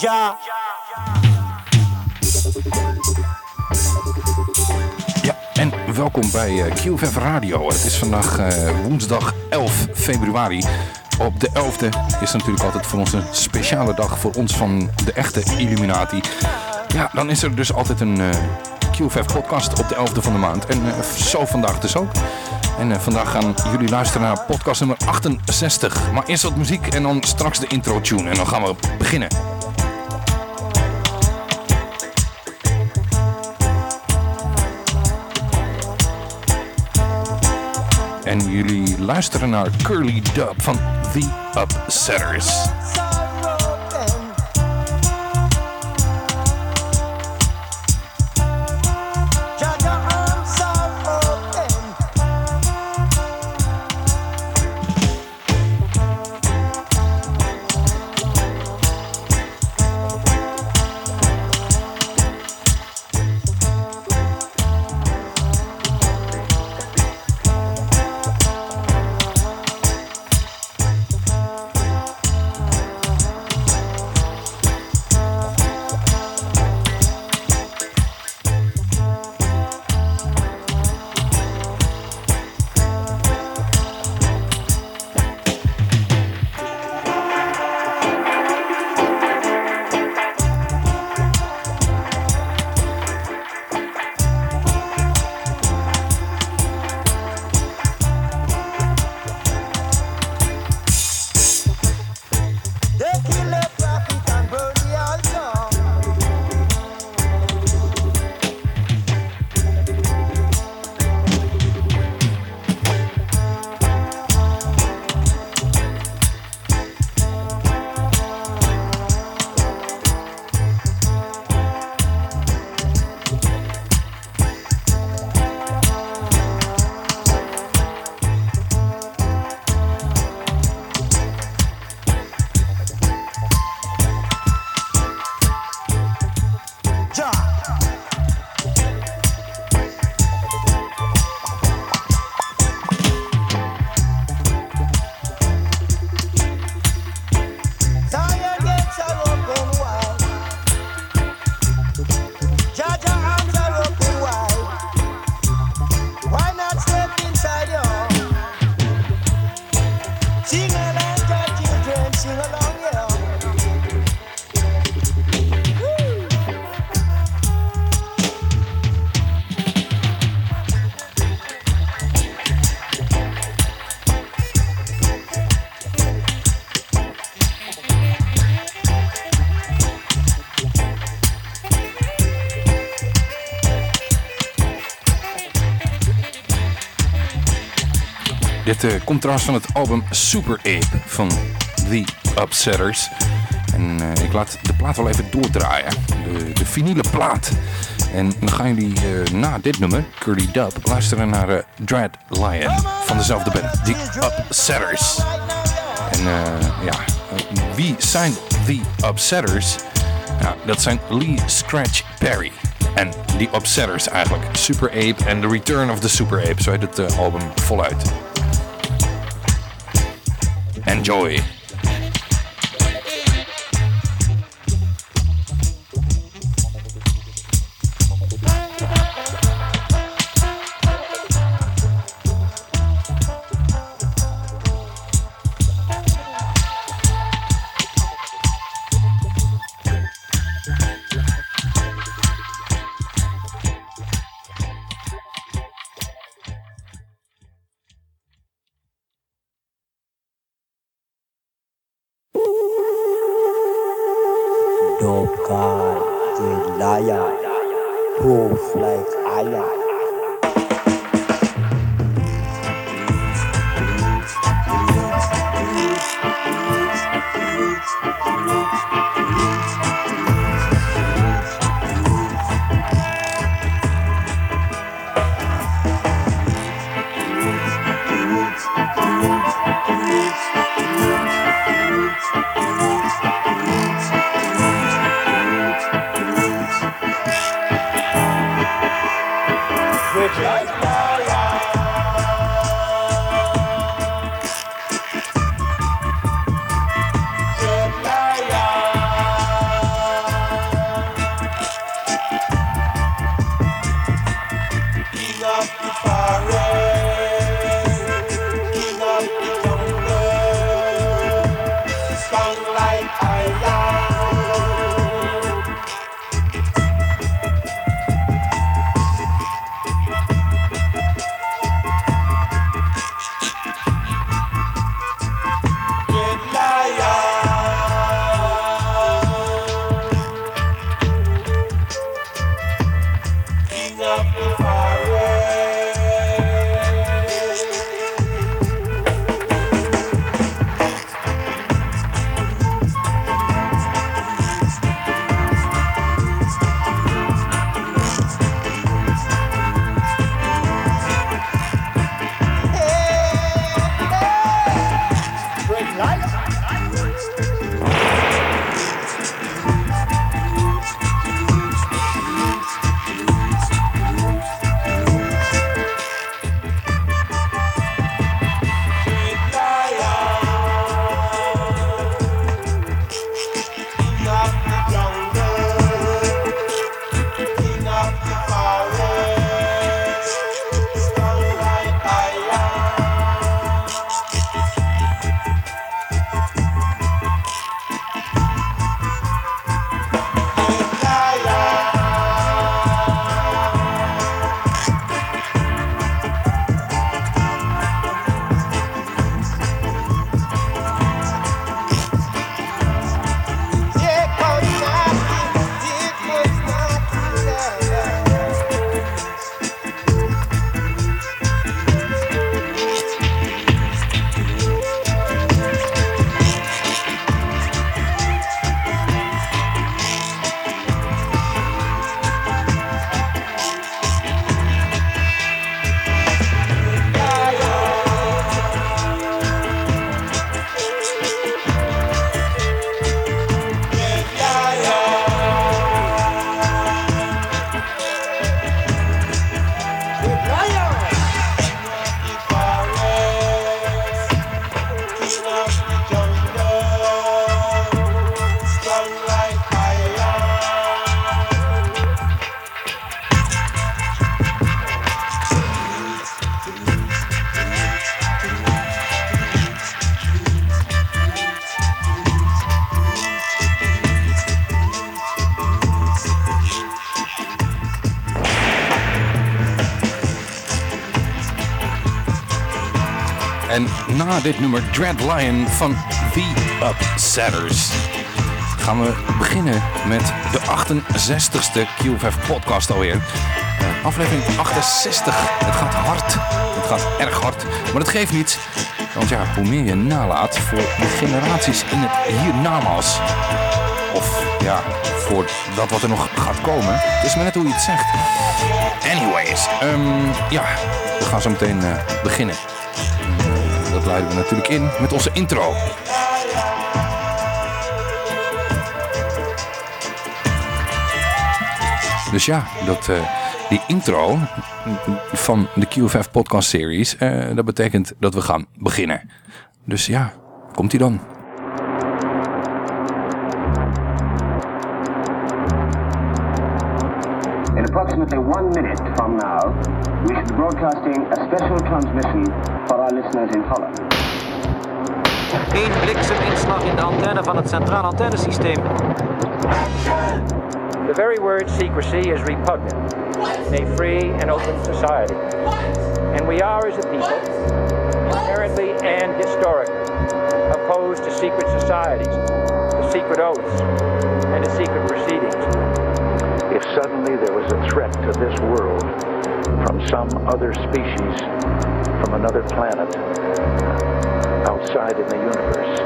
Ja. Ja, en welkom bij eh, QFF Radio. Het is vandaag eh, woensdag 11 februari. Op de 11e is natuurlijk altijd voor ons een speciale dag voor ons van de echte Illuminati. Ja, dan is er dus altijd een eh QFF podcast op de 11e van de maand. En zo vandaag dus ook. En eh, vandaag gaan jullie luisteren naar podcast nummer 68. Maar eerst wat muziek en dan straks de intro tune. En dan gaan we beginnen. En jullie luisteren naar Curly Dub van The Upsetters. Dit eh, trouwens van het album Super Ape van The Upsetters. En eh, ik laat de plaat wel even doordraaien. De, de plaat. En dan gaan jullie eh, na dit nummer, Curly Dub, luisteren naar eh, Dread Lion van dezelfde band, The Upsetters. En ja, wie zijn The Upsetters? Ja, dat zijn Lee Scratch Perry. En The Upsetters eigenlijk. Super Ape en The Return of the Super Ape. Zo heet het album voluit. Enjoy. Na dit nummer Dread Lion van The Upsetters gaan we beginnen met de 68ste QFF podcast alweer. Uh, aflevering 68. Het gaat hard. Het gaat erg hard. Maar dat geeft niets. Want ja, hoe meer je nalaat voor de generaties in het hiernamaals. Of ja, voor dat wat er nog gaat komen. Het is maar net hoe je het zegt. Anyways, um, ja, we gaan zo meteen uh, beginnen. Dat leiden we natuurlijk in met onze intro. Dus ja, dat, uh, die intro van de QFF podcast series, uh, dat betekent dat we gaan beginnen. Dus ja, komt ie dan. In approximately one minute from now, we should be broadcasting a special transmission for our listeners in Holland. Eén blikseminslag in de antenne van het centraal antennesysteem. The very word secrecy is repugnant in a free and open society. And we are, as a people, inherently and historically opposed to secret societies, to secret oaths, and to secret proceedings. If suddenly there was a threat to this world from some other species, from another planet, outside in the universe.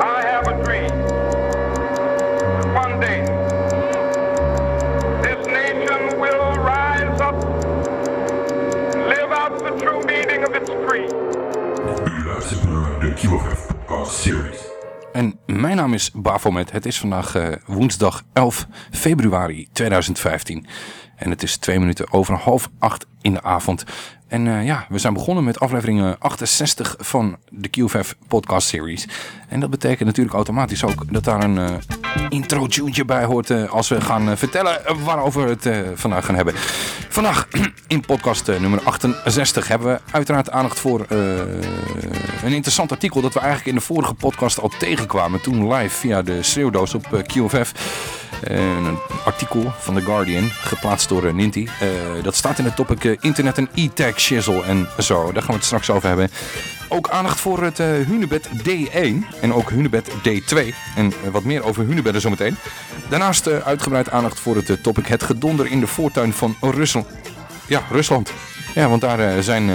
I have a dream. One day, this nation will rise up live out the true meaning of its creed. De QFF Podcast Series. En mijn naam is Bafomet. Het is vandaag uh, woensdag 11 februari 2015. En het is twee minuten over half acht in de avond. En uh, ja, we zijn begonnen met aflevering 68 van de QFF podcast series. En dat betekent natuurlijk automatisch ook dat daar een uh, intro tune bij hoort als we gaan vertellen waarover we het vandaag gaan hebben. Vandaag in podcast nummer 68 hebben we uiteraard aandacht voor een interessant artikel dat we eigenlijk in de vorige podcast al tegenkwamen. Toen live via de schreeuwdoos op QFF. Een artikel van The Guardian, geplaatst door Ninti. Uh, dat staat in het topic internet en e-tag shizzle en zo. Daar gaan we het straks over hebben. Ook aandacht voor het Hunebed D1 en ook Hunebed D2. En wat meer over Hunebedden zometeen. Daarnaast uitgebreid aandacht voor het topic het gedonder in de voortuin van Rusland. Ja, Rusland. Ja, want daar zijn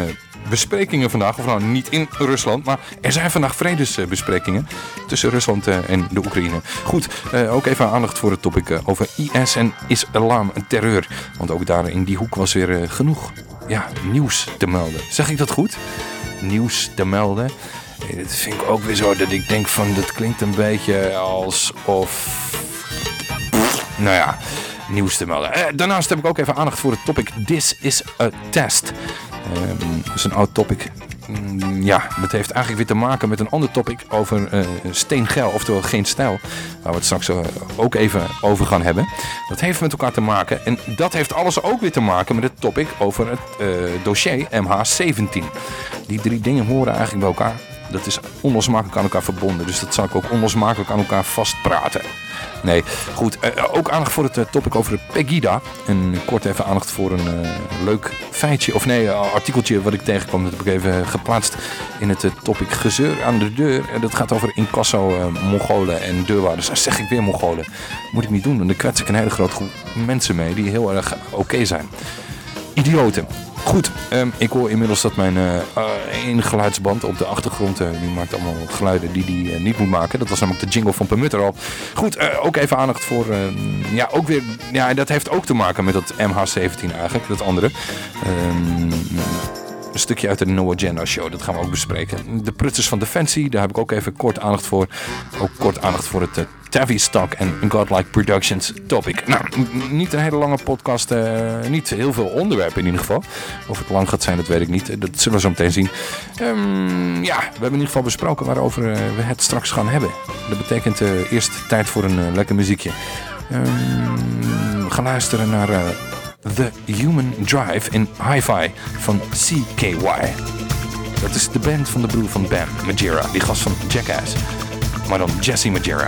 besprekingen vandaag, of nou niet in Rusland, maar er zijn vandaag vredesbesprekingen tussen Rusland en de Oekraïne. Goed, uh, ook even aandacht voor het topic uh, over IS en islam en terreur, want ook daar in die hoek was weer genoeg ja, nieuws te melden. Zeg ik dat goed? Nieuws te melden. Dat vind ik ook weer zo dat ik denk van, dat klinkt een beetje alsof... Nou ja, nieuws te melden. daarnaast heb ik ook even aandacht voor het topic This is a Test. Um, dat is een oud topic. Um, ja, dat heeft eigenlijk weer te maken met een ander topic over uh, steengeil, oftewel geen stijl. Waar we het straks uh, ook even over gaan hebben. Dat heeft met elkaar te maken. En dat heeft alles ook weer te maken met het topic over het uh, dossier MH17. Die drie dingen horen eigenlijk bij elkaar. Dat is onlosmakelijk aan elkaar verbonden. Dus dat zal ik ook onlosmakelijk aan elkaar vastpraten. Nee, goed. Uh, ook aandacht voor het uh, topic over de Pegida. En kort even aandacht voor een leuk feitje. Of nee, artikeltje wat ik tegenkwam. Dat heb ik even geplaatst in het topic gezeur aan de deur. En dat gaat over incasso, Mongolen en deurwaarders. Dan zeg ik weer Mongolen. Moet ik niet doen. Want dan kwets ik een hele grote groep mensen mee die heel erg oké zijn. Idioten. Goed, um, ik hoor inmiddels dat mijn uh, één geluidsband op de achtergrond, uh, die maakt allemaal geluiden die die niet moet maken. Dat was namelijk de jingle van Permutter al. Goed, ook even aandacht voor, ja, ook weer, ja, dat heeft ook te maken met dat MH17 eigenlijk, dat andere. Um, een stukje uit de No Agenda Show. Dat gaan we ook bespreken. De prutsers van Defensie, daar heb ik ook even kort aandacht voor. Ook kort aandacht voor het uh, Tavistock en Godlike Productions topic. Nou, niet een hele lange podcast. Uh, niet heel veel onderwerpen in ieder geval. Of het lang gaat zijn, dat weet ik niet. Dat zullen we zo meteen zien. Um, ja, we hebben in ieder geval besproken waarover uh, we het straks gaan hebben. Dat betekent eerst tijd voor een lekker muziekje. Um, we gaan luisteren naar... The Human Drive in Hi-Fi van CKY. Dat is de band van de broer van Bam, Majera, die gast van Jackass. Maar dan Jesse Majera.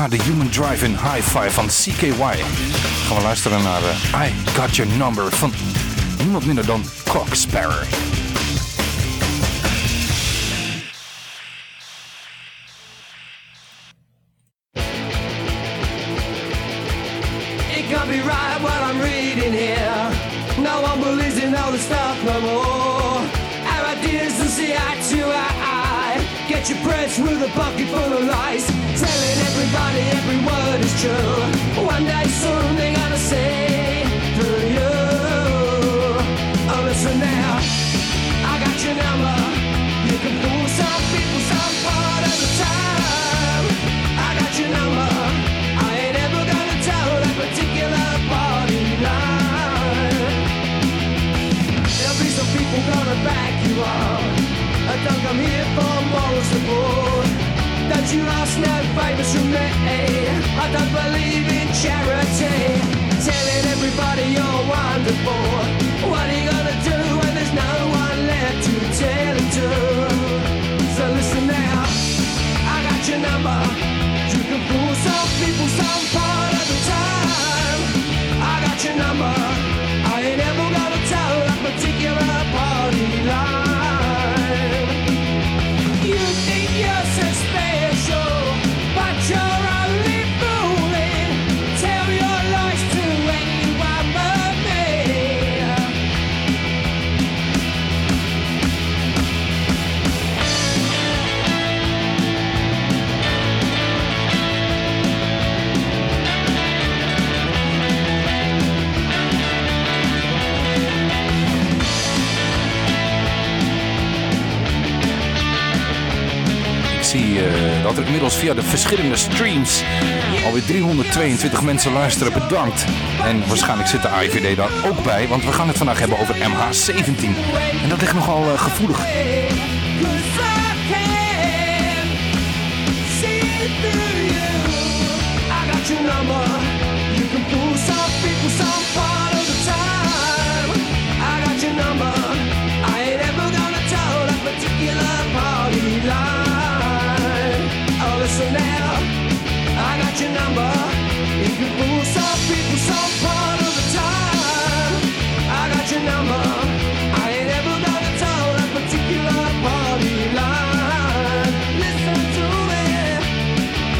Ja, de Human Drive in High Five van CKY gaan we luisteren naar eh, I Got Your Number van niemand minder dan Sparrow. De verschillende streams alweer 322 mensen luisteren. Bedankt. En waarschijnlijk zit de AIVD daar ook bij, want we gaan het vandaag hebben over MH17. En dat ligt nogal eh, gevoelig. Your number, you can fool some people some part of the time. I got your number. I ain't ever gonna tell that particular party line. Listen to me.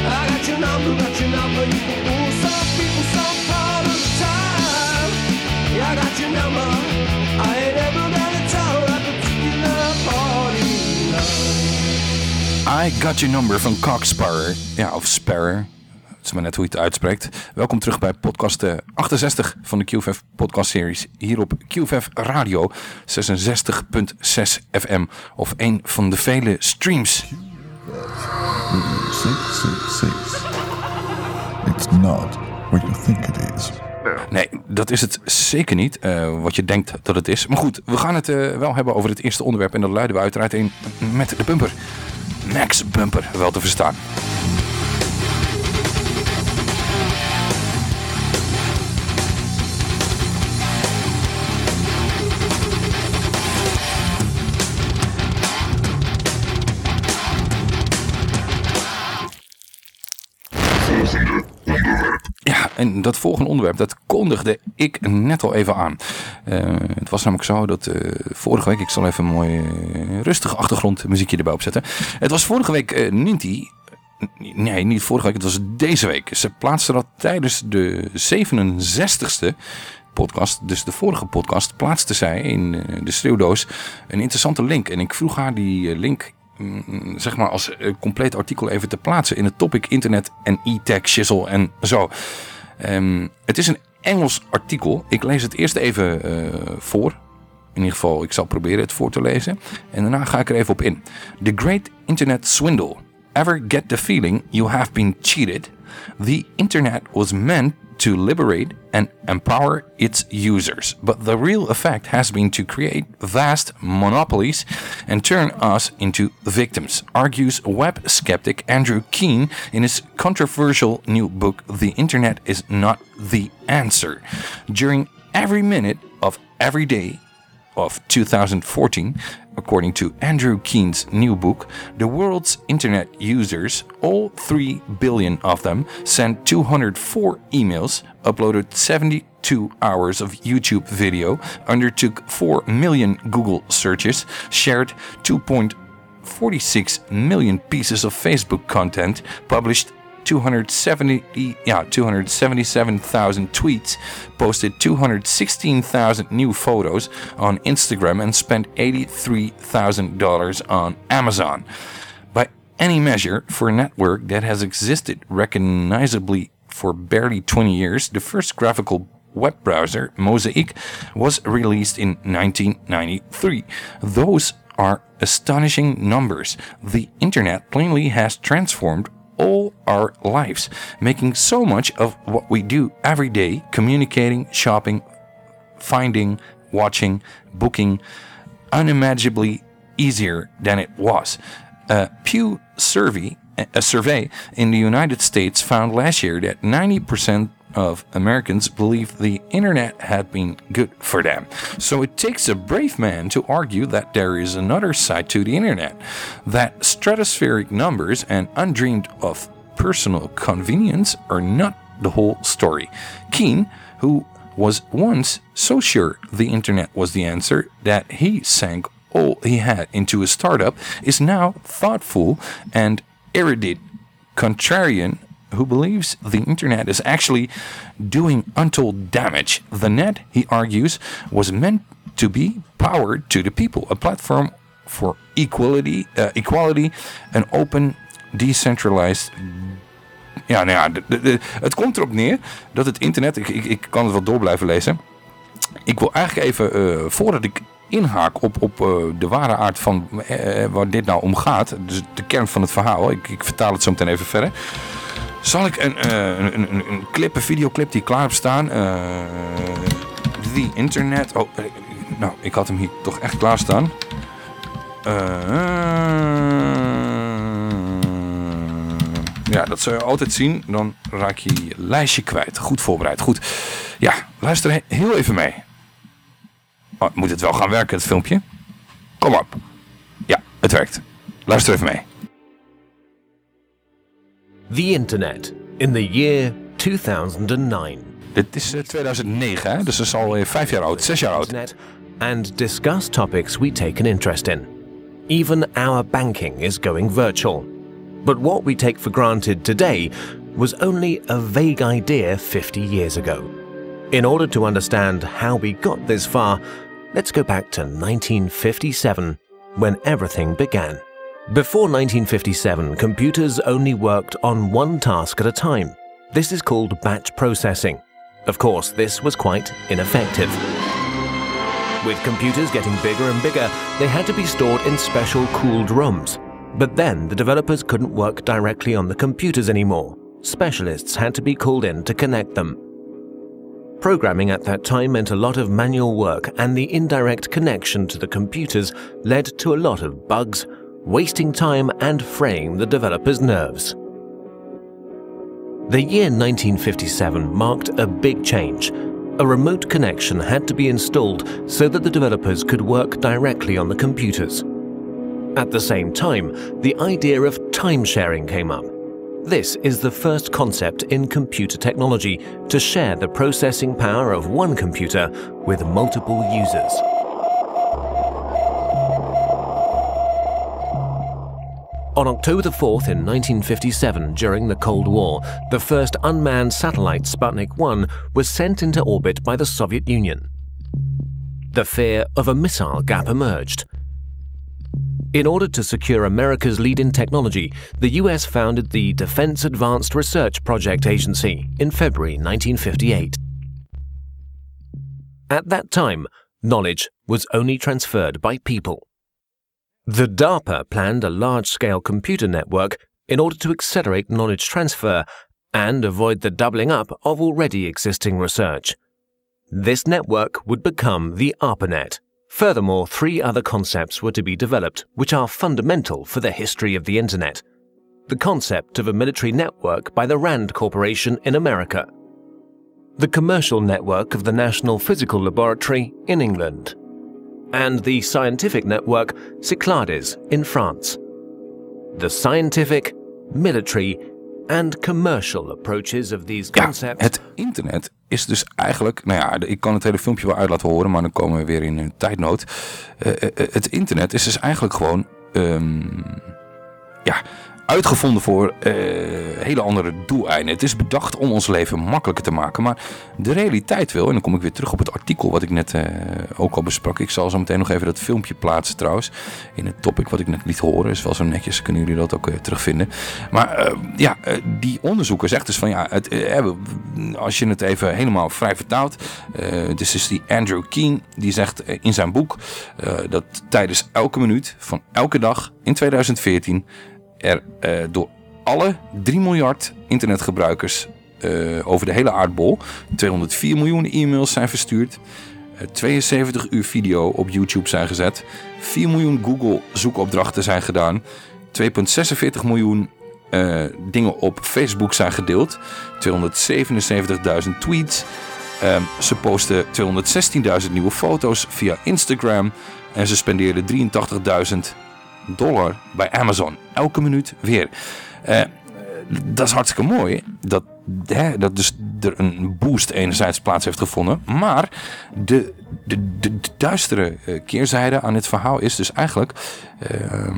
I got your number, got your number. You can fool some people some part of the time. Yeah, I got your number. I Got Your Number van Cock Sparrow. Ja, of Sparrow. Het is maar net hoe je het uitspreekt. Welkom terug bij podcast eh, 68 van de QVF podcast series. Hier op QVF Radio 66.6 FM. Of een van de vele streams. 666. It's not what you think it is. Nee, dat is het zeker niet, eh, wat je denkt dat het is. Maar goed, we gaan het eh, wel hebben over het eerste onderwerp. En dat luiden we uiteraard in met de bumper. Max Bumper, wel te verstaan. En dat volgende onderwerp, dat kondigde ik net al even aan. Eh, het was namelijk zo dat eh, vorige week, ik zal even een mooi eh, rustig achtergrondmuziekje erbij opzetten. Het was vorige week Ninti, nee niet vorige week, het was deze week. Ze plaatste dat tijdens de 67ste podcast, dus de vorige podcast, plaatste zij in de schreeuwdoos een interessante link. En ik vroeg haar die link mm, zeg maar als compleet artikel even te plaatsen in het topic internet en e-tech, shizzle en zo. Ehm, het is een Engels artikel. Ik lees het eerst even eh, voor. In ieder geval, ik zal proberen het voor te lezen. En daarna ga ik er even op in. The Great Internet Swindle. Ever get the feeling you have been cheated? The internet was meant to liberate and empower its users. But the real effect has been to create vast monopolies and turn us into victims, argues web skeptic Andrew Keen in his controversial new book, The Internet is Not the Answer. During every minute of every day of 2014, according to Andrew Keen's new book, the world's internet users, all 3 billion of them, sent 204 emails, uploaded 72 hours of YouTube video, undertook 4 million Google searches, shared 2.46 million pieces of Facebook content, published 270 yeah 277,000 tweets, posted 216,000 new photos on Instagram and spent $83,000 on Amazon. By any measure, for a network that has existed recognizably for barely 20 years, the first graphical web browser, Mosaic, was released in 1993. Those are astonishing numbers. The internet plainly has transformed all our lives, making so much of what we do every day communicating, shopping, finding, watching, booking unimaginably easier than it was. A Pew survey, a survey in the United States found last year that 90% of Americans believe the internet had been good for them. So it takes a brave man to argue that there is another side to the internet, that stratospheric numbers and undreamed of personal convenience are not the whole story. Keen, who was once so sure the internet was the answer that he sank all he had into a startup, is now thoughtful and erudite contrarian who believes the internet is actually doing untold damage. The net, he argues, was meant to be powered to the people, a platform for equality, uh, equality, an open, decentralized. Ja, nou ja, het komt erop neer dat het internet, ik, ik, ik kan het wel door blijven lezen. Ik wil eigenlijk even, eh, voordat ik inhaak op, op eh, de ware aard van eh, waar dit nou om gaat, dus de kern van het verhaal, ik, ik vertaal het zo meteen even verder. Zal ik een, eh, een, een, een- een clip, een videoclip die klaar heb staan? eh the Internet. Oh, eh, nou, ik had hem hier toch echt klaar staan. ja, dat zul je altijd zien. Dan raak je je lijstje kwijt. Goed voorbereid. Goed. Ja, luister he- heel even mee. Oh, moet het wel gaan werken, het filmpje? Kom op. Ja, het werkt. Luister even mee. The Internet in the year 2009. Dit is eh, 2009, hè? dus dat is al vijf jaar oud, zes jaar oud. And discuss topics we take an interest in. Even our banking is going virtual. But what we take for granted today was only a vague idea 50 years ago. In order to understand how we got this far, let's go back to 1957 when everything began. Before 1957, computers only worked on one task at a time. This is called batch processing. Of course, this was quite ineffective. With computers getting bigger and bigger, they had to be stored in special cooled rooms. But then the developers couldn't work directly on the computers anymore. Specialists had to be called in to connect them. Programming at that time meant a lot of manual work, and the indirect connection to the computers led to a lot of bugs, wasting time and fraying the developers' nerves. The year 1957 marked a big change. A remote connection had to be installed so that the developers could work directly on the computers. At the same time, the idea of time sharing came up. This is the first concept in computer technology to share the processing power of one computer with multiple users. On October the 4th in 1957, during the Cold War, the first unmanned satellite Sputnik 1 was sent into orbit by the Soviet Union. The fear of a missile gap emerged. In order to secure America's lead in technology, the US founded the Defense Advanced Research Project Agency in February 1958. At that time, knowledge was only transferred by people. The DARPA planned a large scale computer network in order to accelerate knowledge transfer and avoid the doubling up of already existing research. This network would become the ARPANET. Furthermore, three other concepts were to be developed which are fundamental for the history of the Internet. The concept of a military network by the RAND Corporation in America, the commercial network of the National Physical Laboratory in England, and the scientific network Cyclades in France. The scientific, military and commercial approaches of these concepts. Het internet is dus eigenlijk, nou ja, ik kan het hele filmpje wel uit laten horen, maar dan komen we weer in een tijdnood. Uh, het internet is dus eigenlijk gewoon, um, ja, uitgevonden voor uh, hele andere doeleinden. Het is bedacht om ons leven makkelijker te maken. Maar de realiteit wil, en dan kom ik weer terug op het artikel wat ik net uh, ook al besprak. Ik zal zo meteen nog even dat filmpje plaatsen trouwens. In het topic wat ik net liet horen. Is wel zo netjes, kunnen jullie dat ook uh, terugvinden. Maar ja, die onderzoeker zegt dus van ja, het, als je het even helemaal vrij vertaalt. dus is die Andrew Keen, die zegt in zijn boek dat tijdens elke minuut van elke dag in 2014 er uh, door alle 3 miljard internetgebruikers uh, over de hele aardbol 204 miljoen e-mails zijn verstuurd. Uh, 72 uur video op YouTube zijn gezet. 4 miljoen Google zoekopdrachten zijn gedaan. 2,46 miljoen dingen op Facebook zijn gedeeld. 277.000 tweets. ze posten 216.000 nieuwe foto's via Instagram. En ze spendeerden 83.000 dollar bij Amazon. Elke minuut weer. Uh, dat is hartstikke mooi. Dat, hè, dat dus er een boost enerzijds plaats heeft gevonden. Maar de, de, de, duistere eh, keerzijde aan dit verhaal is dus eigenlijk uh,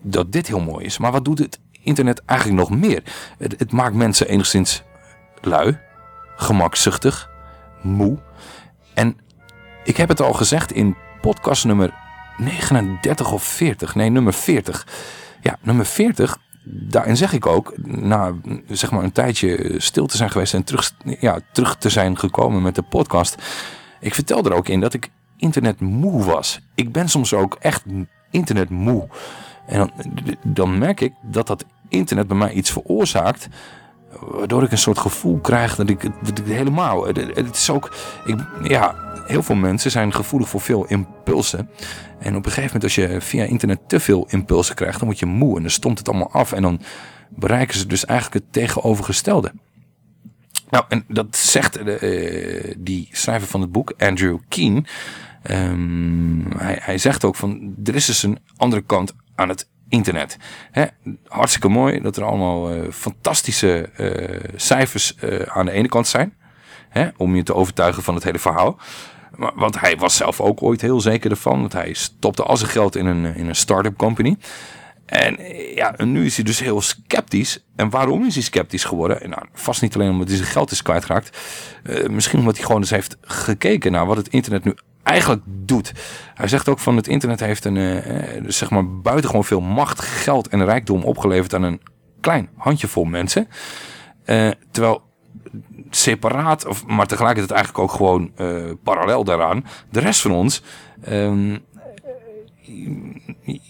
dat dit heel mooi is. Maar wat doet het internet eigenlijk nog meer? Het maakt mensen enigszins lui, gemakzuchtig, moe. En ik heb het al gezegd in podcast nummer 39 of 40. Nee, nummer 40. Ja, nummer 40. Daarin zeg ik ook, na zeg maar een tijdje stil te zijn geweest en terug, ja, terug te zijn gekomen met de podcast. Ik vertel er ook in dat ik internet moe was. Ik ben soms ook echt internet moe. En dan, dan merk ik dat dat internet bij mij iets veroorzaakt waardoor ik een soort gevoel krijg dat ik, dat ik helemaal... Het, is ook... Ik, ja, heel veel mensen zijn gevoelig voor veel impulsen. En op een gegeven moment als je via internet te veel impulsen krijgt, dan word je moe en dan stomt het allemaal af. En dan bereiken ze dus eigenlijk het tegenovergestelde. Nou, en dat zegt uh, die schrijver van het boek, Andrew Keen. Um, hij, hij zegt ook van, er is dus een andere kant aan het internet. Hartstikke mooi dat er allemaal uh, fantastische uh, cijfers uh, aan de ene kant zijn. Om je te overtuigen van het hele verhaal. Maar, want hij was zelf ook ooit heel zeker ervan. Want hij stopte al zijn geld in een, in een start-up company. En ja, nu is hij dus heel sceptisch. En waarom is hij sceptisch geworden? Nou, vast niet alleen omdat hij zijn geld is kwijtgeraakt. Misschien omdat hij gewoon eens heeft gekeken naar wat het internet nu eigenlijk doet. Hij zegt ook van het internet heeft een, uh, zeg maar buitengewoon veel macht, geld en rijkdom opgeleverd aan een klein handjevol mensen. Uh, terwijl separaat, of, maar tegelijkertijd eigenlijk ook gewoon parallel daaraan, de rest van ons, um,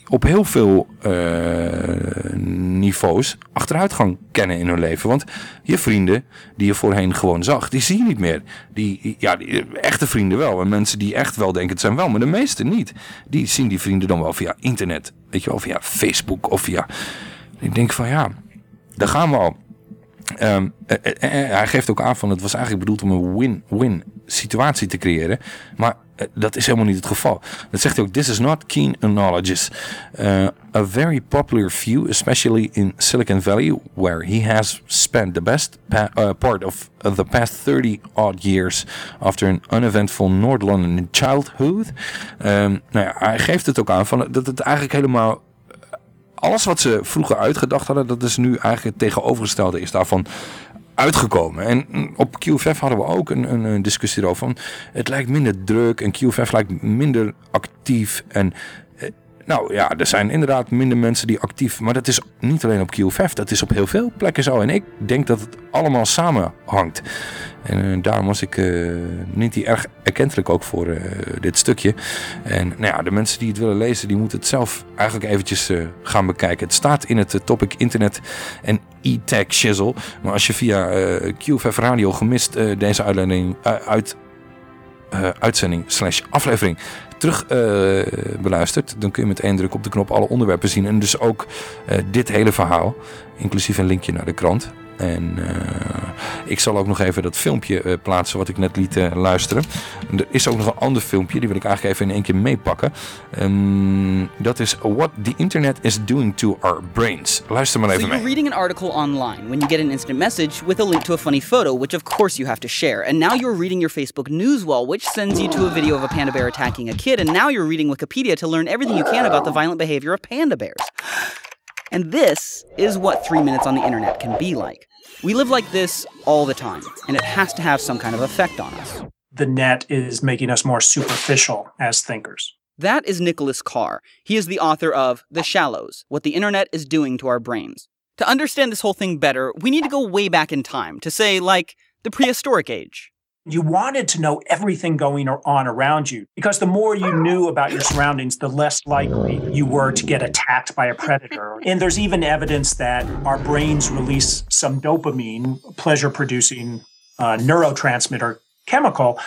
op heel veel eh, niveaus achteruitgang kennen in hun leven. Want je vrienden die je voorheen gewoon zag, die zie je niet meer. Die, ja, echte vrienden wel. En mensen die echt wel denken het zijn wel, maar de meeste niet. Die zien die vrienden dan wel via internet. Weet je wel, via Facebook of via... Ik denk van ja, daar gaan we al. Ehm, eh, eh, eh, hij geeft ook aan van het was eigenlijk bedoeld om een win-win situatie te creëren. Maar eh, dat is helemaal niet het geval. Dat zegt hij ook, this is not keen knowledge. Uh, a very popular view, especially in Silicon Valley, where he has spent the best uh, part of the past 30 odd years after an uneventful North London childhood. Um, nou ja, hij geeft het ook aan van dat het eigenlijk helemaal alles wat ze vroeger uitgedacht hadden, dat is nu eigenlijk het tegenovergestelde is daarvan uitgekomen. En op QFF hadden we ook een, een, discussie erover. Van, het lijkt minder druk en QFF lijkt minder actief. En nou ja, er zijn inderdaad minder mensen die actief... Maar dat is niet alleen op QFF, dat is op heel veel plekken zo. En ik denk dat het allemaal samenhangt. En uh, daarom was ik uh, niet die erg erkentelijk ook voor uh, dit stukje. En nou ja, de mensen die het willen lezen, die moeten het zelf eigenlijk eventjes gaan bekijken. Het staat in het topic internet en e-tech shizzle. Maar als je via QFF Radio gemist deze uitleiding, uit, uitzending slash aflevering terug beluistert, dan kun je met één druk op de knop alle onderwerpen zien. En dus ook dit hele verhaal, inclusief een linkje naar de krant. En uh, ik zal ook nog even dat filmpje uh, plaatsen wat ik net liet uh, luisteren. Er is ook nog een ander filmpje, die wil ik eigenlijk even in één keer meepakken. Um, dat is What the Internet is Doing to Our Brains. Luister maar even so mee. you're reading an article online when you get an instant message with a link to a funny photo, which of course you have to share. And now you're reading your Facebook news wall, which sends you to a video of a panda bear attacking a kid. And now you're reading Wikipedia to learn everything you can about the violent behavior of panda bears. And this is what three minutes on the internet can be like. We live like this all the time, and it has to have some kind of effect on us. The net is making us more superficial as thinkers. That is Nicholas Carr. He is the author of The Shallows What the Internet is Doing to Our Brains. To understand this whole thing better, we need to go way back in time to say, like, the prehistoric age. You wanted to know everything going on around you because the more you knew about your surroundings, the less likely you were to get attacked by a predator. And there's even evidence that our brains release some dopamine, pleasure producing uh, neurotransmitter chemical,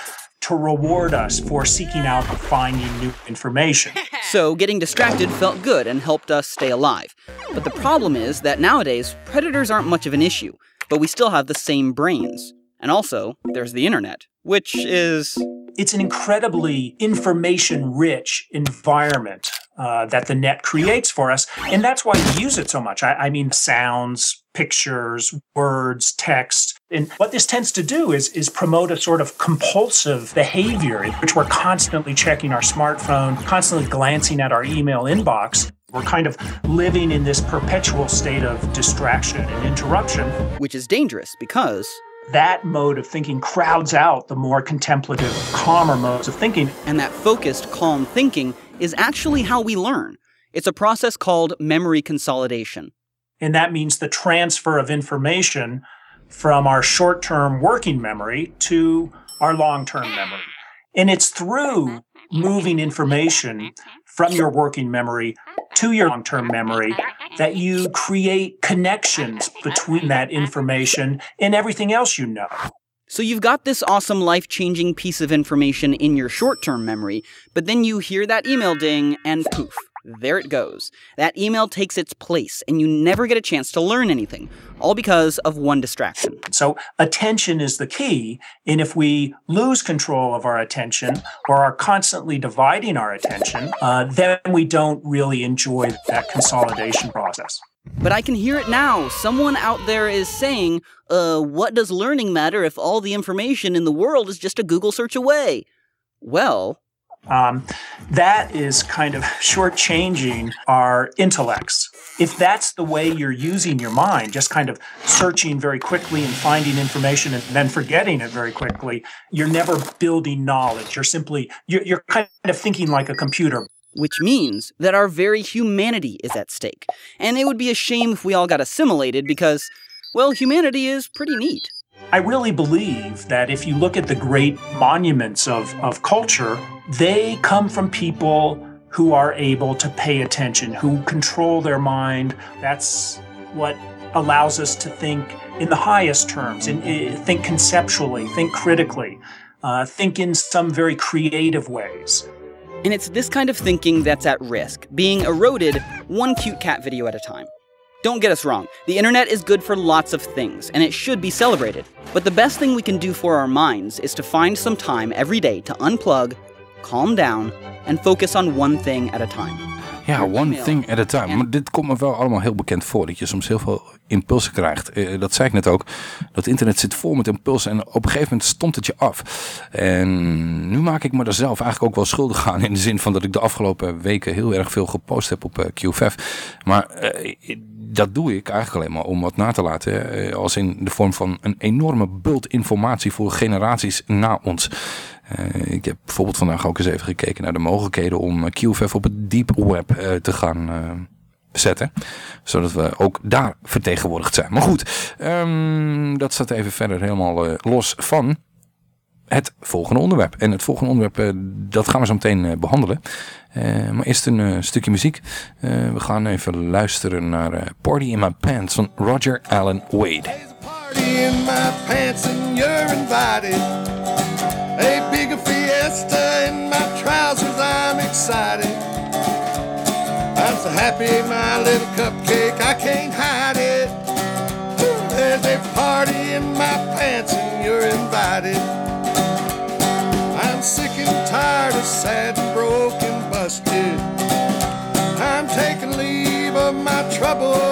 to reward us for seeking out and finding new information. So, getting distracted felt good and helped us stay alive. But the problem is that nowadays, predators aren't much of an issue, but we still have the same brains. And also, there's the internet, which is. It's an incredibly information rich environment uh, that the net creates for us. And that's why we use it so much. I, I mean, sounds, pictures, words, text. And what this tends to do is, is promote a sort of compulsive behavior in which we're constantly checking our smartphone, constantly glancing at our email inbox. We're kind of living in this perpetual state of distraction and interruption. Which is dangerous because that mode of thinking crowds out the more contemplative, calmer modes of thinking. And that focused, calm thinking is actually how we learn. It's a process called memory consolidation. And that means the transfer of information from our short term working memory to our long term memory. And it's through moving information from your working memory to your long term memory that you create connections between that information and everything else you know. So you've got this awesome life changing piece of information in your short term memory, but then you hear that email ding and poof, there it goes. That email takes its place, and you never get a chance to learn anything, all because of one distraction. So, attention is the key. And if we lose control of our attention or are constantly dividing our attention, uh, then we don't really enjoy that consolidation process. But I can hear it now. Someone out there is saying, uh, what does learning matter if all the information in the world is just a Google search away? Well, um, that is kind of shortchanging our intellects. If that's the way you're using your mind, just kind of searching very quickly and finding information and then forgetting it very quickly, you're never building knowledge. You're simply, you're, you're kind of thinking like a computer. Which means that our very humanity is at stake. And it would be a shame if we all got assimilated because, well, humanity is pretty neat. I really believe that if you look at the great monuments of, of culture, they come from people who are able to pay attention, who control their mind. That's what allows us to think in the highest terms, and think conceptually, think critically, uh, think in some very creative ways. And it's this kind of thinking that's at risk, being eroded one cute cat video at a time. Don't get us wrong, the internet is good for lots of things, and it should be celebrated. But the best thing we can do for our minds is to find some time every day to unplug, calm down, and focus on one thing at a time. Ja, one thing at a time. Maar dit komt me wel allemaal heel bekend voor. Dat je soms heel veel impulsen krijgt. Eh, dat zei ik net ook. Dat internet zit vol met impulsen. En op een gegeven moment stond het je af. En nu maak ik me er zelf eigenlijk ook wel schuldig aan. In de zin van dat ik de afgelopen weken heel erg veel gepost heb op uh, QFF. Maar eh, dat doe ik eigenlijk alleen maar om wat na te laten. Eh, als in de vorm van een enorme bult informatie voor generaties na ons. Uh, ik heb bijvoorbeeld vandaag ook eens even gekeken naar de mogelijkheden om eh, QFF op het deep web uh, te gaan zetten. Zodat we ook daar vertegenwoordigd zijn. Maar goed, um, dat staat even verder helemaal los van het volgende onderwerp. En het volgende onderwerp, dat gaan we zo meteen behandelen. Maar eerst een stukje muziek. We gaan even luisteren naar Party in My Pants van Roger Allen Wade. A big fiesta in my trousers, I'm excited. I'm so happy, my little cupcake, I can't hide it. There's a party in my pants and you're invited. I'm sick and tired of sad and broken busted. I'm taking leave of my troubles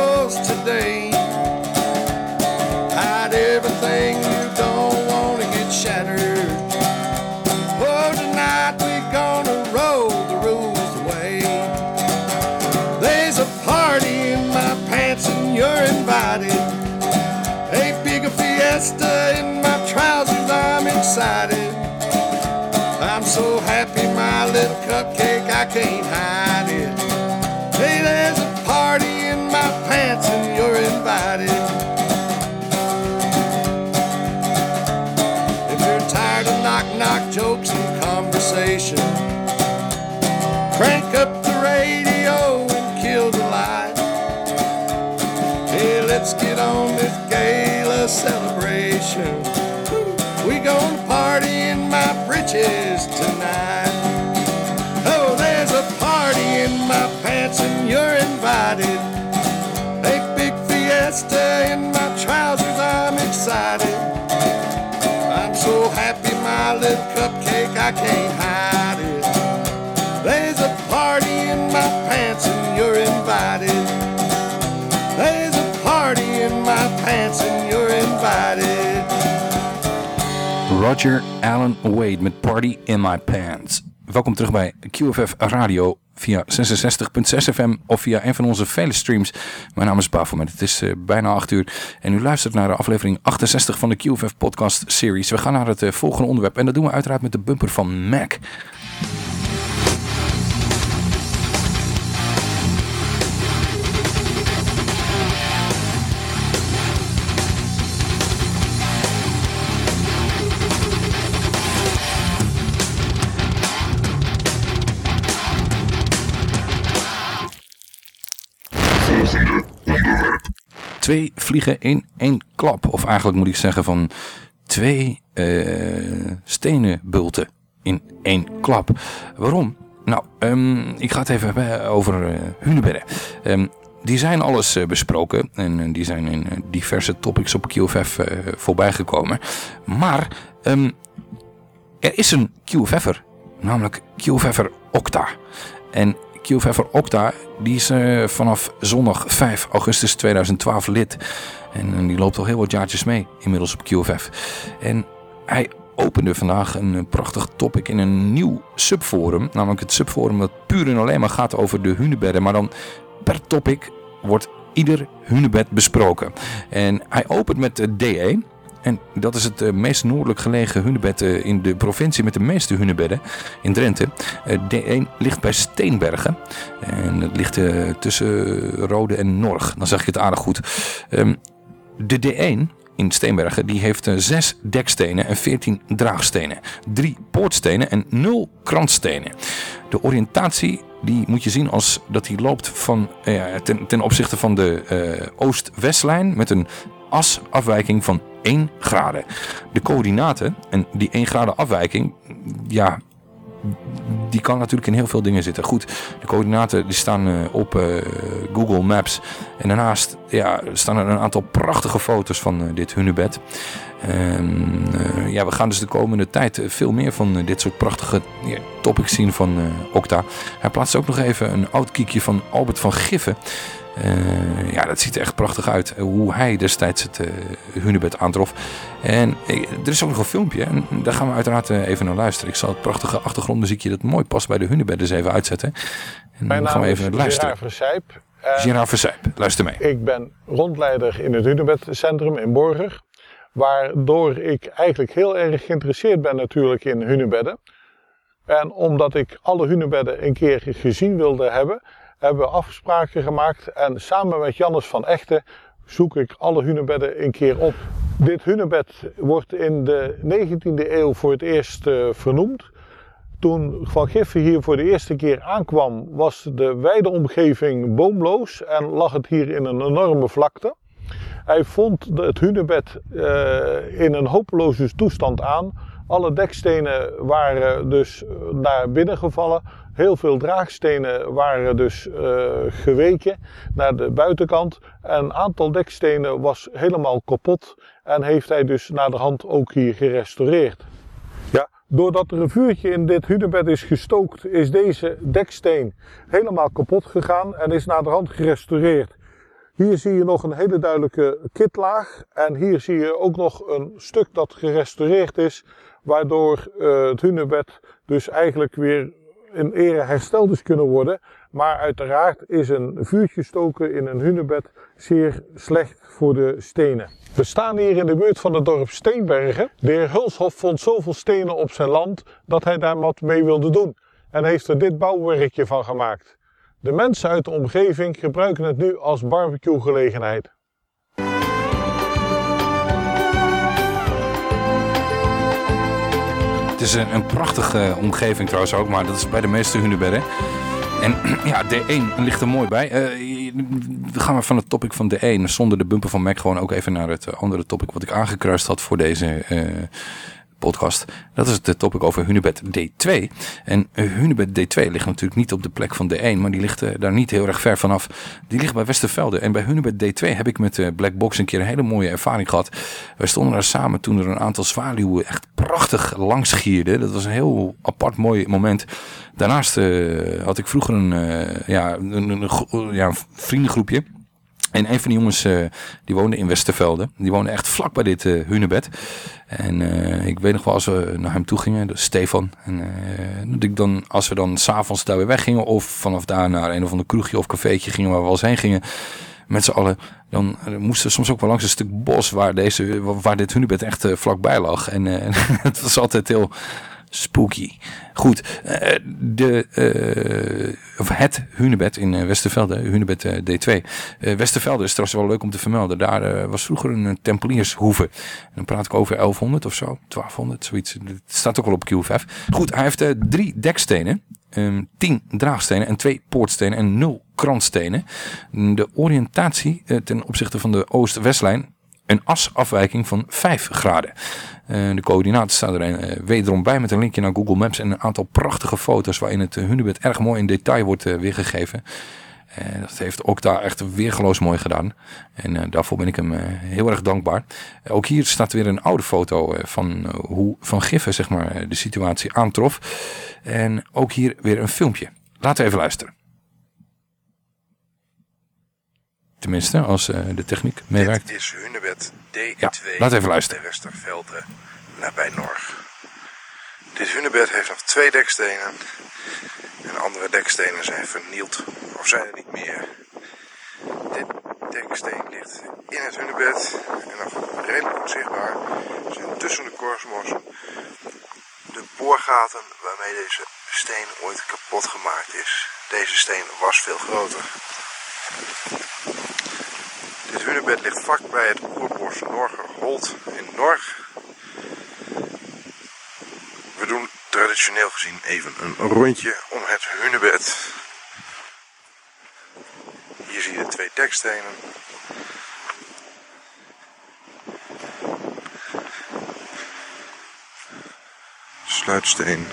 fiesta in my trousers, I'm excited. I'm so happy, party in my britches tonight. Oh, there's a party in my pants and you're invited. A big fiesta in my trousers, I'm excited. I'm so happy, my little cupcake, I can't hide it. There's a party in my pants and you're invited. There's a party in my pants and you're Roger Allen Wade met Party in My Pants. Welkom terug bij QFF Radio via 66.6 FM of via een van onze vele streams. Mijn naam is Bafomet. Het is uh, bijna 8 uur en u luistert naar de aflevering 68 van de QFF podcast series. We gaan naar het uh, volgende onderwerp en dat doen we uiteraard met de bumper van Mac. Vliegen in één klap. Of eigenlijk moet ik zeggen van twee uh, stenen bulten in één klap. Waarom? Nou, um, ik ga het even hebben over uh, die zijn alles uh, besproken en die zijn in diverse topics op QFF voorbij gekomen. Maar um, er is een QFF'er, namelijk QFF'er Octa. En QFF'er Octa, die is uh, vanaf zondag 5 augustus 2012 lid. En uh, die loopt al heel wat jaartjes mee inmiddels op QFF. En hij opende vandaag een uh, prachtig topic in een nieuw subforum. Namelijk het subforum dat puur en alleen maar gaat over de hunebedden. Maar dan per topic wordt ieder hunebed besproken. En hij opent met DE. En dat is het uh, meest noordelijk gelegen hunebed uh, in de provincie met de meeste hunebedden in Drenthe. Uh, D1 ligt bij Steenbergen. En het ligt tussen Rode en Norg. Dan zeg ik het aardig goed. Um, de D1 in Steenbergen die heeft zes dekstenen en 14 draagstenen. Drie poortstenen en nul krantstenen. De oriëntatie die moet je zien als dat die loopt van, eh, ten, opzichte van de eh, Oost-Westlijn met een asafwijking van 1 graden. De coördinaten en die 1 graden afwijking, ja, die kan natuurlijk in heel veel dingen zitten. Goed, de coördinaten die staan eh, op eh, Google Maps. En daarnaast ja, staan er een aantal prachtige foto's van eh, dit hunebed. En, eh, ja, we gaan dus de komende tijd veel meer van dit soort prachtige topics zien van Okta. Hij plaatst ook nog even een oud kiekje van Albert van Giffen. Eh, ja, dat ziet er echt prachtig uit. eh, Hoe hij destijds het eh hunebed aantrof. En er is ook nog een filmpje. En daar gaan we uiteraard even naar luisteren. Ik zal het prachtige achtergrondmuziekje dat mooi past bij de hunebed eens even uitzetten. En Mijn dan gaan we even luisteren. Gerard Versijp. Gerard Verzijp, luister mee. Ik ben rondleider in het Hunebedcentrum in Borger. Waardoor ik eigenlijk heel erg geïnteresseerd ben natuurlijk in hunebedden. En omdat ik alle hunebedden een keer gezien wilde hebben, hebben we afspraken gemaakt. En samen met Jannes van Echten zoek ik alle hunebedden een keer op. Dit hunebed wordt in de 19e eeuw voor het eerst eh, vernoemd. Toen Van Giffen hier voor de eerste keer aankwam, was de wijde omgeving boomloos en lag het hier in een enorme vlakte. Hij vond het hunebed eh, in een hopeloze toestand aan. Alle dekstenen waren dus eh, naar binnen gevallen. Heel veel draagstenen waren dus eh, geweken naar de buitenkant. En een aantal dekstenen was helemaal kapot. En heeft hij dus naar de hand ook hier gerestaureerd. Ja, doordat er een vuurtje in dit hunebed is gestookt, is deze deksteen helemaal kapot gegaan en is naar de hand gerestaureerd. Hier zie je nog een hele duidelijke kitlaag en hier zie je ook nog een stuk dat gerestaureerd is, waardoor eh, het hunebed dus eigenlijk weer in ere hersteld is kunnen worden. Maar uiteraard is een vuurtje stoken in een hunebed zeer slecht voor de stenen. We staan hier in de buurt van het dorp Steenbergen. De heer Hulshoff vond zoveel stenen op zijn land dat hij daar wat mee wilde doen. En heeft er dit bouwwerkje van gemaakt. De mensen uit de omgeving gebruiken het nu als barbecuegelegenheid. Het is een, prachtige omgeving trouwens ook, maar dat is bij de meeste hunebedden. En ja, D1 ligt er mooi bij. We gaan we van het topic van D1 zonder de bumper van Mac gewoon ook even naar het eh, andere topic wat ik aangekruist had voor deze eh, podcast. Dat is het topic over Hunebed D2. En Hunebed D2 ligt natuurlijk niet op de plek van D1, maar die ligt eh, daar niet heel erg ver vanaf. Die ligt bij Westervelde. En bij Hunebed D2 heb ik met eh, Black Box een keer een hele mooie ervaring gehad. Wij stonden daar samen toen er een aantal zwaluwen echt prachtig langs gierden. Dat was een heel apart mooi moment. Daarnaast eh, had ik vroeger een, ja, een, een, ja, een vriendengroepje. En een van die jongens eh, die woonde in Westervelde. Die woonde echt vlak bij dit eh, hunebed. En eh, ik weet nog wel als we naar hem toe gingen, dus Stefan. En dat ik dan, als we dan s'avonds daar weer weggingen of vanaf daar naar een of ander kroegje of cafeetje gingen waar we wel eens heen gingen. Met z'n allen, dan moesten we soms ook wel langs een stuk bos waar, deze, waar dit hunebed echt vlakbij lag. En het was altijd heel spooky. Goed, eh, de, eh, of het hunebed in eh, Westervelde, hunebed eh, D2. Eh, Westervelde is trouwens wel leuk om te vermelden. Daar was vroeger een tempeliershoeve. En dan praat ik over 1100 of zo, 1200, zoiets. Het staat ook al op QFF. Goed, hij heeft drie dekstenen. ehm, tien draagstenen en twee poortstenen en nul krantstenen. De oriëntatie ten opzichte van de Oost-Westlijn een asafwijking van 5 graden. Eh, de coördinaten staan er eh, wederom bij met een linkje naar Google Maps en een aantal prachtige foto's waarin het uh, hunebed erg mooi in detail wordt eh, weergegeven. Eh, dat heeft daar echt weergeloos mooi gedaan. En eh, daarvoor ben ik hem eh, heel erg dankbaar. Eh, ook hier staat weer een oude foto eh, van eh, hoe Van Giffen zeg maar, eh, de situatie aantrof. En ook hier weer een filmpje. Laten we even luisteren. Tenminste, als eh, de techniek meewerkt. Dit is Hunebed D2 Ja, laat even luisteren. Westervelde nabij Norg. Dit hunebed heeft nog twee dekstenen. En andere dekstenen zijn vernield of zijn er niet meer. Dit deksteen ligt in het hunebed en nog redelijk goed zichtbaar zijn tussen de korstmossen de boorgaten waarmee deze steen ooit kapot gemaakt is. Deze steen was veel groter bed ligt vlak bij het oerborstnorgen Holt in Norg. We doen traditioneel gezien even een rondje om het hunebed. Hier zie je twee dekstenen. Sluitsteen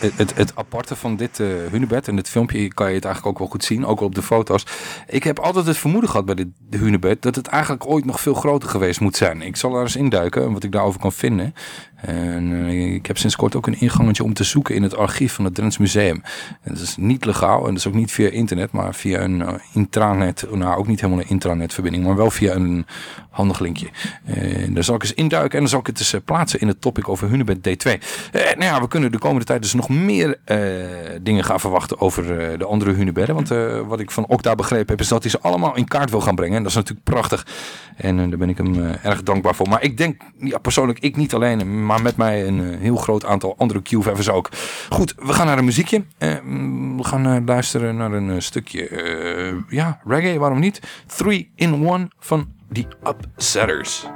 het, het, aparte van dit eh hunebed, en dit filmpje kan je het eigenlijk ook wel goed zien, ook op de foto's. Ik heb altijd het vermoeden gehad bij dit hunebed dat het eigenlijk ooit nog veel groter geweest moet zijn. Ik zal er eens induiken en wat ik daarover kan vinden. En eh, ik heb sinds kort ook een ingangetje om te zoeken in het archief van het Drents Museum. En dat is niet legaal en dat is ook niet via internet, maar via een eh, intranet. Nou, ook niet helemaal een intranetverbinding, maar wel via een handig linkje. Eh, daar zal ik eens induiken en dan zal ik het eens eh, plaatsen in het topic over Hunebed D2. Eh, nou ja, we kunnen de komende tijd dus nog meer dingen gaan verwachten over de andere Hunebedden. Want wat ik van Okta begrepen heb, is dat hij ze allemaal in kaart wil gaan brengen. En dat is natuurlijk prachtig. En daar ben ik hem erg dankbaar voor. Maar ik denk, ja, persoonlijk, ik niet alleen, maar met mij een eh, heel groot aantal andere Q-veffers ook. Goed, we gaan naar een muziekje. Eh, mm, we gaan eh, luisteren naar een stukje, ja, reggae, waarom niet? 3 in 1 van The Upsetters.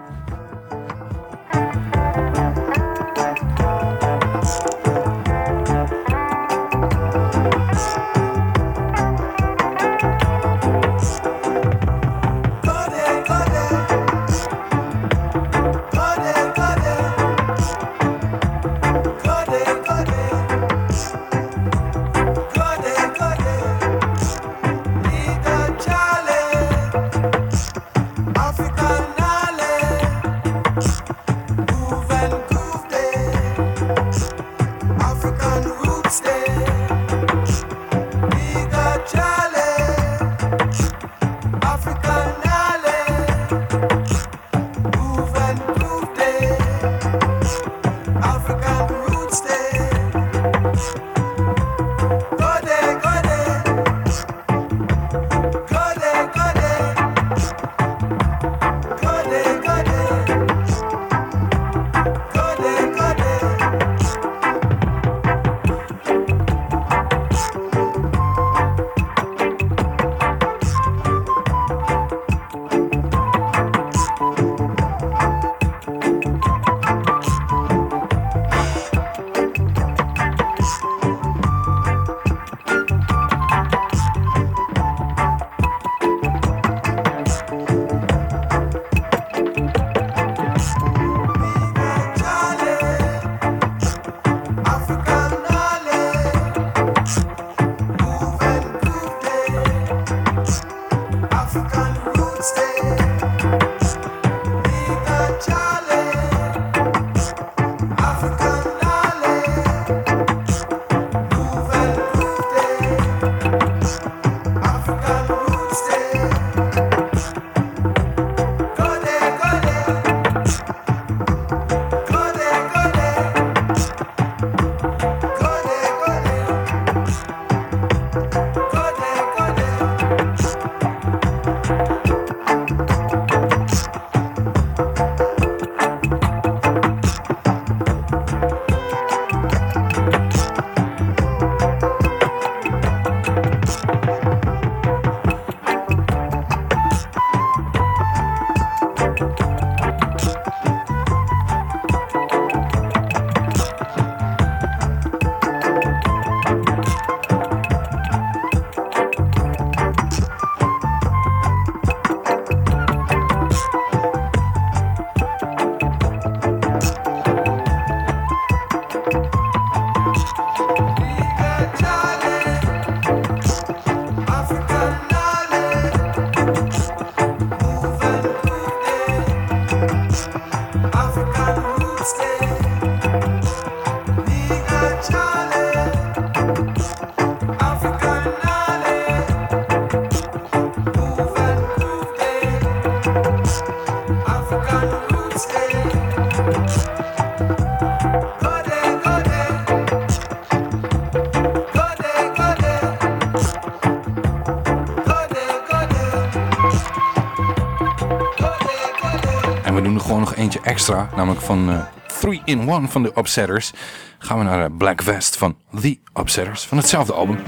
Extra, namelijk van 3-in-1 van de Upsetters. Gaan we naar eh, Black Vest van The Upsetters, van hetzelfde album.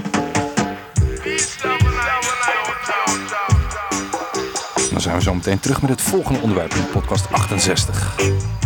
dan zijn we zo meteen terug met het volgende onderwerp in podcast 68.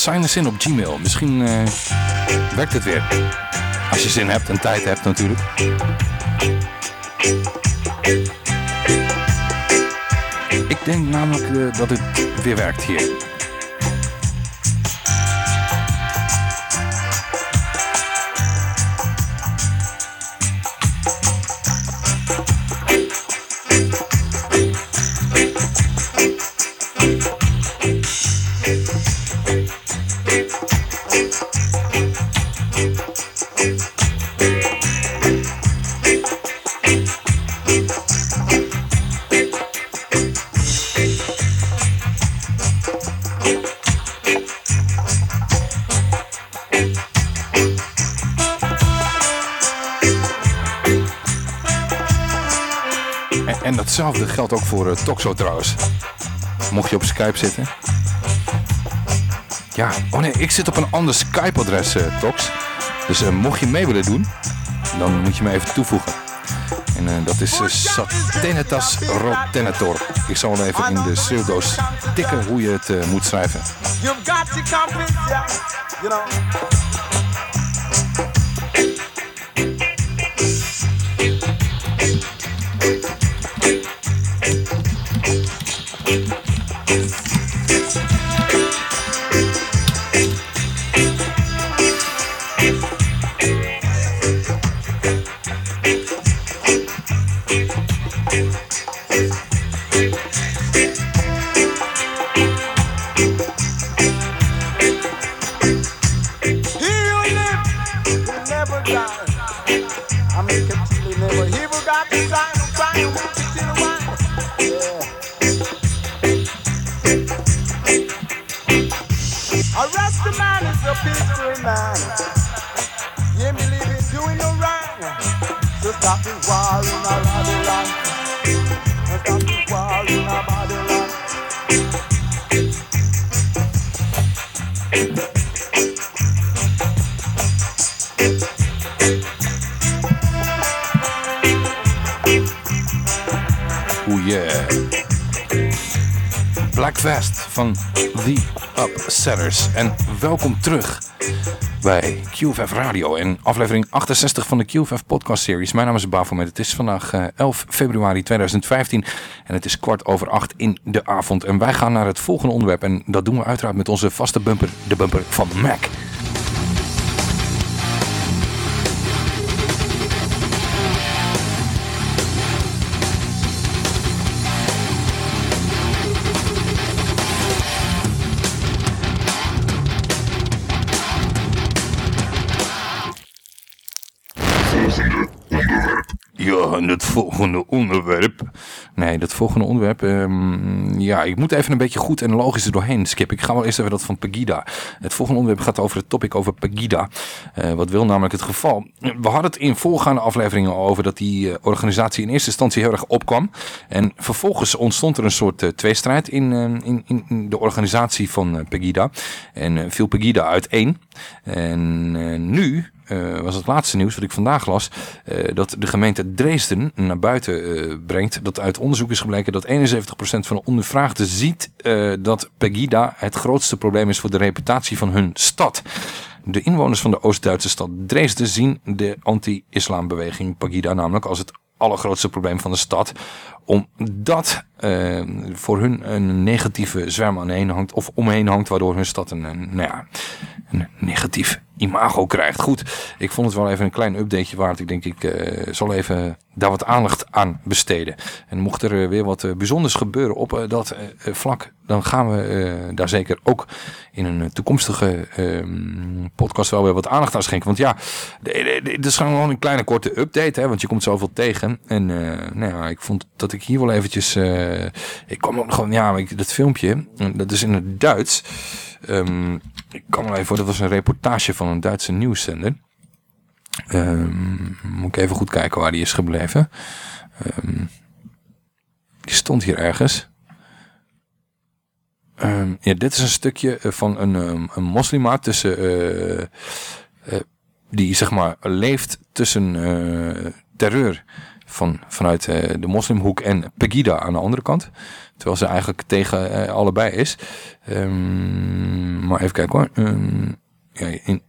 Sign eens in op Gmail. Misschien eh, werkt het weer. Als je zin hebt en tijd hebt natuurlijk. Ik denk namelijk eh, dat het weer werkt hier. Ook voor uh, Toxo trouwens. Mocht je op Skype zitten. Ja, oh nee, ik zit op een ander Skype-adres, eh, Tox. Dus eh, mocht je mee willen doen, dan moet je me even toevoegen. En eh, dat is uh, Satenetas Rotenator. Ik zal even in de pseudo's tikken hoe je het eh, moet schrijven. En welkom terug bij QFF Radio in aflevering 68 van de QFF podcast series. Mijn naam is Bafomet. Het is vandaag eh, 11 februari 2015 en het is kwart over acht in de avond. En wij gaan naar het volgende onderwerp en dat doen we uiteraard met onze vaste bumper, de bumper van Mac. Volgende onderwerp. Nee, dat volgende onderwerp. ehm, ja, ik moet even een beetje goed en logisch er doorheen skip. Ik ga wel eerst even dat van Pegida. Het volgende onderwerp gaat over het topic over Pegida. Eh, wat wil namelijk het geval? We hadden het in voorgaande afleveringen over dat die eh, organisatie in eerste instantie heel erg opkwam. En vervolgens ontstond er een soort eh, tweestrijd in, eh, in, in- in de organisatie van Pegida. En viel Pegida uiteen. En nu eh, was het laatste nieuws wat ik vandaag las, eh, dat de gemeente Dresden naar buiten eh, brengt dat uit onderzoek is gebleken dat 71% van de ondervraagden ziet dat Pegida het grootste probleem is voor de reputatie van hun stad. De inwoners van de Oost-Duitse stad Dresden zien de anti-islambeweging Pegida namelijk als het allergrootste probleem van de stad. Omdat eh, voor hun een negatieve zwerm aanheen hangt of omheen hangt, waardoor hun stad een, een, nou ja, een negatief imago krijgt. Goed, ik vond het wel even een klein updateje waard. Ik denk ik eh, zal even daar wat aandacht aan besteden. En mocht er eh, weer wat eh, bijzonders gebeuren op eh, dat vlak, dan gaan we daar zeker ook in een toekomstige ehm, podcast wel weer wat aandacht aan schenken. Want ja, dit is gewoon een kleine korte update, hè, want je komt zoveel tegen. En nou ja, ik vond dat ik hier wel eventjes... ik kwam ook gewoon, ja, dat filmpje, dat is in het Duits. Ehm, ik kan wel even dat was een reportage van een Duitse nieuwszender. Ehm, moet ik even goed kijken waar die is gebleven. Ehm, die stond hier ergens. Ehm, ja, dit is een stukje eh, van een, een tussen, eh, eh, die zeg maar leeft tussen terreur van, vanuit de moslimhoek en Pegida aan de andere kant. Terwijl ze eigenlijk tegen allebei is. Maar even kijken hoor. Ja, in,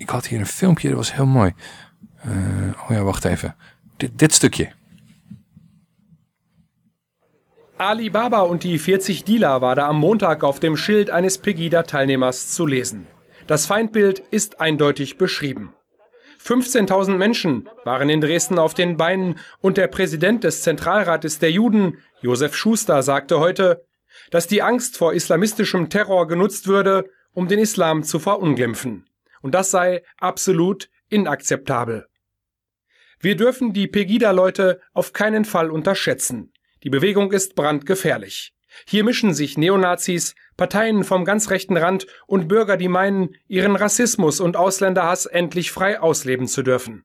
ik had hier een filmpje, dat was heel mooi. Eh, oh ja, wacht even. Dit, dit stukje. Alibaba und die 40 Dealer war da am Montag auf dem Schild eines Pegida-Teilnehmers zu lesen. Das Feindbild ist eindeutig beschrieben. 15.000 Menschen waren in Dresden auf den Beinen und der Präsident des Zentralrates der Juden, Josef Schuster, sagte heute, dass die Angst vor islamistischem Terror genutzt würde, um den Islam zu verunglimpfen. Und das sei absolut inakzeptabel. Wir dürfen die Pegida-Leute auf keinen Fall unterschätzen. Die Bewegung ist brandgefährlich. Hier mischen sich Neonazis, Parteien vom ganz rechten Rand und Bürger, die meinen, ihren Rassismus und Ausländerhass endlich frei ausleben zu dürfen.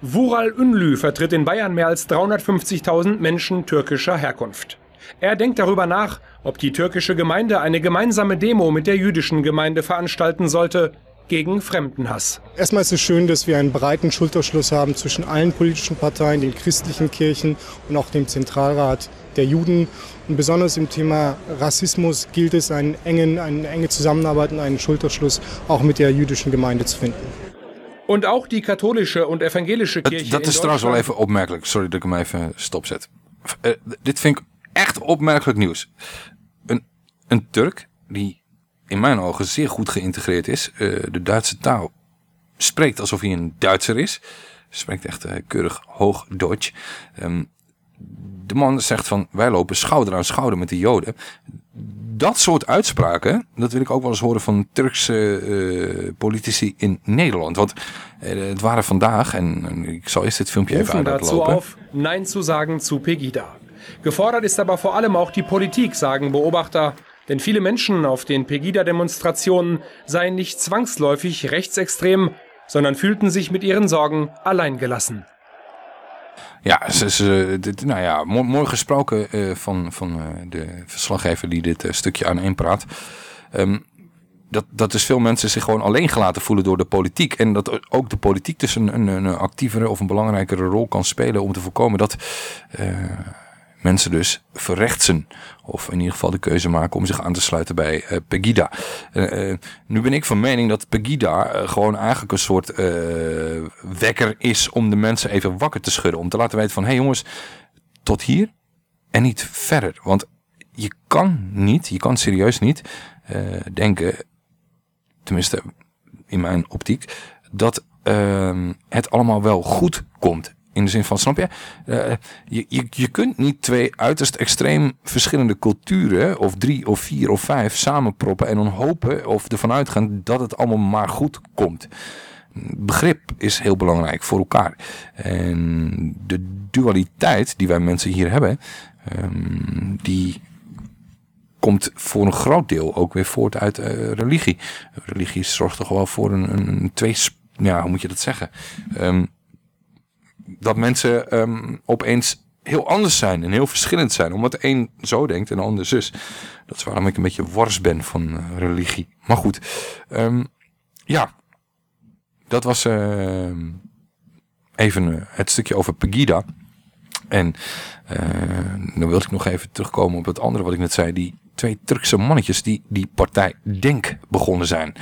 Vural Ünlü vertritt in Bayern mehr als 350.000 Menschen türkischer Herkunft. Er denkt darüber nach, ob die türkische Gemeinde eine gemeinsame Demo mit der jüdischen Gemeinde veranstalten sollte gegen Fremdenhass. Erstmal ist es schön, dass wir einen breiten Schulterschluss haben zwischen allen politischen Parteien, den christlichen Kirchen und auch dem Zentralrat der Juden. Und besonders im Thema Rassismus gilt es, einen engen, eine enge Zusammenarbeit und einen Schulterschluss auch mit der jüdischen Gemeinde zu finden. Und auch die katholische und evangelische Kirche Dat in is trouwens wel even opmerkelijk. Sorry dat ik hem even stopzet. Eh, dit vind ik echt opmerkelijk nieuws. Een, een Turk die in mijn ogen zeer goed geïntegreerd is. eh, de Duitse taal spreekt alsof hij een Duitser is. Spreekt echt eh, keurig hoog Duits. Ehm, de man zegt van wij lopen schouder aan schouder met de Joden. Dat soort uitspraken, dat wil ik ook wel eens horen van Turkse eh, politici in Nederland. Want het waren vandaag, en, en ik zal eerst dit filmpje even uit laten dazu lopen. auf, Nein zu sagen zu Pegida. Gefordert ist aber vor allem auch die Politik, sagen Beobachter. Denn viele Menschen auf den Pegida-Demonstrationen seien nicht zwangsläufig rechtsextrem, sondern fühlten sich mit ihren Sorgen alleingelassen. Ja, ze, ze, dit, nou ja mooi, gesproken eh, van, van eh, de verslaggever die dit eh, stukje aan praat. Ehm, dat, dat dus veel mensen zich gewoon alleen gelaten voelen door de politiek. En dat ook de politiek dus een, een, een actievere of een belangrijkere rol kan spelen om te voorkomen dat eh, mensen dus verrechtsen. Of in ieder geval de keuze maken om zich aan te sluiten bij eh, Pegida. Eh, eh, nu ben ik van mening dat Pegida gewoon eigenlijk een soort wekker is om de mensen even wakker te schudden. Om te laten weten van, hé hey jongens, tot hier en niet verder. Want je kan niet, je kan serieus niet denken, tenminste in mijn optiek, dat ehm, het allemaal wel goed komt. In de zin van, snap je? Eh, je, je? Je kunt niet twee uiterst extreem verschillende culturen, of drie of vier of vijf, samenproppen en dan hopen of ervan uitgaan dat het allemaal maar goed komt. begrip is heel belangrijk voor elkaar. En de dualiteit die wij mensen hier hebben, ehm, die komt voor een groot deel ook weer voort uit uh, religie. Religie zorgt toch wel voor een, een, een twee, ja, hoe moet je dat zeggen? Um, dat mensen um, opeens heel anders zijn en heel verschillend zijn. Omdat de een zo denkt en de ander zus. Dat is waarom ik een beetje wars ben van uh, religie. Maar goed, um, ja, dat was uh, even uh, het stukje over Pegida. En dan wilde ik nog even terugkomen op het andere wat ik net zei. Die twee Turkse mannetjes die die partij Denk begonnen zijn.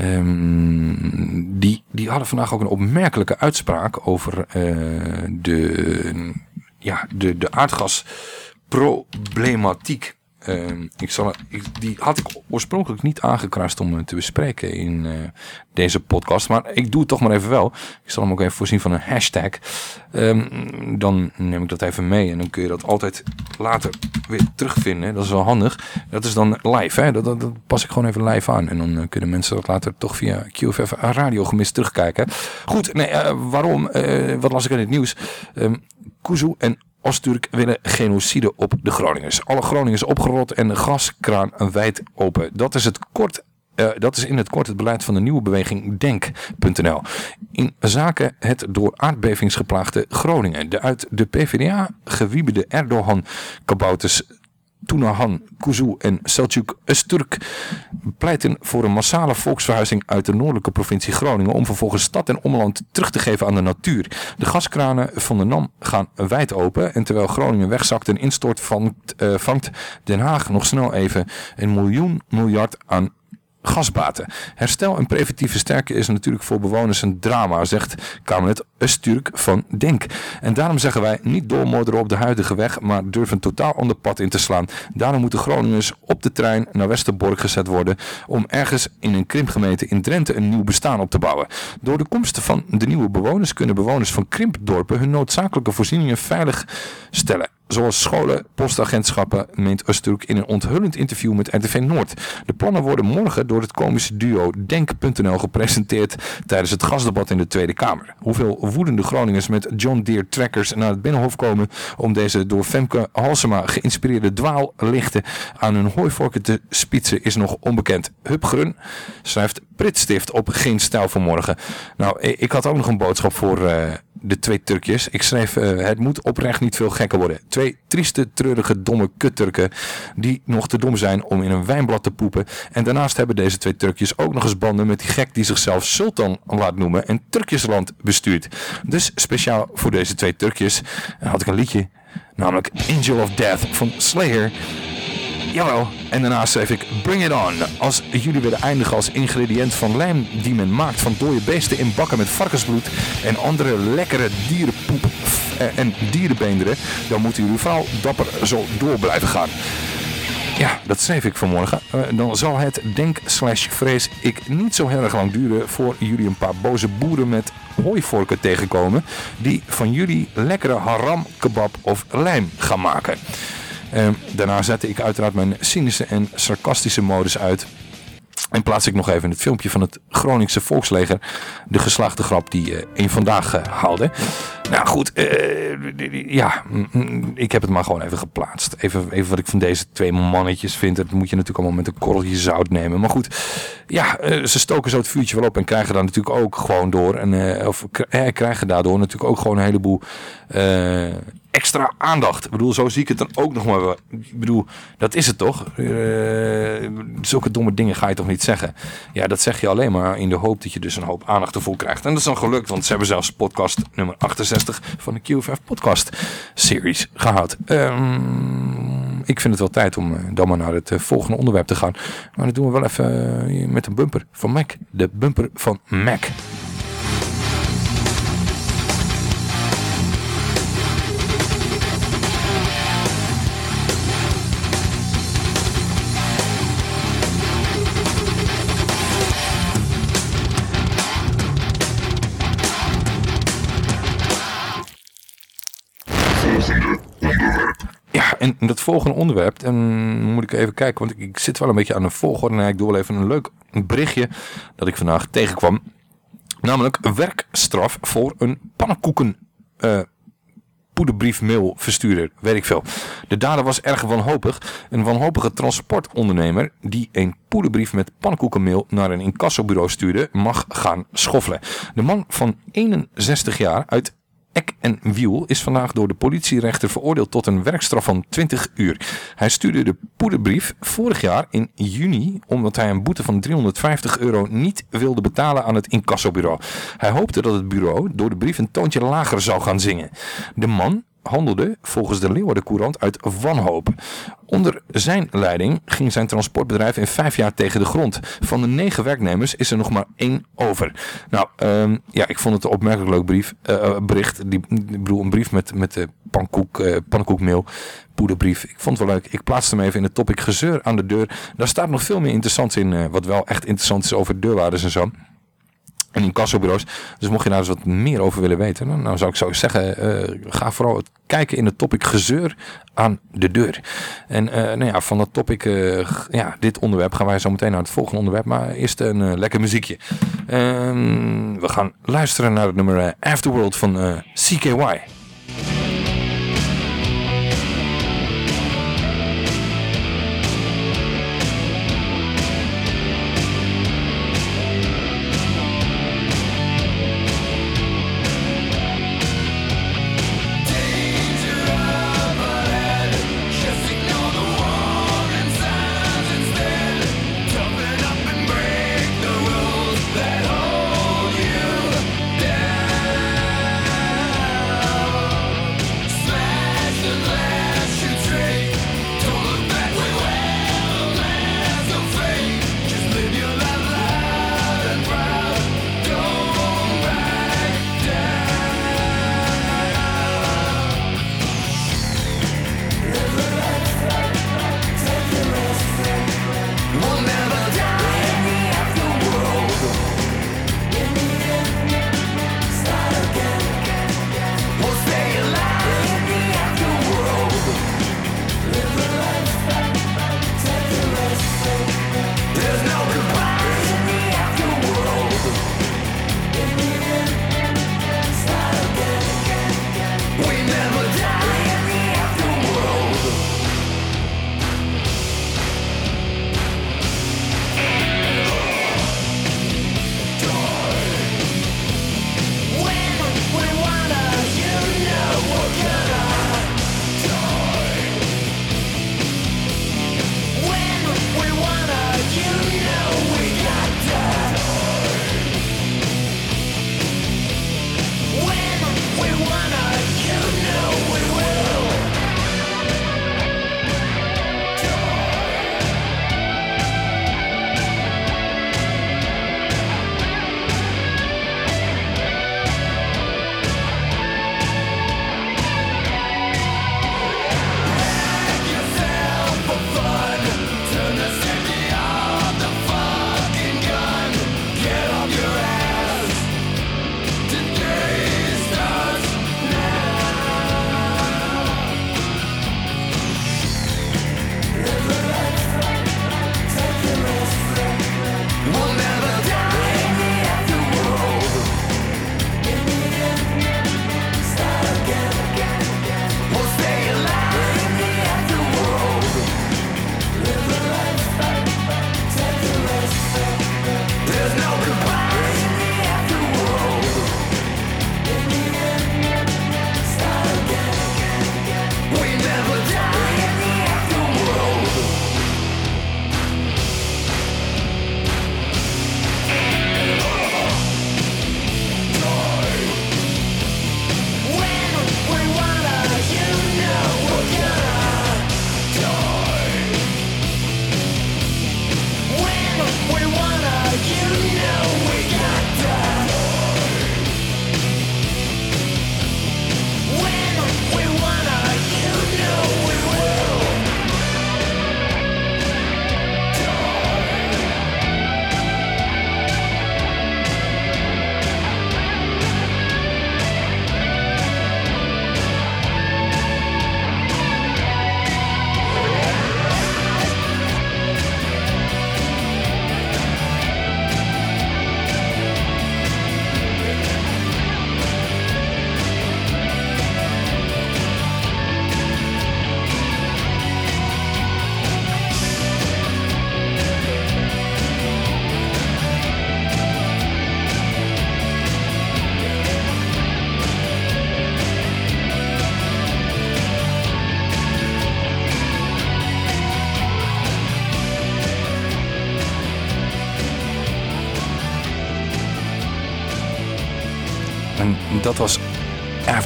Um, die, die hadden vandaag ook een opmerkelijke uitspraak over uh, de, ja, de, de aardgasproblematiek. Uh, ik zal, die had ik oorspronkelijk niet aangekrast om te bespreken in uh, deze podcast. Maar ik doe het toch maar even wel. Ik zal hem ook even voorzien van een hashtag. Um, dan neem ik dat even mee. En dan kun je dat altijd later weer terugvinden. Dat is wel handig. Dat is dan live. Hè? Dat, pas ik gewoon even live aan. En dan uh, kunnen mensen dat later toch via QFF Radio gemist terugkijken. Goed, nee, uh, waarom? wat las ik in het nieuws? Um, Kuzu en Oost-Turk willen genocide op de Groningers. Alle Groningers opgerot en de gaskraan wijd open. Dat is het kort uh, dat is in het kort het beleid van de nieuwe beweging Denk.nl. In zaken het door aardbevings geplaagde Groningen. De uit de PvdA gewiebede Erdogan-kabouters Tunahan, Kuzu en Selçuk Öztürk pleiten voor een massale volksverhuizing uit de noordelijke provincie Groningen om vervolgens stad en omland terug te geven aan de natuur. De gaskranen van de NAM gaan wijd open en terwijl Groningen wegzakt en instort vangt, uh, vangt Den Haag nog snel even een miljoen miljard aan gasbaten. Herstel en preventieve sterken is natuurlijk voor bewoners een drama, zegt Kamerlid Öztürk van Denk. En daarom zeggen wij niet doormodderen op de huidige weg, maar durven totaal ander pad in te slaan. Daarom moeten Groningers op de trein naar Westerbork gezet worden om ergens in een krimpgemeente in Drenthe een nieuw bestaan op te bouwen. Door de komst van de nieuwe bewoners kunnen bewoners van krimpdorpen hun noodzakelijke voorzieningen veilig stellen zoals scholen, postagentschappen, meent Öztürk in een onthullend interview met RTV Noord. De plannen worden morgen door het komische duo Denk.nl gepresenteerd tijdens het gasdebat in de Tweede Kamer. Hoeveel woedende Groningers met John Deere trackers naar het Binnenhof komen om deze door Femke Halsema geïnspireerde dwaallichten aan hun hooivorken te spitsen is nog onbekend. Hup Grun schrijft Pritstift op Geen Stijl van Morgen. Nou, ik had ook nog een boodschap voor... Uh, de twee Turkjes. Ik schreef, uh, het moet oprecht niet veel gekker worden. Twee trieste, treurige, domme kutturken die nog te dom zijn om in een wijnblad te poepen. En daarnaast hebben deze twee Turkjes ook nog eens banden met die gek die zichzelf Sultan laat noemen en Turkjesland bestuurt. Dus speciaal voor deze twee Turkjes had ik een liedje, namelijk Angel of Death van Slayer. Jawel, en daarna schreef ik Bring It On. Als jullie willen eindigen als ingrediënt van lijm die men maakt van dode beesten in bakken met varkensbloed en andere lekkere dierenpoep en dierenbeenderen, dan moeten jullie vooral dapper zo door blijven gaan. Ja, dat schreef ik vanmorgen. Uh, dan zal het denk slash vrees ik niet zo heel erg lang duren voor jullie een paar boze boeren met hooivorken tegenkomen die van jullie lekkere haram, kebab of lijm gaan maken. Uh, daarna zette ik uiteraard mijn cynische en sarcastische modus uit. En plaats ik nog even het filmpje van het Groningse volksleger. De geslaagde grap die uh, een vandaag uh, haalde. Nou goed, uh, ja, ik heb het maar gewoon even geplaatst. Even, even wat ik van deze twee mannetjes vind. Dat moet je natuurlijk allemaal met een korreltje zout nemen. Maar goed, ja, ze stoken zo het vuurtje wel op. En krijgen daar natuurlijk ook gewoon door. En, of krijgen daardoor natuurlijk ook gewoon een heleboel extra aandacht. Ik bedoel, zo zie ik het dan ook nog maar. Ik bedoel, dat is het toch? Uh, zulke domme dingen ga je toch niet zeggen? Ja, dat zeg je alleen maar in de hoop dat je dus een hoop aandacht ervoor krijgt. En dat is dan gelukt, want ze hebben zelfs podcast nummer 68 van de QFF podcast series gehaald. Um, ik vind het wel tijd om dan maar naar het volgende onderwerp te gaan. Maar dat doen we wel even met een bumper van Mac. De bumper van Mac. En dat volgende onderwerp, dan moet ik even kijken, want ik, ik zit wel een beetje aan de volgorde. En ik doe wel even een leuk berichtje dat ik vandaag tegenkwam. Namelijk werkstraf voor een pannenkoeken eh poederbriefmailverstuurder, weet ik veel. De dader was erg wanhopig. Een wanhopige transportondernemer die een poederbrief met pannenkoekenmail naar een incassobureau stuurde, mag gaan schoffelen. De man van 61 jaar uit Eck en Wiel is vandaag door de politierechter veroordeeld tot een werkstraf van 20 uur. Hij stuurde de poederbrief vorig jaar in juni omdat hij een boete van 350 euro niet wilde betalen aan het incassobureau. Hij hoopte dat het bureau door de brief een toontje lager zou gaan zingen. De man handelde volgens de Leeuwarden Courant uit wanhoop. Onder zijn leiding ging zijn transportbedrijf in vijf jaar tegen de grond. Van de negen werknemers is er nog maar één over. Nou, ehm, ja, ik vond het een opmerkelijk leuk brief, eh, bericht. Die, ik bedoel, een brief met, met de pannenkoek, eh, pannenkoekmeel, poederbrief. Ik vond het wel leuk. Ik plaatste hem even in het topic gezeur aan de deur. Daar staat nog veel meer interessants in, eh, wat wel echt interessant is over deurwaarders en zo. En incassobureaus. Dus mocht je daar eens wat meer over willen weten, dan nou zou ik zo zeggen, eh, ga vooral kijken in het topic gezeur aan de deur. En eh, nou ja, van dat topic, eh, ja, dit onderwerp gaan wij zo meteen naar het volgende onderwerp. Maar eerst een lekker muziekje. Ehm, we gaan luisteren naar het nummer Afterworld van CKY.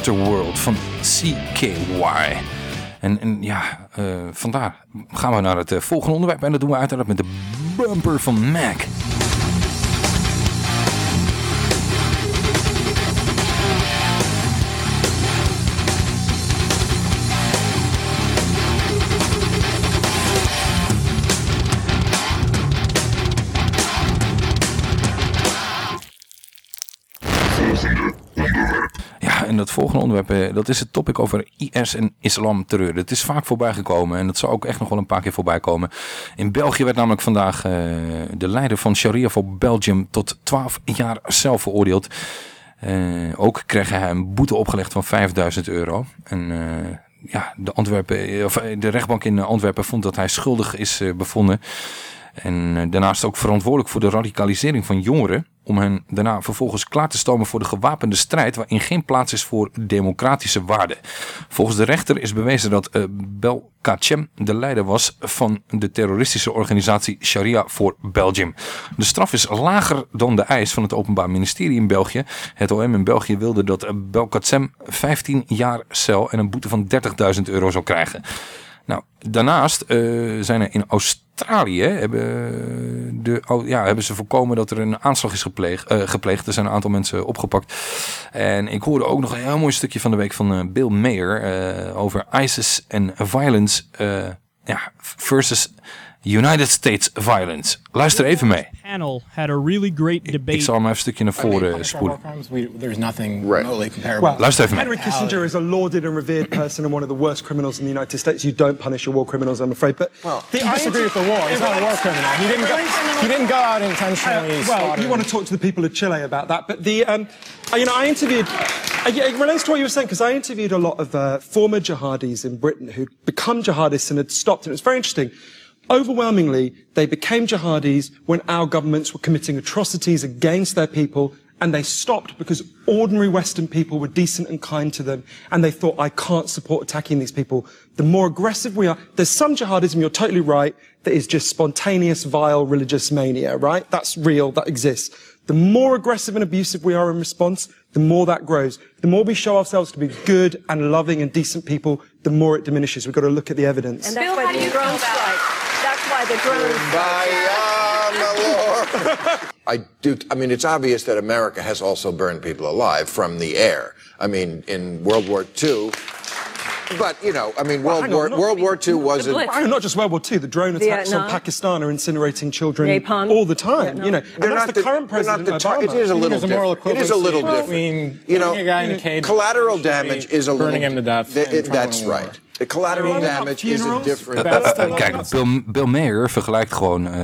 Afterworld van CKY. En, en ja, eh, vandaar gaan we naar het eh, volgende onderwerp. En dat doen we uiteraard met de bumper van Mac. Volgende onderwerp, eh, dat is het topic over IS en islamterreur. Het is vaak voorbij gekomen en dat zal ook echt nog wel een paar keer voorbij komen. In België werd namelijk vandaag eh, de leider van Sharia voor Belgium tot 12 jaar zelf veroordeeld. Eh, ook kreeg hij een boete opgelegd van 5000 euro. En ja, de, Antwerpen, of, de rechtbank in Antwerpen vond dat hij schuldig is bevonden. En daarnaast ook verantwoordelijk voor de radicalisering van jongeren. Om hen daarna vervolgens klaar te stomen voor de gewapende strijd waarin geen plaats is voor democratische waarden. Volgens de rechter is bewezen dat uh, Belkacem de leider was van de terroristische organisatie Sharia voor Belgium. De straf is lager dan de eis van het Openbaar Ministerie in België. Het OM in België wilde dat uh, Belkacem 15 jaar cel en een boete van 30.000 euro zou krijgen. Nou, daarnaast uh, zijn er in Australië hebben, de, ja, hebben ze voorkomen dat er een aanslag is gepleegd, uh, gepleegd. Er zijn een aantal mensen opgepakt. En ik hoorde ook nog een heel mooi stukje van de week van uh, Bill Mayer over ISIS en violence ja, versus United States violence. Luister even mee. Panel had a really great debate. Ik zal hem even een stukje naar voren spoelen. There's nothing remotely comparable. Well, Luister even mee. Henry Kissinger is a lauded and revered person and one of the worst criminals in the United States. You don't punish your war criminals, I'm afraid. But well, the, I disagree with the war. He's not a war criminal. He didn't go. He didn't go out intentionally. Uh, well, you want to talk to the people of Chile about that, but the um, you know I interviewed. It relates to what you were saying because I interviewed a lot of uh, former jihadis in Britain who'd become jihadists and had stopped, and it was very interesting. Overwhelmingly, they became jihadis when our governments were committing atrocities against their people and they stopped because ordinary Western people were decent and kind to them and they thought, I can't support attacking these people. The more aggressive we are, there's some jihadism, you're totally right, that is just spontaneous, vile religious mania, right? That's real, that exists. The more aggressive and abusive we are in response, the more that grows. The more we show ourselves to be good and loving and decent people, the more it diminishes. We've got to look at the evidence. And that's why the drone strike. That's why the drone I do. I mean, it's obvious that America has also burned people alive from the air. I mean, in World War II. But you know, I mean, World well, War on, World War II was a, not just World War II. The drone attacks Vietnam. on Pakistan are incinerating children Napalm. all the time. Vietnam. You know, They're and that's not the, current president the tar- Obama. It is a little There's a moral different. It is a little equivalency different. between you know, a guy in a cage collateral damage is a little. burning him to death th- it- that's win a war. right. The collateral damage is a different. Uh, uh, uh, kijk, Bill, Bill Mayer vergelijkt gewoon uh,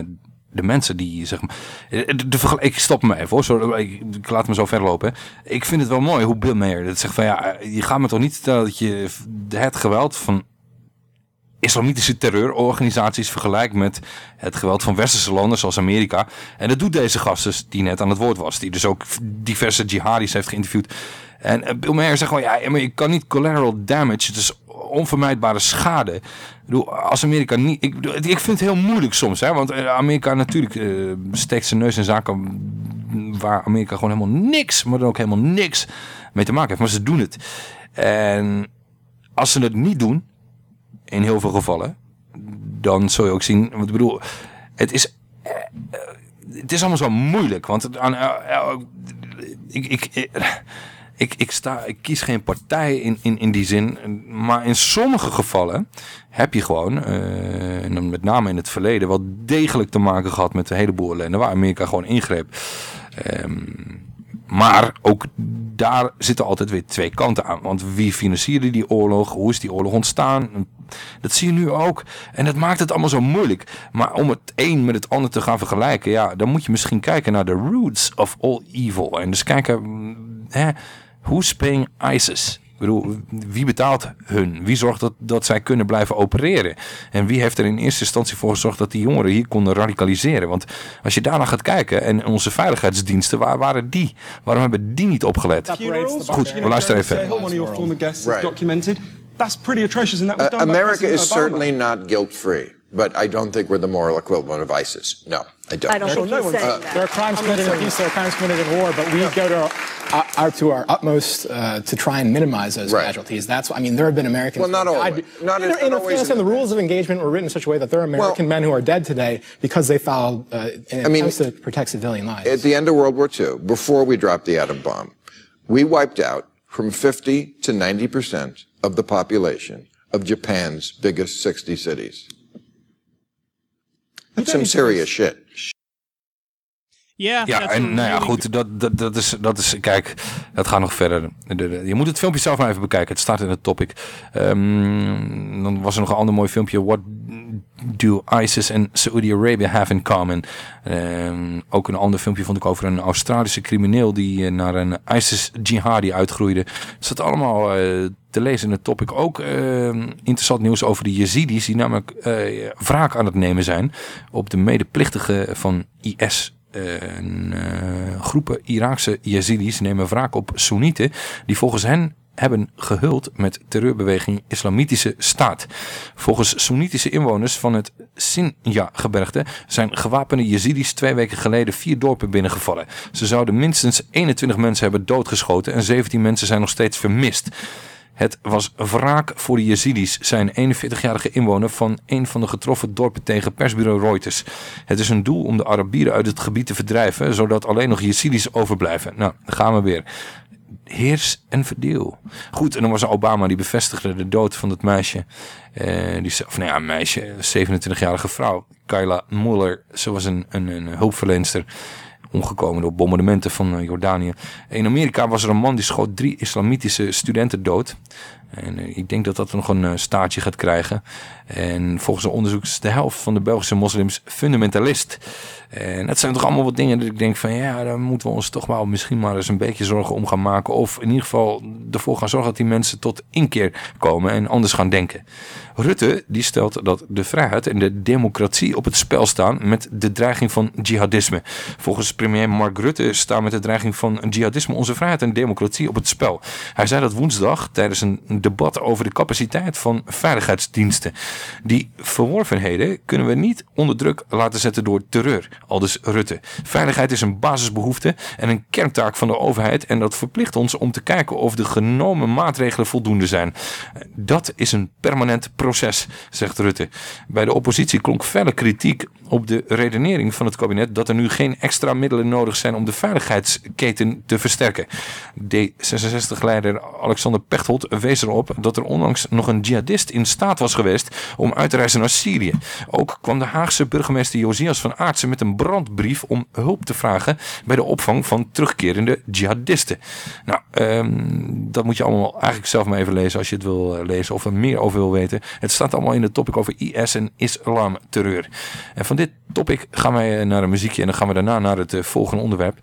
de mensen die, zeg maar... De, de, de, ik stop me even hoor, Sorry, ik, ik, laat me zo verder lopen. Ik vind het wel mooi hoe Bill Mayer dat zegt van ja, je gaat me toch niet vertellen dat je het geweld van islamitische terreurorganisaties vergelijkt met het geweld van westerse landen zoals Amerika. En dat doet deze gast dus, die net aan het woord was. Die dus ook diverse jihadis heeft geïnterviewd. En Bill Mayer zegt gewoon, ja, maar je kan niet collateral damage, het is onvermijdbare schade. Ik bedoel, als Amerika niet... Ik, ik vind het heel moeilijk soms, hè, want Amerika natuurlijk uh, steekt zijn neus in zaken waar Amerika gewoon helemaal niks, maar dan ook helemaal niks mee te maken heeft. Maar ze doen het. En als ze het niet doen, in heel veel gevallen, dan zul je ook zien, want ik bedoel, het is, uh, het is allemaal zo moeilijk, want aan, ik, ik, ik, ik, sta, ik kies geen partij in, in, in die zin, maar in sommige gevallen heb je gewoon, dan met name in het verleden, wel degelijk te maken gehad met een heleboel ellende waar Amerika gewoon ingreep. Um, maar ook daar zitten altijd weer twee kanten aan. Want wie financierde die oorlog? Hoe is die oorlog ontstaan? Dat zie je nu ook. En dat maakt het allemaal zo moeilijk. Maar om het een met het ander te gaan vergelijken... ja, dan moet je misschien kijken naar de roots of all evil. En dus kijken... Hè, who's paying ISIS? Ik bedoel, wie betaalt hun? Wie zorgt dat, dat zij kunnen blijven opereren? En wie heeft er in eerste instantie voor gezorgd dat die jongeren hier konden radicaliseren? Want als je daarna gaat kijken, en onze veiligheidsdiensten, waar waren die? Waarom hebben die niet opgelet? Goed, we luisteren even. That's pretty atrocious, and that was Uh, done America is certainly not guilt-free, but I don't think we're the moral equivalent of ISIS. No, I don't. I don't think he's saying that. There are crimes committed in peace, there are crimes committed in war, but we go to our, our, to our utmost uh, to try and minimize those Right. casualties. That's I mean there have been Americans. Well, not who died- always. Not in, in- in always Afghanistan, in the rules of engagement were written in such a way that there are American men who are dead today because they filed uh, in I mean- to protect civilian lives. At the end of World War II, before we dropped the atom bomb, we wiped out from 50 to 90 percent of the population of Japan's biggest 60 cities. That's some serious shit. Ja, en nou ja, goed, dat, dat, dat, is, dat is, kijk, dat gaat nog verder. De- de- je moet het filmpje zelf maar even bekijken. Het staat in het topic. Ehm, dan was er nog een ander mooi filmpje. What do ISIS en Saudi Arabia have in common? Ehm, ook een ander filmpje vond ik over een Australische crimineel die eh, naar een ISIS-jihadi uitgroeide. Het staat allemaal eh, te lezen in het topic. Ook ehm, interessant nieuws over de Yazidis die namelijk eh, wraak aan het nemen zijn op de medeplichtigen van IS. Een, eh, groepen Iraakse Yazidis nemen wraak op Soenieten die volgens hen hebben gehuld met terreurbeweging Islamitische Staat. Volgens Soenitische inwoners van het Sinja-gebergte zijn gewapende Yazidis twee weken geleden vier dorpen binnengevallen. Ze zouden minstens 21 mensen hebben doodgeschoten en 17 mensen zijn nog steeds vermist. Het was wraak voor de Yazidis, zijn 41-jarige inwoner van een van de getroffen dorpen tegen persbureau Reuters. Het is een doel om de Arabieren uit het gebied te verdrijven, zodat alleen nog Yazidis overblijven. Nou, daar gaan we weer. Heers en verdeel. Goed, en dan was Obama die bevestigde de dood van dat meisje. Eh, die, of nou ja, een meisje, een 27-jarige vrouw. Kayla Muller, ze was een, een, een hulpverlenster. Omgekomen door bombardementen van eh, Jordanië. In Amerika was er een man die schoot drie islamitische studenten dood. En eh, ik denk dat dat nog een eh, staartje gaat krijgen. En volgens een onderzoek is de helft van de Belgische moslims fundamentalist. En dat zijn toch allemaal wat dingen dat ik denk van ja, daar moeten we ons toch wel misschien maar eens een beetje zorgen om gaan maken. Of in ieder geval ervoor gaan zorgen dat die mensen tot inkeer komen en anders gaan denken. Rutte die stelt dat de vrijheid en de democratie op het spel staan met de dreiging van jihadisme. Volgens premier Mark Rutte staan met de dreiging van jihadisme onze vrijheid en democratie op het spel. Hij zei dat woensdag tijdens een debat over de capaciteit van veiligheidsdiensten. Die verworvenheden kunnen we niet onder druk laten zetten door terreur, aldus Rutte. Veiligheid is een basisbehoefte en een kerntaak van de overheid en dat verplicht ons om te kijken of de genomen maatregelen voldoende zijn. Dat is een permanent proces, zegt Rutte. Bij de oppositie klonk felle kritiek op de redenering van het kabinet dat er nu geen extra middelen nodig zijn om de veiligheidsketen te versterken. D66-leider Alexander Pechtold wees erop dat er onlangs nog een jihadist in staat was geweest om uit te reizen naar Syrië. Ook kwam de Haagse burgemeester Josias van Aartsen met een brandbrief om hulp te vragen bij de opvang van terugkerende jihadisten. Nou, ehm, dat moet je allemaal eigenlijk zelf maar even lezen als je het wil eh, lezen of er meer over wil weten. Het staat allemaal in het topic over IS en islamterreur. En van dit topic gaan wij eh, naar een muziekje en dan gaan we daarna naar het eh, volgende onderwerp.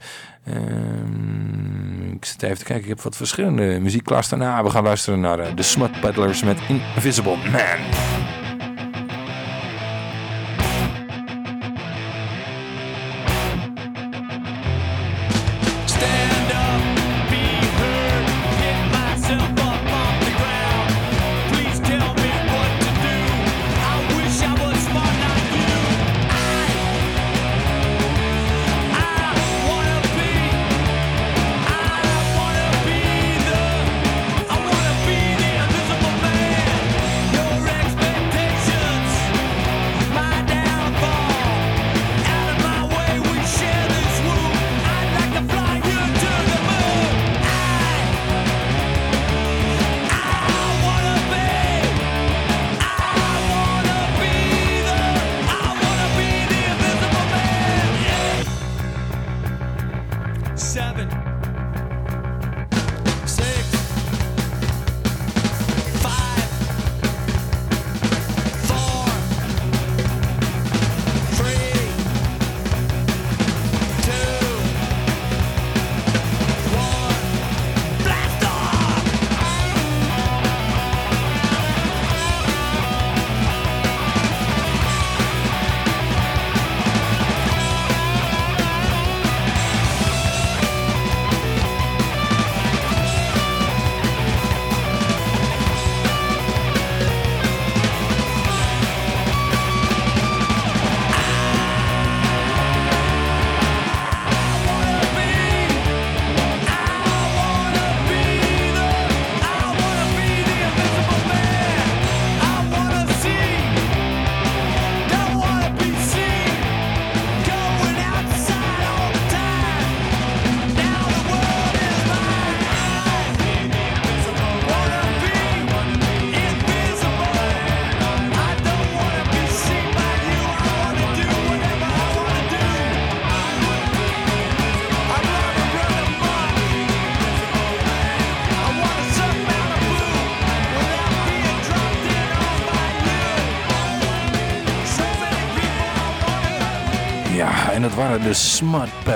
Ehm, ik zit even te kijken, ik heb wat verschillende muziek klaarstaan. Nou, we gaan luisteren naar eh, de Smut Peddlers met Invisible Man.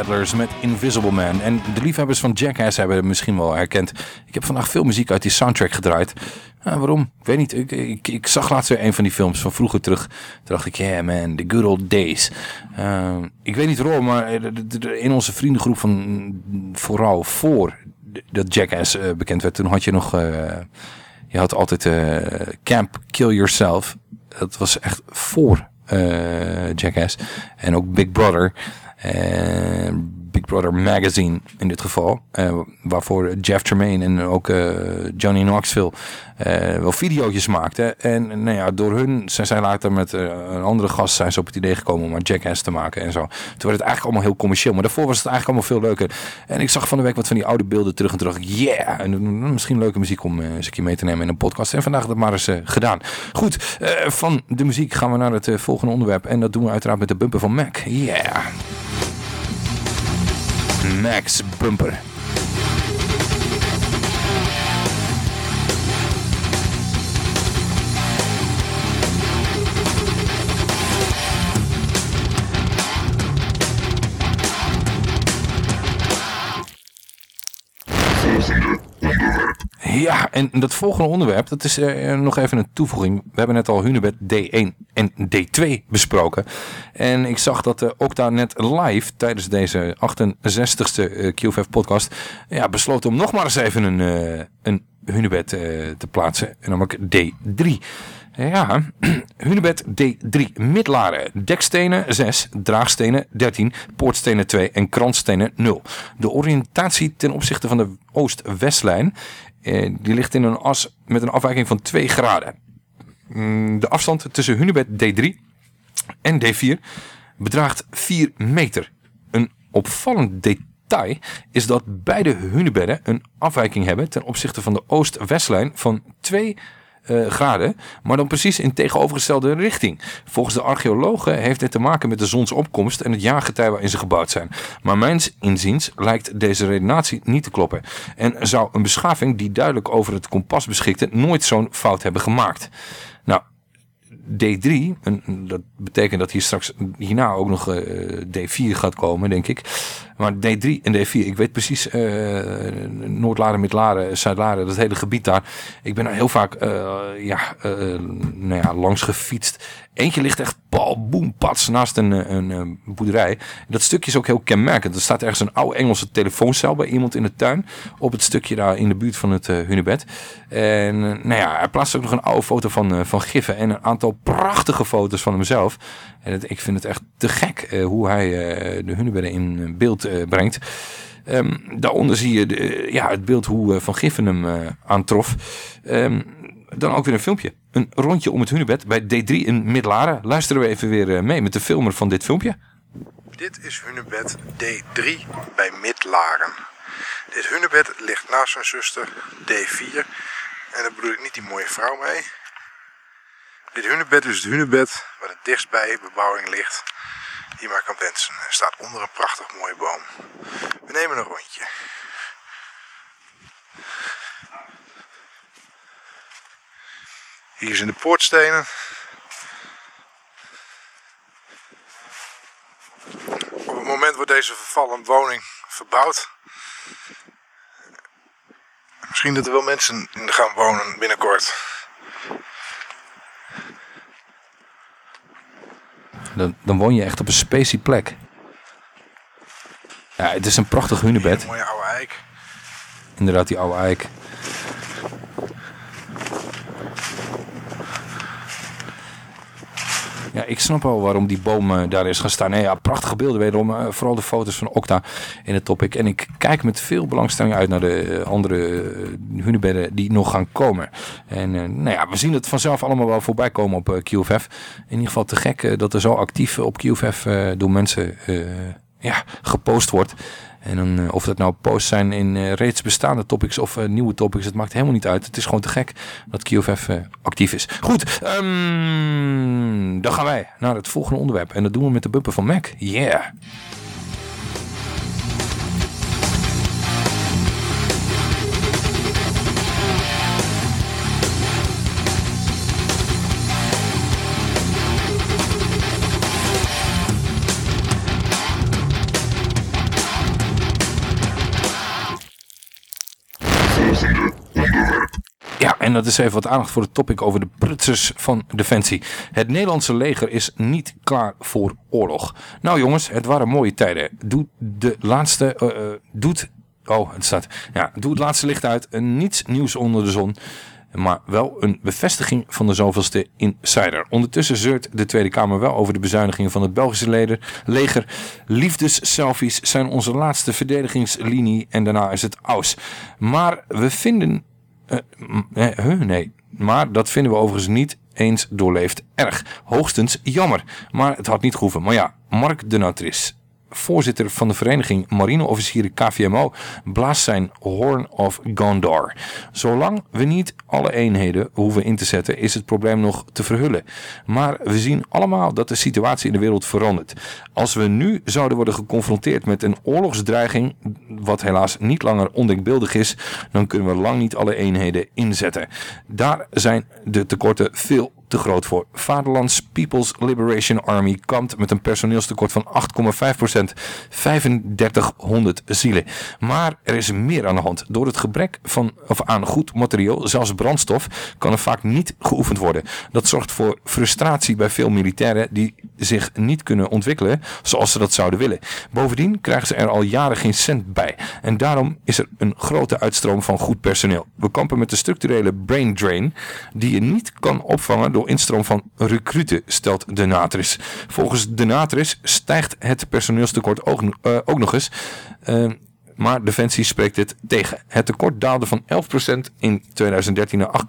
Peddlers met Invisible Man. En de liefhebbers van Jackass hebben het misschien wel herkend. Ik heb vandaag veel muziek uit die soundtrack gedraaid. Waarom? Ik weet niet. Ik, ik, ik, zag laatst weer een van die films van vroeger terug. Toen dacht ik, yeah man, the good old days. Uh, ik weet niet waarom, maar in onze vriendengroep van vooral voor dat Jackass uh, bekend werd. Toen had je nog, uh, je had altijd uh, Camp Kill Yourself. Dat was echt voor Jackass. En ook Big Brother. and Big Brother Magazine in dit geval. Uh, waarvoor Jeff Tremaine en ook uh, Johnny Knoxville uh, wel video's maakten. En nou ja, door hun zijn zij later met een andere gast zijn ze op het idee gekomen om maar Jackass te maken en zo. Toen werd het eigenlijk allemaal heel commercieel. Maar daarvoor was het eigenlijk allemaal veel leuker. En ik zag van de week wat van die oude beelden terug en ik, yeah! En misschien leuke muziek om eens een keer mee te nemen in een podcast. En vandaag dat maar eens gedaan. Goed, van de muziek gaan we naar het volgende onderwerp. En dat doen we uiteraard met de bumper van Mac. Yeah! Max Bumper. Ja, en dat volgende onderwerp, dat is uh, nog even een toevoeging. We hebben net al Hunebed D1 en D2 besproken. En ik zag dat uh, Okta net live tijdens deze 68ste uh, QFF podcast ja, besloot om nog maar eens even een, uh, een Hunebed te plaatsen. En namelijk D3. Ja, Hunebed D3 midlaren, dekstenen 6, draagstenen 13, poortstenen 2 en krantstenen 0. De oriëntatie ten opzichte van de oost-westlijn eh, die ligt in een as met een afwijking van 2 graden. Mm, de afstand tussen Hunebed D3 en D4 bedraagt 4 meter. Een opvallend detail is dat beide hunebedden een afwijking hebben ten opzichte van de oost-westlijn van 2 uh, graden, maar dan precies in tegenovergestelde richting. Volgens de archeologen heeft dit te maken met de zonsopkomst en het jaargetij waarin ze gebouwd zijn. Maar mijns inziens lijkt deze redenatie niet te kloppen. En zou een beschaving die duidelijk over het kompas beschikte nooit zo'n fout hebben gemaakt. Nou, D3, en dat betekent dat hier straks hierna ook nog uh, D4 gaat komen, denk ik. Maar D3 en D4, ik weet precies uh, Noordlaren, Midlaren, Zuidlaren, dat hele gebied daar. Ik ben er heel vaak uh, ja, nou ja, langs gefietst. Eentje ligt echt pal, boem, naast een, een, boerderij. Dat stukje is ook heel kenmerkend. Er staat ergens een oude Engelse telefooncel bij iemand in de tuin. Op het stukje daar in de buurt van het hunebed. En nou ja, hij plaatst ook nog een oude foto van, van Giffen. En een aantal prachtige foto's van hemzelf. En ik vind het echt te gek uh, hoe hij de hunebedden in beeld brengt. Um, daaronder zie je de, ja, het beeld hoe Van Giffen hem aantrof. Um, dan ook weer een filmpje. Een rondje om het hunebed bij D3 in Midlaren. Luisteren we even weer mee met de filmer van dit filmpje. Dit is hunebed D3 bij Midlaren. Dit hunebed ligt naast zijn zuster D4. En daar bedoel ik niet die mooie vrouw mee. Dit hunebed is het hunebed waar het dichtst bij bebouwing ligt. Je maar kan wensen. Er staat onder een prachtig mooie boom. We nemen een rondje. Hier zijn de poortstenen. Op het moment wordt deze vervallen woning verbouwd. Misschien dat er wel mensen in gaan wonen binnenkort. Dan, dan woon je echt op een specie plek. Ja, het is een prachtig hunebed. Mooie oude eik. Inderdaad, die oude eik. Ja, ik snap wel waarom die boom uh, daar is gaan staan. Nee, ja, prachtige beelden wederom. Uh, vooral de foto's van Okta in het topic. En ik kijk met veel belangstelling uit naar de uh, andere hunebedden die nog gaan komen. En nou ja, we zien het vanzelf allemaal wel voorbij komen op QFF. In ieder geval te gek dat er zo actief op QFF door mensen ja, gepost wordt. En dan, uh, of dat nou posts zijn in uh, reeds bestaande topics of uh, nieuwe topics, het maakt helemaal niet uit. Het is gewoon te gek dat QFF actief is. Goed, um, dan gaan wij naar het volgende onderwerp. En dat doen we met de bumper van Mac. Yeah! Dat is even wat aandacht voor het topic over de prutsers van Defensie. Het Nederlandse leger is niet klaar voor oorlog. Nou jongens, het waren mooie tijden. Doe de laatste... Uh, doet... Oh, het staat... Ja, doe het laatste licht uit. Niets nieuws onder de zon maar wel een bevestiging van de zoveelste insider. Ondertussen zeurt de Tweede Kamer wel over de bezuinigingen van het Belgische leger. Liefdesselfies zijn onze laatste verdedigingslinie en daarna is het aus. Maar we vinden... Uh, nee, maar dat vinden we overigens niet eens doorleefd erg. Hoogstens jammer, maar het had niet gehoeven. Maar ja, Mark de Natris voorzitter van de vereniging marineofficieren KVMO, blaast zijn Horn of Gondor. Zolang we niet alle eenheden hoeven in te zetten, is het probleem nog te verhullen. Maar we zien allemaal dat de situatie in de wereld verandert. Als we nu zouden worden geconfronteerd met een oorlogsdreiging, wat helaas niet langer ondenkbeeldig is, dan kunnen we lang niet alle eenheden inzetten. Daar zijn de tekorten veel te groot voor. Vaderlands People's Liberation Army kampt met een personeelstekort van 8,5%, 3500 zielen. Maar er is meer aan de hand. Door het gebrek van, of aan goed materieel, zelfs brandstof, kan er vaak niet geoefend worden. Dat zorgt voor frustratie bij veel militairen die zich niet kunnen ontwikkelen zoals ze dat zouden willen. Bovendien krijgen ze er al jaren geen cent bij. En daarom is er een grote uitstroom van goed personeel. We kampen met de structurele brain drain die je niet kan opvangen door instroom van recruten, stelt de Natris. Volgens de Natris stijgt het personeelstekort ook, uh, ook nog eens. Maar Defensie spreekt dit tegen. Het tekort daalde van 11% in 2013 naar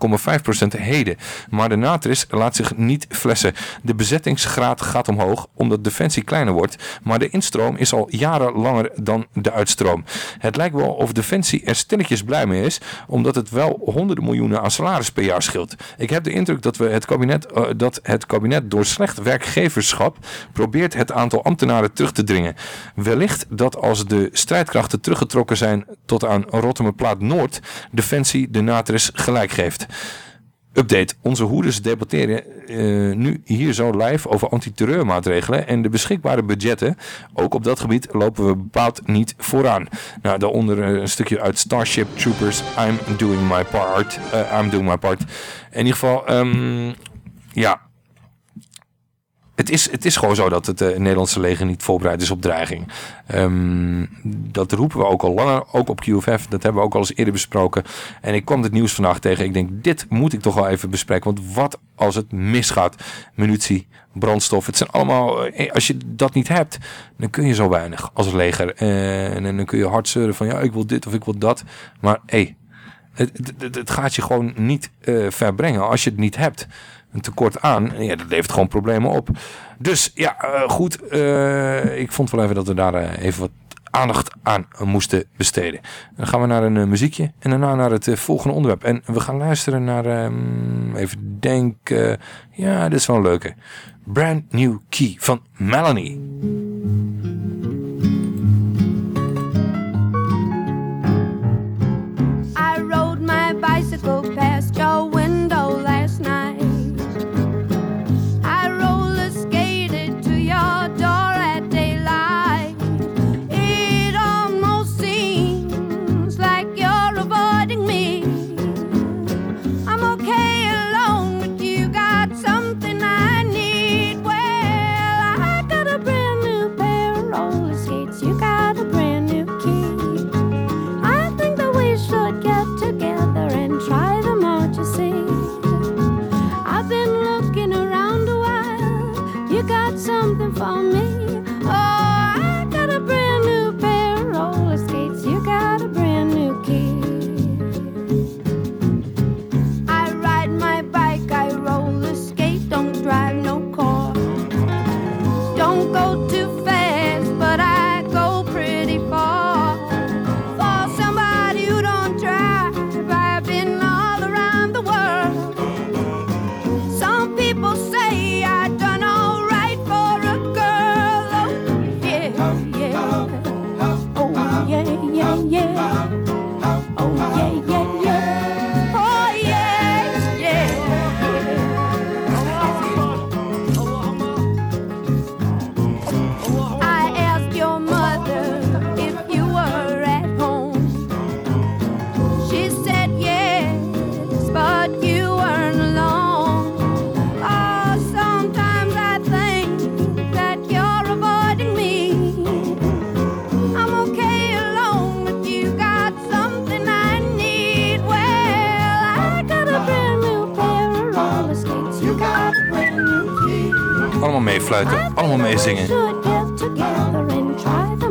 8,5% heden. Maar de natris laat zich niet flessen. De bezettingsgraad gaat omhoog omdat Defensie kleiner wordt, maar de instroom is al jaren langer dan de uitstroom. Het lijkt wel of Defensie er stilletjes blij mee is, omdat het wel honderden miljoenen aan salaris per jaar scheelt. Ik heb de indruk dat, we het, kabinet, uh, dat het kabinet door slecht werkgeverschap probeert het aantal ambtenaren terug te dringen. Wellicht dat als de strijdkrachten terug getrokken zijn tot aan Rotterdam-Plaat Noord, Defensie de Natris gelijk geeft. Update. Onze hoeders debatteren uh, nu hier zo live over antiterreurmaatregelen en de beschikbare budgetten. Ook op dat gebied lopen we bepaald niet vooraan. Nou, daaronder een stukje uit Starship Troopers. I'm doing my part. Uh, I'm doing my part. In ieder geval, um, ja, het is, het is gewoon zo dat het uh, Nederlandse leger niet voorbereid is op dreiging. Um, dat roepen we ook al langer, ook op QFF. Dat hebben we ook al eens eerder besproken. En ik kwam het nieuws vandaag tegen. Ik denk, dit moet ik toch wel even bespreken. Want wat als het misgaat? Munitie, brandstof. Het zijn allemaal, eh, als je dat niet hebt, dan kun je zo weinig als leger. Uh, en, dan kun je hard zeuren van, ja, ik wil dit of ik wil dat. Maar hé, hey, het, het, het, gaat je gewoon niet uh, verbrengen als je het niet hebt een tekort aan. Ja, dat levert gewoon problemen op. Dus ja, uh, goed. Uh, ik vond wel even dat we daar uh, even wat aandacht aan moesten besteden. Dan gaan we naar een muziekje en daarna naar het volgende onderwerp. En we gaan luisteren naar, um, even denken, ja, dit is wel een leuke. Brand New Key van Melanie.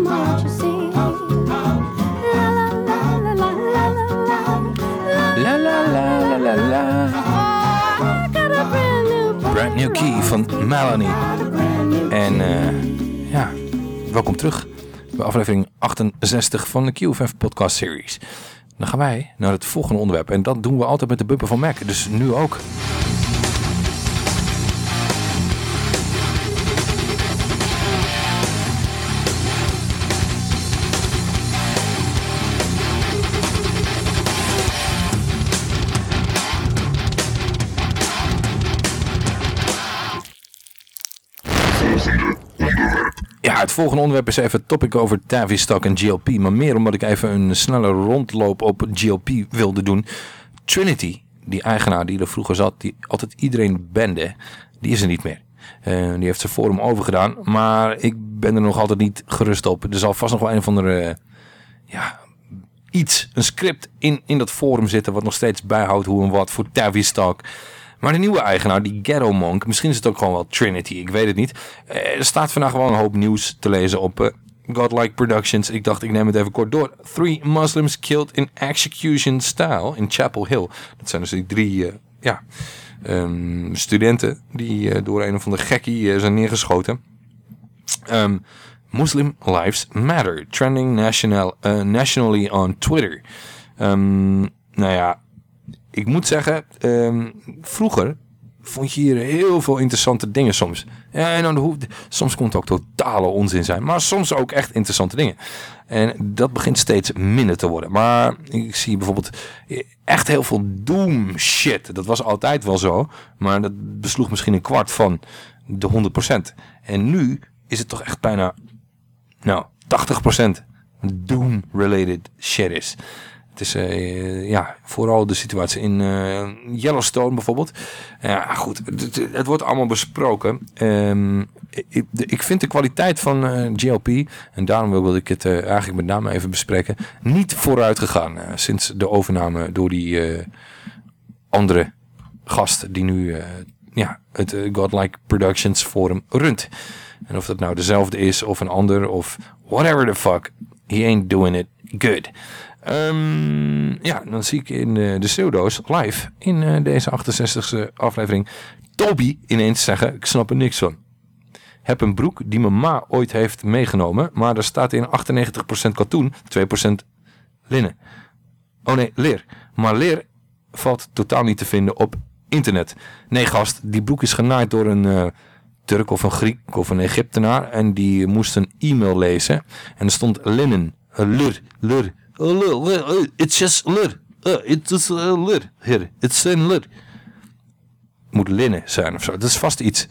Out, you see. La la la la la la la La la la la la la. I got a brand new Brand New Key van Melanie. En eh, ja, welkom terug bij aflevering 68 van de QFF podcast series. Dan gaan wij naar het volgende onderwerp. En dat doen we altijd met de bumper van Mac. Dus nu ook. Volgende onderwerp is even topic over Tavistock en GLP. Maar meer omdat ik even een snelle rondloop op GLP wilde doen. Trinity, die eigenaar die er vroeger zat, die altijd iedereen bende, die is er niet meer. Eh, die heeft zijn forum overgedaan, maar ik ben er nog altijd niet gerust op. Er zal vast nog wel een andere, eh, ja, iets, een script in, in dat forum zitten wat nog steeds bijhoudt hoe en wat voor Tavistock. Maar de nieuwe eigenaar, die Ghetto Monk, misschien is het ook gewoon wel Trinity, ik weet het niet. Eh, er staat vandaag wel een hoop nieuws te lezen op eh, Godlike Productions. Ik dacht, ik neem het even kort door. Three Muslims killed in execution style in Chapel Hill. Dat zijn dus die drie, eh, ja, ehm, studenten die door een of andere gekkie zijn neergeschoten. Ehm, Muslim Lives Matter, trending national, nationally on Twitter. Ehm, nou ja, ik moet zeggen, ehm, vroeger vond je hier heel veel interessante dingen soms. Ja, en dan soms kon het ook totale onzin zijn, maar soms ook echt interessante dingen. En dat begint steeds minder te worden. Maar ik zie bijvoorbeeld echt heel veel doom shit. Dat was altijd wel zo, maar dat besloeg misschien een kwart van de 100%. En nu is het toch echt bijna, nou, 80% doom-related shit is. Het is eh, ja, vooral de situatie in eh, Yellowstone bijvoorbeeld. Ja, goed, het, het- wordt allemaal besproken. Ehm, ik, vind de kwaliteit van eh, GLP, en daarom wilde ik het eigenlijk met name even bespreken, niet vooruit gegaan sinds de overname door die andere gast die nu ja, het Godlike Productions Forum runt. En of dat nou dezelfde is of een ander of whatever the fuck, he ain't doing it good. Ehm, ja, dan zie ik in eh, de pseudo's live in eh, deze 68e aflevering Toby ineens zeggen, ik snap er niks van. Heb een broek die mijn ma ooit heeft meegenomen, maar daar staat in 98% katoen, 2% linnen. Oh nee, leer. Maar leer valt totaal niet te vinden op internet. Nee gast, die broek is genaaid door een eh, Turk of een Griek of een Egyptenaar en die moest een e-mail lezen en er stond linnen, lur, lur, Uh, uh, it's just lur, Uh, just uh, lur, here, it's een lur. Moet linnen zijn of zo, dat is vast iets.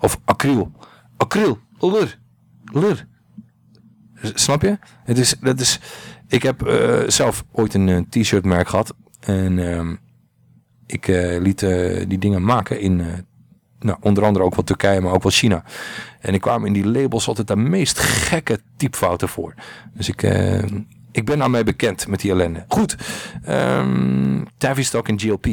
Of acryl, acryl, lur, lur. Snap je? Het is, dat is, ik heb eh, zelf ooit een eh, t-shirt merk gehad. En ehm, ik eh, liet die dingen maken in nou, onder andere ook wel Turkije, maar ook wel China. En ik kwam in die labels altijd de meest gekke typfouten voor. Dus ik, eh, ik ben daarmee bekend met die ellende. Goed, um, Tavistock en GLP.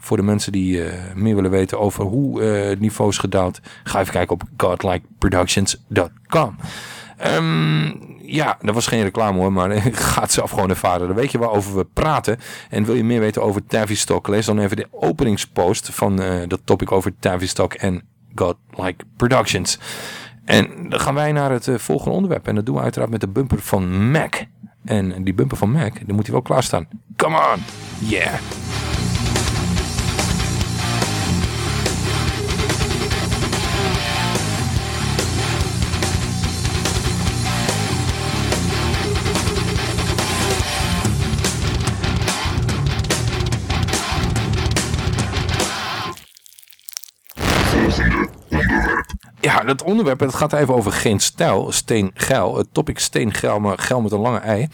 Voor de mensen die eh, meer willen weten over hoe eh, het niveau is gedaald, ga even kijken op godlikeproductions.com. Ehm, ja, dat was geen reclame hoor, maar ga het zelf gewoon ervaren. Dan weet je waarover we praten. En wil je meer weten over Tavistock, lees dan even de openingspost van eh, dat topic over Tavistock en Godlike Productions. En dan gaan wij naar het eh, volgende onderwerp. En dat doen we uiteraard met de bumper van Mac. En die bumper van Mac, die moet hij wel klaarstaan. Come on! Yeah! Ja, dat onderwerp, het gaat even over geen stijl, steengeil. Het topic steengeil, maar geil met een lange ei.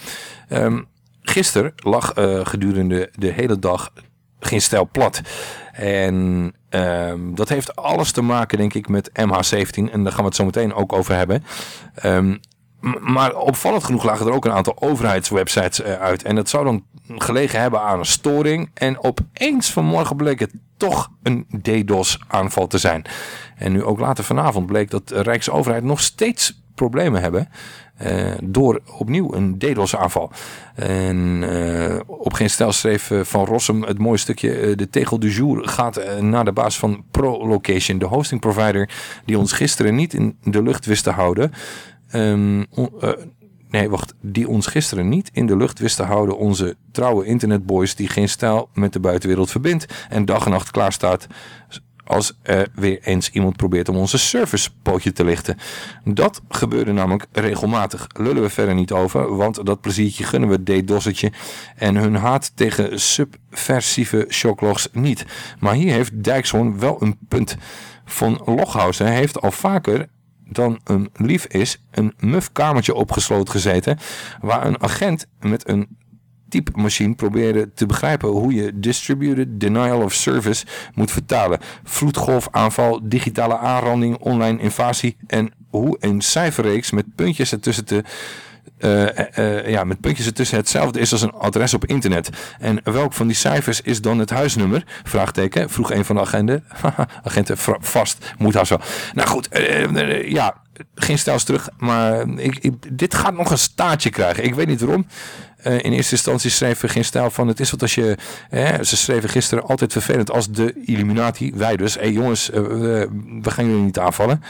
Ehm, gisteren lag eh, gedurende de hele dag geen stijl plat. En ehm, dat heeft alles te maken, denk ik, met MH17. En daar gaan we het zo meteen ook over hebben. Ehm, maar opvallend genoeg lagen er ook een aantal overheidswebsites eh, uit. En dat zou dan gelegen hebben aan een storing. En opeens vanmorgen bleek het toch een DDoS-aanval te zijn. En nu ook later vanavond bleek dat de Rijksoverheid nog steeds problemen hebben... eh, door opnieuw een DDoS-aanval. En eh, op geen stel schreef eh, Van Rossum het mooie stukje... de tegel du jour gaat naar de baas van ProLocation, de hosting provider... die ons gisteren niet in de lucht wist te houden... Ehm, eh, nee, wacht. Die ons gisteren niet in de lucht wist te houden. Onze trouwe internetboys die geen stijl met de buitenwereld verbindt. En dag en nacht klaarstaat als er weer eens iemand probeert om onze servicepootje te lichten. Dat gebeurde namelijk regelmatig. Lullen we verder niet over, want dat pleziertje gunnen we DDoS'etje en hun haat tegen subversieve shocklogs niet. Maar hier heeft Dijkshoorn wel een punt. Von Loghausen heeft al vaker dan een lief is een muf kamertje opgesloten gezeten waar een agent met een typemachine probeerde te begrijpen hoe je distributed denial of service moet vertalen. Vloedgolfaanval, digitale aanranding, online invasie en hoe een cijferreeks met puntjes ertussen te ja, met puntjes ertussen hetzelfde is als een adres op internet. En welk van die cijfers is dan het huisnummer? Vraagteken, vroeg een van de agenten. agenten vast, moet haar zo. Nou goed, eh, eh, ja, geen stijls terug, maar ik, dit gaat nog een staartje krijgen. Ik weet niet waarom. Eh, in eerste instantie schreven geen stijl van het is wat als je... Hè, ze schreven gisteren altijd vervelend als de Illuminati. Wij dus. Hé hey jongens, eh, we gaan jullie niet aanvallen.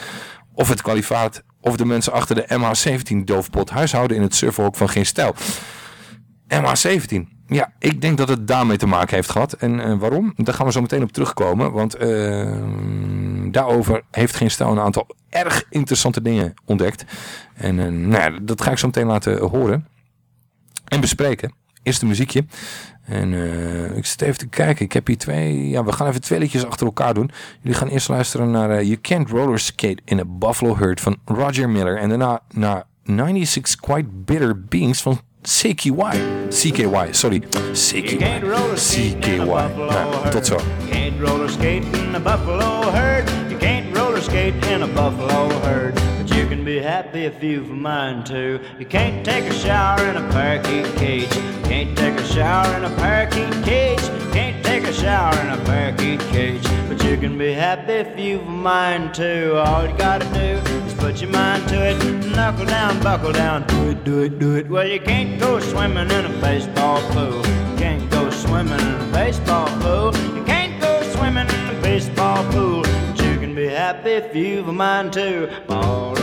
Of het kwalifaat of de mensen achter de MH17 doofpot huishouden in het surferhok van geen stijl. MH17. Ja, ik denk dat het daarmee te maken heeft gehad. En eh, waarom? Daar gaan we zo meteen op terugkomen. Want eh, daarover heeft geen stijl een aantal erg interessante dingen ontdekt. En eh, nou ja, dat ga ik zo meteen laten horen en bespreken. Eerst een muziekje. En eh, ik zit even te kijken. Ik heb hier twee... Ja, we gaan even twee liedjes achter elkaar doen. Jullie gaan eerst luisteren naar eh, You Can't Roller Skate in a Buffalo Herd van Roger Miller. En daarna naar 96 Quite Bitter Beings van CKY. CKY, sorry. CKY. CKY. Nou, tot zo. Can't roller skate in a buffalo herd. You can't roller skate in a buffalo herd. You can be happy if you've a mind to. You can't take a shower in a parakeet cage. Can't take a shower in a parakeet cage. Can't take a shower in a parakeet cage. But you can be happy if you've a mind to. All you gotta do is put your mind to it. Knuckle down, buckle down, do it, do it, do it. Well, you can't go swimming in a baseball pool. You can't go swimming in a baseball pool. You can't go swimming in a baseball pool. But you can be happy if you've a mind to. You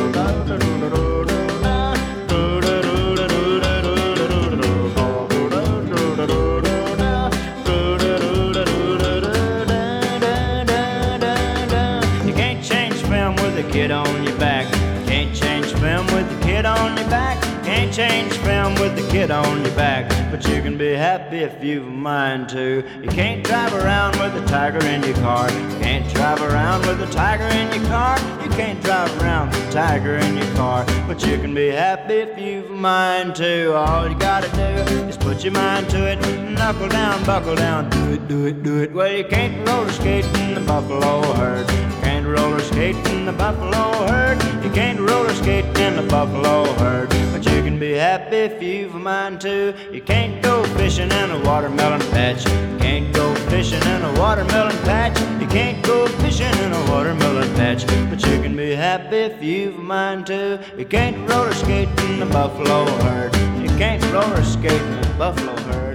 can't change film with a kid on your back. Can't change film with the kid on your back. Can't change film with the kid on your back. But you can be happy if you've a mind to. You can't drive around with a tiger in your car. You can't drive around with a tiger in your car. You can't drive around with a tiger in your car. But you can be happy if you've a mind to. All you gotta do is put your mind to it. Knuckle down, buckle down, do it, do it, do it. Well, you can't roller skate in the buffalo herd. Can't roller skate in the buffalo herd. You can't roller skate in the buffalo herd. But you can be happy if you've a mind to. You can't go fishing in a watermelon patch. You can't go fishing in a watermelon patch. You can't go fishing in a watermelon patch. But you can be happy if you've a mind to. You can't roller skate in the buffalo herd. You can't roller skate in the buffalo herd.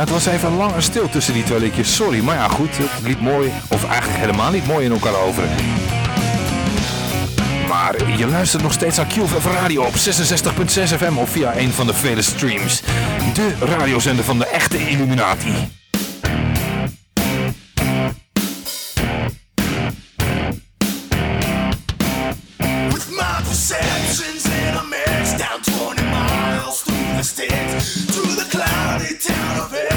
Het was even lang en stil tussen die twee liedjes. Sorry, maar ja goed, liep mooi, of eigenlijk helemaal niet mooi in elkaar over. Maar je luistert nog steeds naar QFF Radio op 66.6 FM of via een van de vele streams. De radiozender van de echte Illuminati. With my perceptions in a mix down 20 miles through the sticks to the cloudy town of Hillview,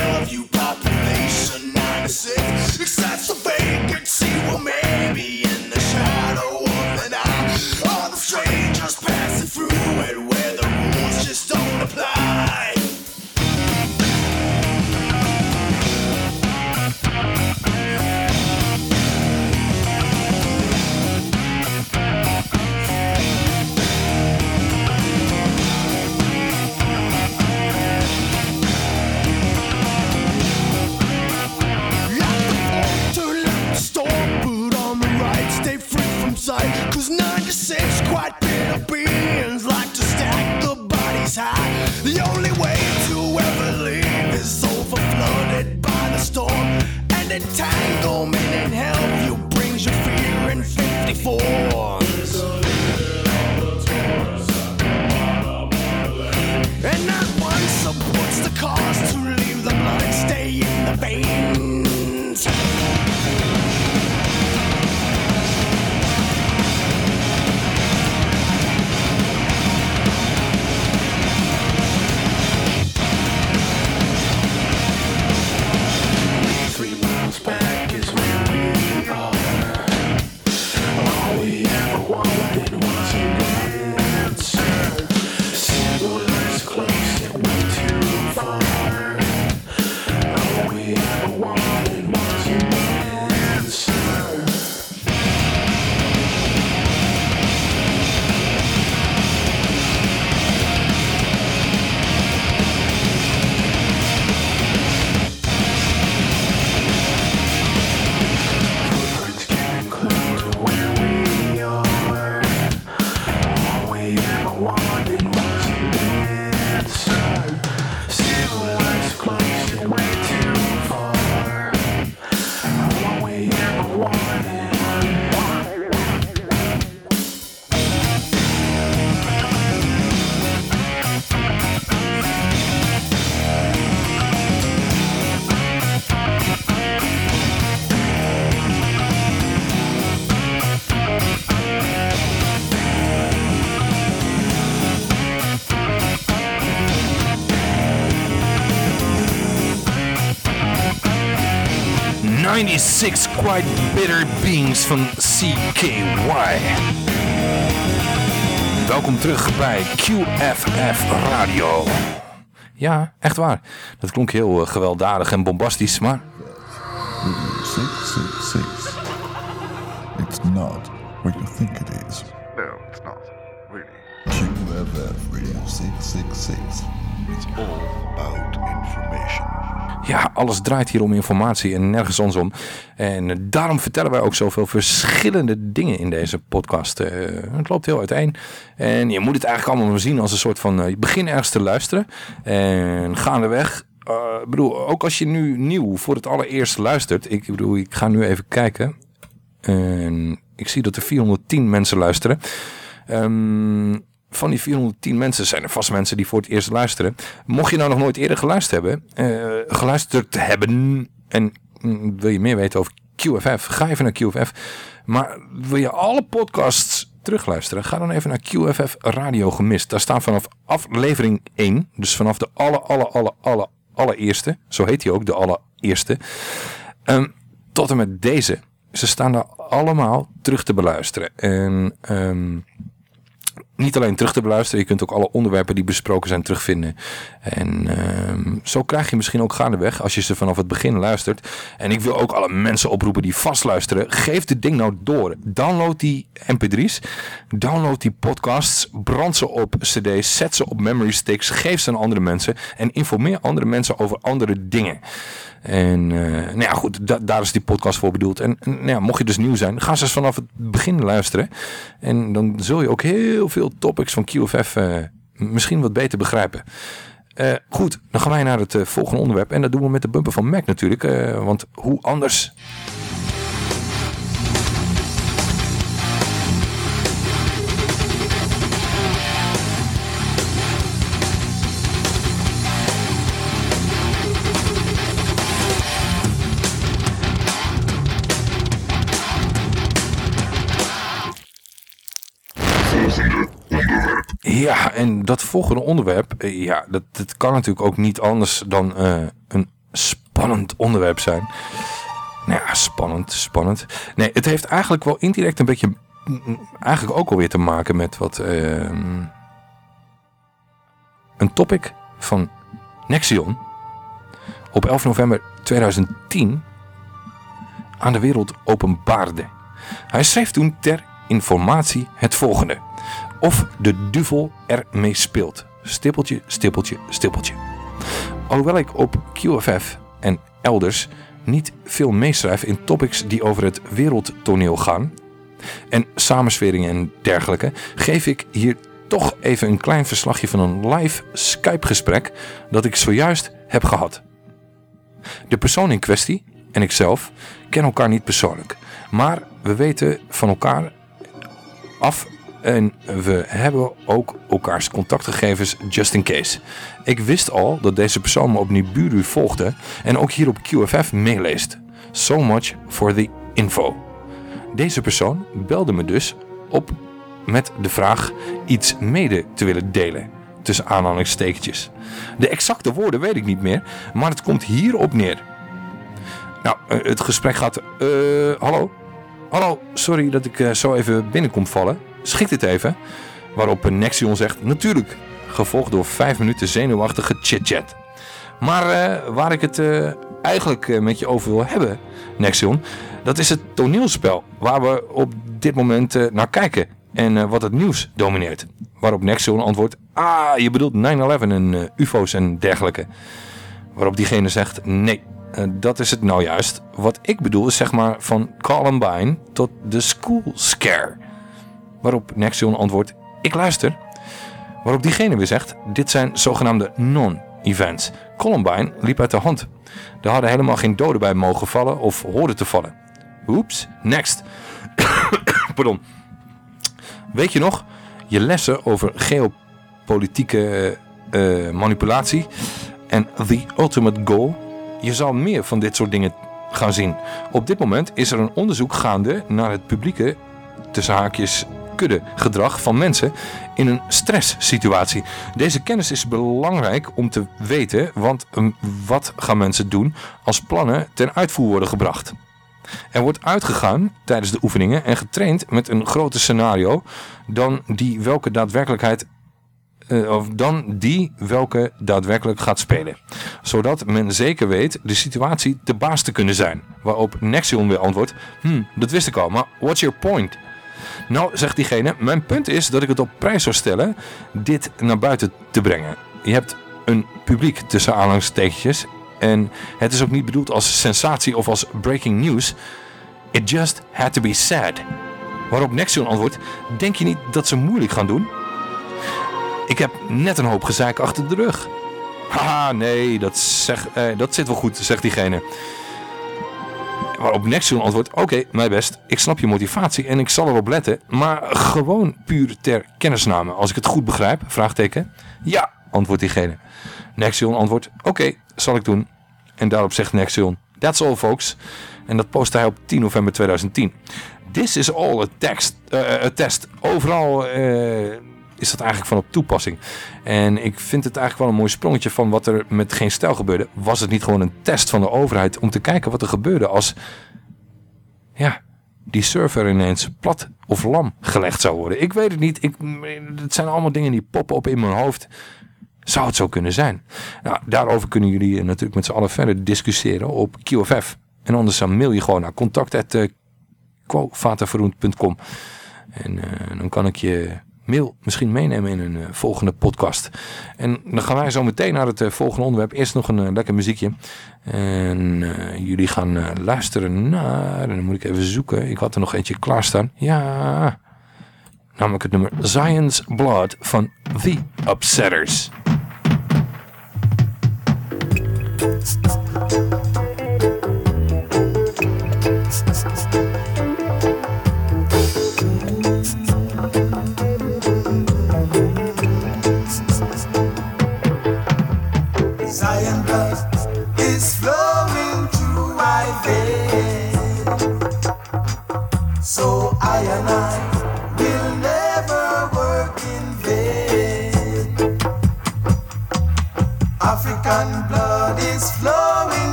96 Quite Bitter Beings van CKY. Welkom terug bij QFF Radio. Ja, echt waar. Dat klonk heel eh, gewelddadig en bombastisch, maar... draait hier om informatie en nergens andersom. En eh, daarom vertellen wij ook zoveel verschillende dingen in deze podcast. Eh, het loopt heel uiteen. En je moet het eigenlijk allemaal zien als een soort van... eh, je begint ergens te luisteren en gaandeweg... eh ik bedoel, ook als je nu nieuw voor het allereerst luistert... Ik bedoel, ik ga nu even kijken. En ik zie dat er 410 mensen luisteren. Ehm, van die 410 mensen zijn er vast mensen die voor het eerst luisteren. Mocht je nou nog nooit eerder geluisterd hebben, eh, geluisterd hebben en mm, wil je meer weten over QFF, ga even naar QFF. Maar wil je alle podcasts terugluisteren, ga dan even naar QFF Radio Gemist. Daar staan vanaf aflevering 1, dus vanaf de alle, alle, alle, alle, allereerste, zo heet hij ook, de allereerste, ehm, tot en met deze. Ze staan daar allemaal terug te beluisteren. En ehm, niet alleen terug te beluisteren, je kunt ook alle onderwerpen die besproken zijn terugvinden. En ehm, zo krijg je misschien ook gaandeweg, als je ze vanaf het begin luistert. En ik wil ook alle mensen oproepen die vast luisteren. Geef dit ding nou door. Download die mp3's. Download die podcasts. Brand ze op cd's. Zet ze op memory sticks. Geef ze aan andere mensen. En informeer andere mensen over andere dingen. En eh, nou ja, goed, da- daar is die podcast voor bedoeld. En, nou ja, mocht je dus nieuw zijn, ga eens vanaf het begin luisteren. En dan zul je ook heel veel topics van QFF eh, misschien wat beter begrijpen. Eh, goed, dan gaan wij naar het volgende onderwerp. En dat doen we met de bumper van Mac natuurlijk. want hoe anders... En dat volgende onderwerp, eh, ja, dat, dat kan natuurlijk ook niet anders dan eh, een spannend onderwerp zijn. Nou ja, spannend, spannend. Nee, het heeft eigenlijk wel indirect een beetje, mm, mm, eigenlijk ook alweer te maken met wat, ehm, een topic van Nexion op 11 november 2010 aan de wereld openbaarde. Hij schreef toen ter informatie het volgende. Of de duvel ermee speelt. Stippeltje, stippeltje, stippeltje. Alhoewel ik op QFF en elders niet veel meeschrijf in topics die over het wereldtoneel gaan en samensweringen en dergelijke, geef ik hier toch even een klein verslagje van een live Skype gesprek dat ik zojuist heb gehad. De persoon in kwestie en ikzelf kennen elkaar niet persoonlijk. Maar we weten van elkaar af en we hebben ook elkaars contactgegevens just in case. Ik wist al dat deze persoon me op Nibiru volgde en ook hier op QFF meeleest. So much for the info. Deze persoon belde me dus op met de vraag iets mede te willen delen. Tussen aanhalingstekentjes. De exacte woorden weet ik niet meer, maar het komt hierop neer. Nou, eh, het gesprek gaat... eh, hallo? Hallo, sorry dat ik eh, zo even binnenkom vallen. Schikt het even? Waarop Nexion zegt, natuurlijk. Gevolgd door vijf minuten zenuwachtige chit-chat. Maar eh, waar ik het eh, eigenlijk eh, met je over wil hebben, Nexion... dat is het toneelspel waar we op dit moment naar kijken. En wat het nieuws domineert. Waarop Nexion antwoordt... Ah, je bedoelt 9-11 en ufo's en dergelijke. Waarop diegene zegt... Nee, dat is het nou juist. Wat ik bedoel is zeg maar van Columbine tot de school scare. Waarop Nexion antwoordt... Ik luister. Waarop diegene weer zegt... Dit zijn zogenaamde non-events. Columbine liep uit de hand. Er hadden helemaal geen doden bij mogen vallen of hoorden te vallen. Oeps, next. Pardon. Weet je nog, je lessen over geopolitieke eh, manipulatie en the ultimate goal? Je zal meer van dit soort dingen gaan zien. Op dit moment is er een onderzoek gaande naar het publieke, tussen haakjes, kudde gedrag van mensen in een stresssituatie. Deze kennis is belangrijk om te weten, want ehm, wat gaan mensen doen als plannen ten uitvoer worden gebracht? Er wordt uitgegaan tijdens de oefeningen en getraind met een groter scenario dan die welke daadwerkelijkheid eh, of dan die welke daadwerkelijk gaat spelen. Zodat men zeker weet de situatie te baas te kunnen zijn. Waarop Nexion weer antwoordt, hm, dat wist ik al, maar what's your point? Nou, zegt diegene, mijn punt is dat ik het op prijs zou stellen dit naar buiten te brengen. Je hebt een publiek tussen aanhalingstekens en het is ook niet bedoeld als sensatie of als breaking news. It just had to be said. Waarop Nexion antwoordt, denk je niet dat ze moeilijk gaan doen? Ik heb net een hoop gezeik achter de rug. Haha, nee, dat, zeg, eh, dat zit wel goed, zegt diegene. Waarop Nexion antwoordt, oké, mijn best, ik snap je motivatie en ik zal erop letten, maar gewoon puur ter kennisname, als ik het goed begrijp, vraagteken. Ja, antwoordt diegene. Nexion antwoordt, oké, zal ik doen. En daarop zegt Nexion, that's all folks. En dat postte hij op 10 november 2010. This is all a, text, eh, a test. Overal eh, is dat eigenlijk van op toepassing. En ik vind het eigenlijk wel een mooi sprongetje van wat er met geen stijl gebeurde. Was het niet gewoon een test van de overheid om te kijken wat er gebeurde als ja, die server ineens plat of lam gelegd zou worden? Ik weet het niet. Ik, het zijn allemaal dingen die poppen op in mijn hoofd. Zou het zo kunnen zijn? Nou, daarover kunnen jullie eh, natuurlijk met z'n allen verder discussiëren op QFF. En anders dan mail je gewoon naar contact.quovaterverroend.com En eh, dan kan ik je mail misschien meenemen in een eh, volgende podcast. En dan gaan wij zo meteen naar het eh, volgende onderwerp. Eerst nog een eh, lekker muziekje. En jullie gaan luisteren naar... En dan moet ik even zoeken. Ik had er nog eentje klaarstaan. Ja... Namelijk het nummer Zion's Blood van The Upsetters.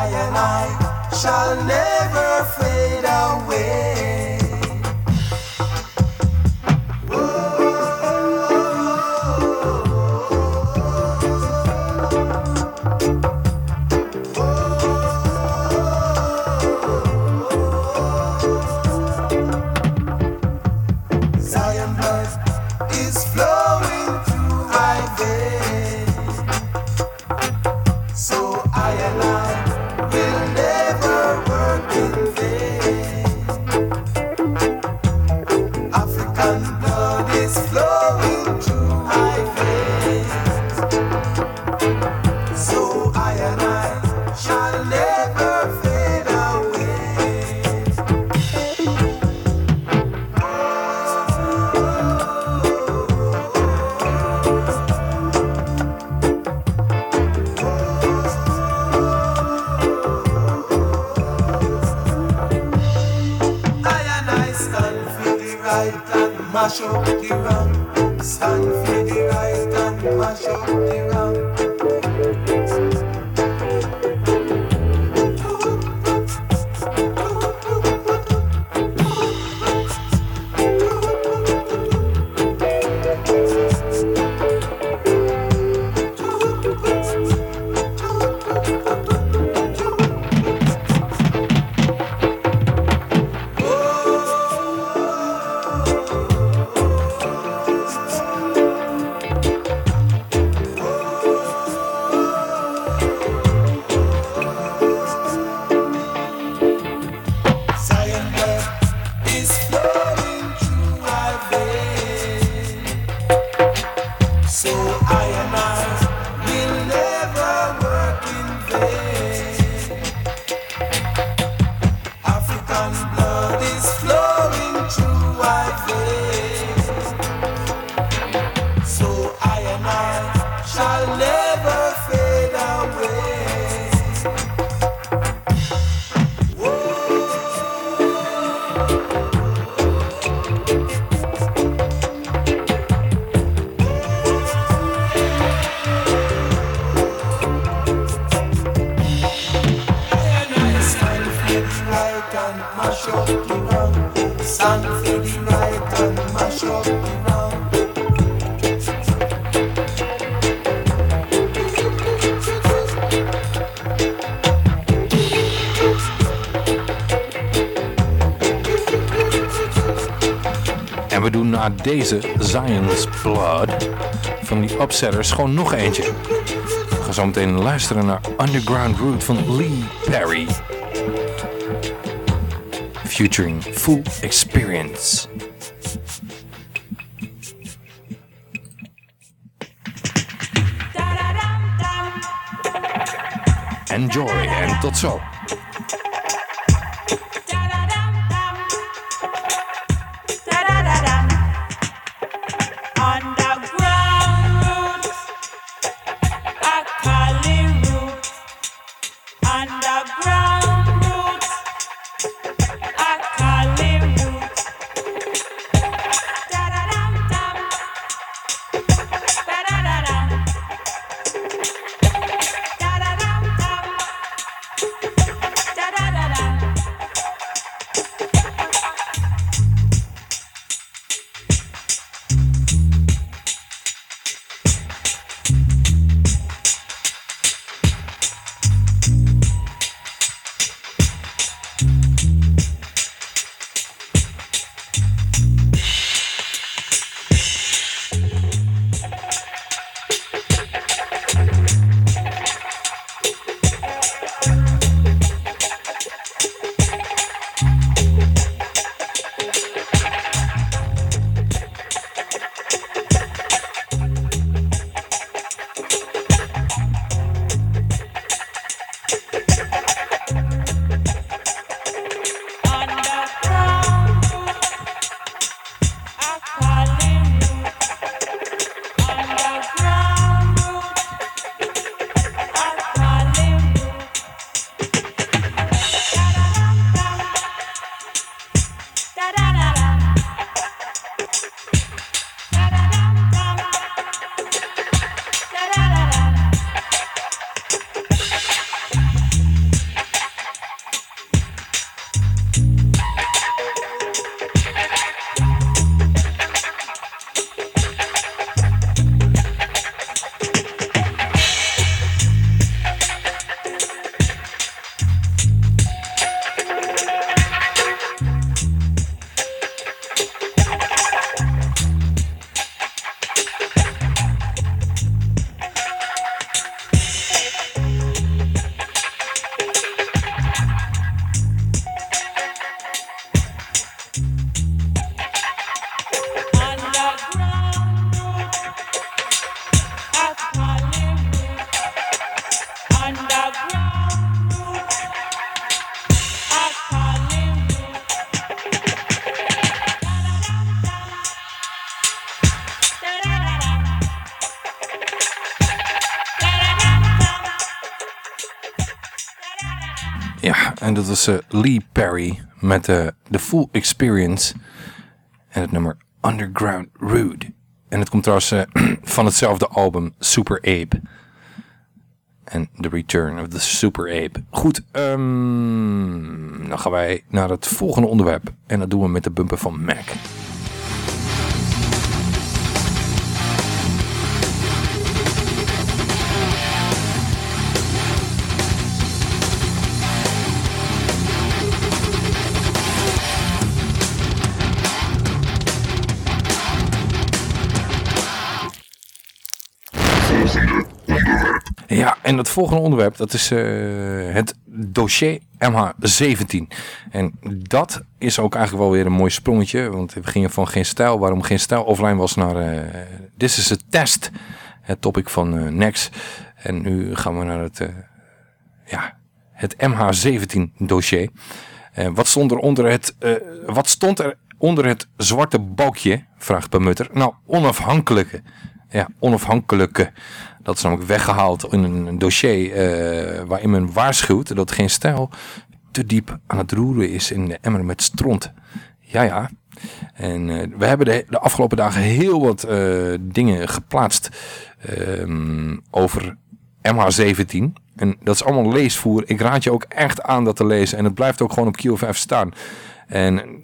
I and I shall never fade mash up the wrong. Stand for the right and mash up deze Zion's Blood van die Upsetters gewoon nog eentje. We gaan zo meteen luisteren naar Underground Root van Lee Perry. Featuring Full Experience. Enjoy en tot zo. dat was eh, Lee Perry met de The Full Experience. En het nummer Underground Rude. En het komt trouwens eh, van hetzelfde album Super Ape. En The Return of the Super Ape. Goed, ehm, dan gaan wij naar het volgende onderwerp. En dat doen we met de bumper van Mac. Volgende onderwerp, dat is eh, het dossier MH17. En dat is ook eigenlijk wel weer een mooi sprongetje, want we gingen van geen stijl, waarom geen stijl offline was naar uh, This is a Test, het topic van uh, Next. En nu gaan we naar het, ja, het MH17 dossier. wat, stond er onder het, wat stond er onder het zwarte balkje, vraagt Bemutter. Nou, onafhankelijke. Ja, onafhankelijke. Dat is namelijk weggehaald in een dossier uh, waarin men waarschuwt dat geen stijl te diep aan het roeren is in de emmer met stront. Ja, ja. En uh, we hebben de, de, afgelopen dagen heel wat uh, dingen geplaatst ehm, over MH17. En dat is allemaal leesvoer. Ik raad je ook echt aan dat te lezen. En het blijft ook gewoon op QFF staan. En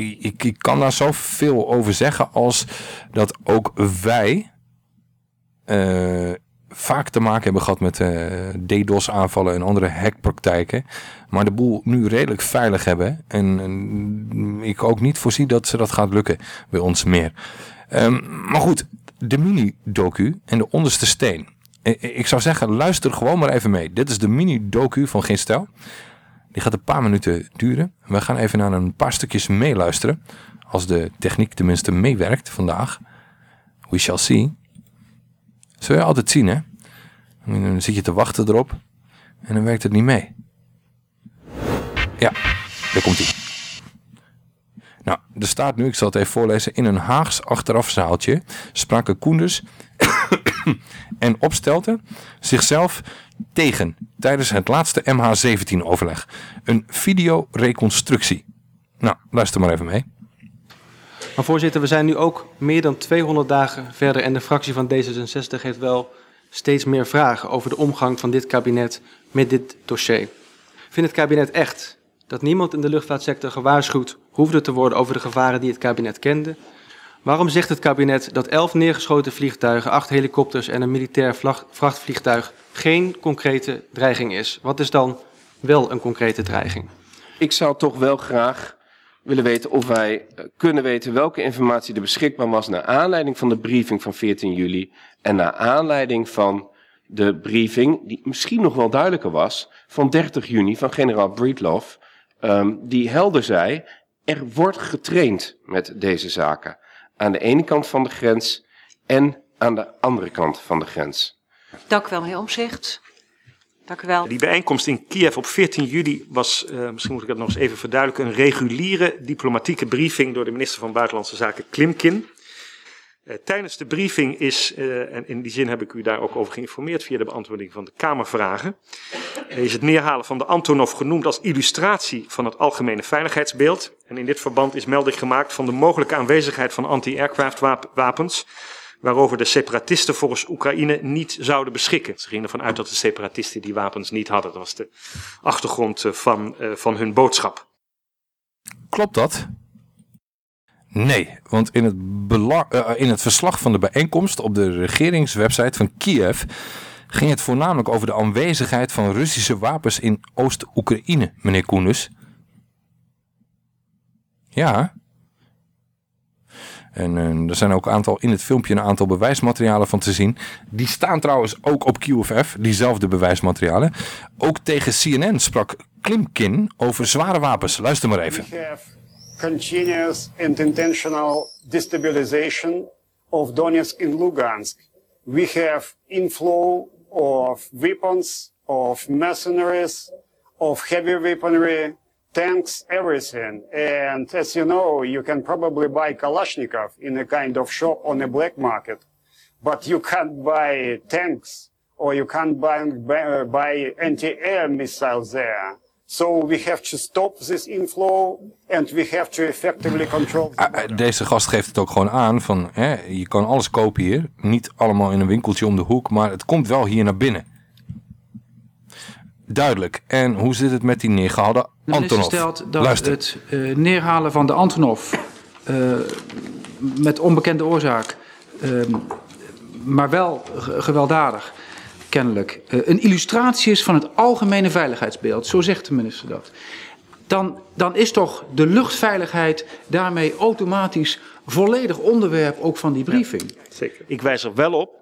ik, ik kan daar zoveel over zeggen als dat ook wij uh, vaak te maken hebben gehad met uh, DDoS aanvallen en andere hackpraktijken. Maar de boel nu redelijk veilig hebben. En, ik ook niet voorzie dat ze dat gaat lukken bij ons meer. Um, maar goed, de mini-docu en de onderste steen. Ik zou zeggen, luister gewoon maar even mee. Dit is de mini-docu van Geen. Die gaat een paar minuten duren. We gaan even naar een paar stukjes meeluisteren. Als de techniek tenminste meewerkt vandaag. We shall see. Zul je altijd zien, hè? Dan zit je te wachten erop. En dan werkt het niet mee. Ja, daar komt hij. Nou, er staat nu, ik zal het even voorlezen. In een Haags achterafzaaltje spraken Koenders en Opstelten zichzelf tegen tijdens het laatste MH17 overleg. Een videoreconstructie. Nou, luister maar even mee. Maar voorzitter, we zijn nu ook meer dan 200 dagen verder en de fractie van D66 heeft wel steeds meer vragen over de omgang van dit kabinet met dit dossier. Vindt het kabinet echt dat niemand in de luchtvaartsector gewaarschuwd hoefde te worden over de gevaren die het kabinet kende? Waarom zegt het kabinet dat elf neergeschoten vliegtuigen, acht helikopters en een militair vrachtvliegtuig geen concrete dreiging is? Wat is dan wel een concrete dreiging? Ik zou toch wel graag willen weten of wij eh, kunnen weten welke informatie er beschikbaar was naar aanleiding van de briefing van 14 juli en naar aanleiding van de briefing, die misschien nog wel duidelijker was, van 30 juni van generaal Breedlove, um, die helder zei, er wordt getraind met deze zaken. Aan de ene kant van de grens en aan de andere kant van de grens. Dank u wel, meneer Omzicht. Dank u wel. Die bijeenkomst in Kiev op 14 juli was, uh, misschien moet ik dat nog eens even verduidelijken, een reguliere diplomatieke briefing door de minister van Buitenlandse Zaken Klimkin. Uh, tijdens de briefing is, uh, en in die zin heb ik u daar ook over geïnformeerd via de beantwoording van de Kamervragen, is het neerhalen van de Antonov genoemd als illustratie van het algemene veiligheidsbeeld. En in dit verband is melding gemaakt van de mogelijke aanwezigheid van anti-aircraft wapens waarover de separatisten volgens Oekraïne niet zouden beschikken. Ze gingen ervan uit dat de separatisten die wapens niet hadden. Dat was de achtergrond eh, van, van hun boodschap. Klopt dat? Nee, want in het, uh, in het verslag van de bijeenkomst op de regeringswebsite van Kiev ging het voornamelijk over de aanwezigheid van Russische wapens in Oost-Oekraïne, meneer Koenus. Ja, en uh, er zijn ook een aantal, in het filmpje een aantal bewijsmaterialen van te zien. Die staan trouwens ook op QFF, diezelfde bewijsmaterialen. Ook tegen CNN sprak Klimkin over zware wapens. Luister maar even. Continuous and intentional destabilization of Donetsk and Lugansk. We have inflow of weapons, of mercenaries, of heavy weaponry, tanks, everything. And as you know, you can probably buy Kalashnikov in a kind of shop on a black market, but you can't buy tanks or you can't buy, buy anti-air missiles there. So we have to stop this inflow and we have to effectively control. Ah, eh, Deze gast geeft het ook gewoon aan van hè, je kan alles kopen hier. Niet allemaal in een winkeltje om de hoek, maar het komt wel hier naar binnen. Duidelijk. En hoe zit het met die neergehaalde Antonov? stelt dat Luister. het eh, neerhalen van de Antonov eh, met onbekende oorzaak, eh, maar wel ge- gewelddadig, kennelijk, eh, een illustratie is van het algemene veiligheidsbeeld. Zo zegt de minister dat. Dan, dan is toch de luchtveiligheid daarmee automatisch volledig onderwerp ook van die briefing. Zeker. Ik wijs er wel op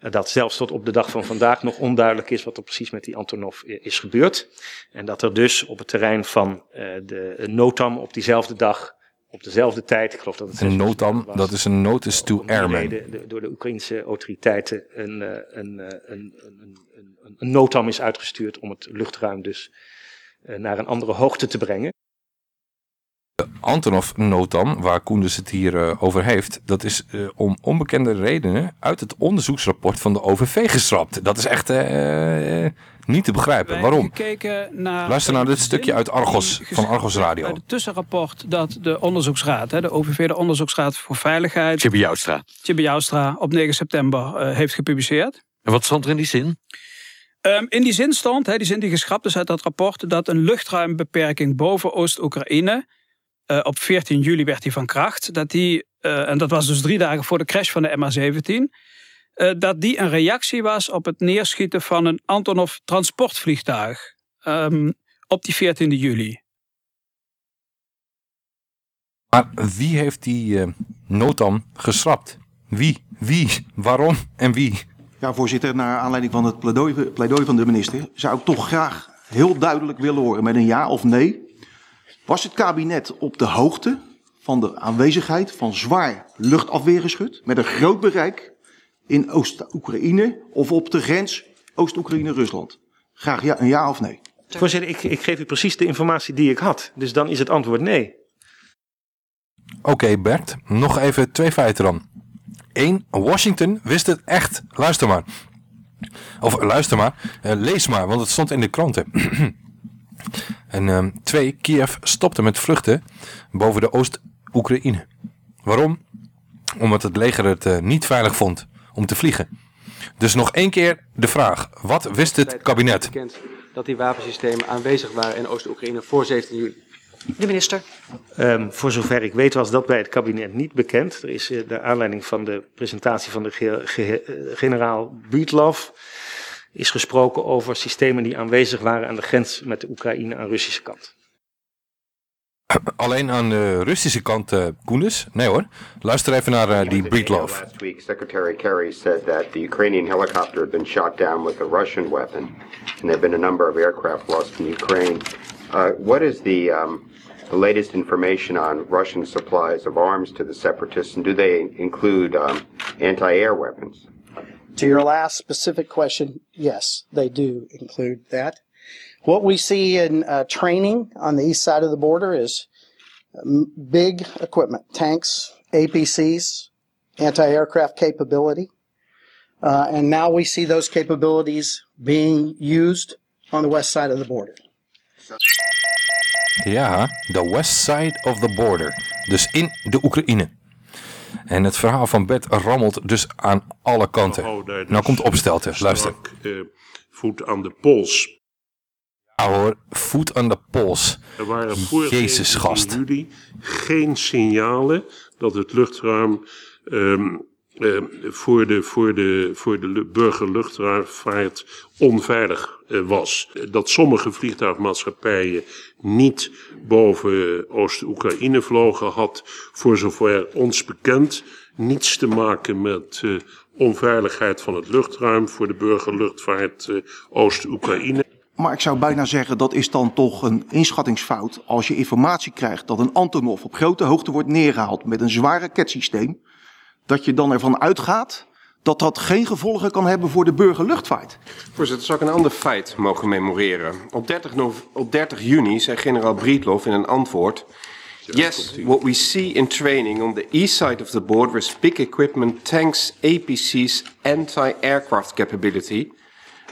eh, dat zelfs tot op de dag van vandaag nog onduidelijk is wat er precies met die Antonov i- is gebeurd. En dat er dus op het terrein van eh, de NOTAM op diezelfde dag, op dezelfde tijd, ik geloof dat het Een notam, dat is een notice to airmen. door de Oekraïnse autoriteiten een, eh, een, eh, een, een, een, een, een NOTAM is uitgestuurd om het luchtruim dus eh, naar een andere hoogte te brengen. Antonov-notam, waar Koenders het hier eh, over heeft, dat is eh, om onbekende redenen uit het onderzoeksrapport van de OVV geschrapt. Dat is echt eh, niet te begrijpen. Waarom? naar Luister naar dit stukje uit Argos, van Argos Radio. het tussenrapport dat de onderzoeksraad, hè, de OVV, de Onderzoeksraad voor Veiligheid, Tjibbe Joustra. Tjibbe Joustra, op 9 september heeft gepubliceerd. En wat stond er in die zin? Ehm, in die zin stond, hè, die zin die geschrapt is uit dat rapport, dat een luchtruimbeperking boven Oost-Oekraïne, eh, op 14 juli werd die van kracht, dat die, eh, en dat was dus drie dagen voor de crash van de MH17, eh, dat die een reactie was op het neerschieten van een Antonov transportvliegtuig ehm, op die 14 juli. Maar wie heeft die eh, notam geschrapt? Wie? Wie? Waarom? En wie? Ja, voorzitter, naar aanleiding van het pleidooi, pleidooi van de minister zou ik toch graag heel duidelijk willen horen met een ja of nee. Was het kabinet op de hoogte van de aanwezigheid van zwaar luchtafweergeschut met een groot bereik in Oost-Oekraïne of op de grens Oost-Oekraïne-Rusland? Graag ja, een ja of nee. Voorzitter, ik, ik geef u precies de informatie die ik had. Dus dan is het antwoord nee. Oké Bert, nog even twee feiten dan. Eén, Washington wist het echt. Luister maar. Of luister maar, eh, lees maar, want het stond in de kranten. en ehm, twee, Kiev stopte met vluchten boven de Oost-Oekraïne. Waarom? Omdat het leger het eh, niet veilig vond om te vliegen. Dus nog één keer de vraag. Wat wist het kabinet? Bekend dat die wapensystemen aanwezig waren in Oost-Oekraïne voor 17 juli. De minister. Ehm, voor zover ik weet was dat bij het kabinet niet bekend. Er is eh, de aanleiding van de presentatie van de ge- ge- eh, generaal Breedlove is gesproken over systemen die aanwezig waren aan de grens met de Oekraïne aan de Russische kant. Alleen aan de Russische kant, eh Koenders? Nee hoor. Luister even naar eh, die Breedlove. Last week, Secretary Kerry said that the Ukrainian helicopter had been shot down with a Russian weapon, and there have been a number of aircraft lost in Ukraine. Uh, what is the, um, the latest information on Russian supplies of arms to the separatists, and do they include um, anti-air weapons? To your last specific question, yes, they do include that. What we see in uh, training on the east side of the border is um, big equipment, tanks, APCs, anti-aircraft capability. Uh, and now we see those capabilities being used on the west side of the border. Ja, the west side of the border. Dus in de Oekraïne. En het verhaal van Bert rammelt dus aan alle kanten. Nou komt opstelten, luister. eh, voet aan de pols. Ja hoor, voet aan de pols. Er waren voor Jezus 17 gast. juli geen signalen dat het luchtruim ehm, ehm, voor, de, voor, de, voor de lu- burgerluchtvaart onveilig eh, was. Dat sommige vliegtuigmaatschappijen niet boven Oost-Oekraïne vlogen had, voor zover ons bekend, niets te maken met eh, onveiligheid van het luchtruim voor de burgerluchtvaart eh, Oost-Oekraïne. Maar ik zou bijna zeggen dat is dan toch een inschattingsfout als je informatie krijgt dat een Antonov op grote hoogte wordt neergehaald met een zwaar raketsysteem, dat je dan ervan uitgaat dat dat geen gevolgen kan hebben voor de burgerluchtvaart. Voorzitter, zou ik een ander feit mogen memoreren? Op 30, nov- op 30 juni zei generaal Breedlove in een antwoord... Yes, what we see in training on the east side of the border is big equipment, tanks, APCs, anti-aircraft capability.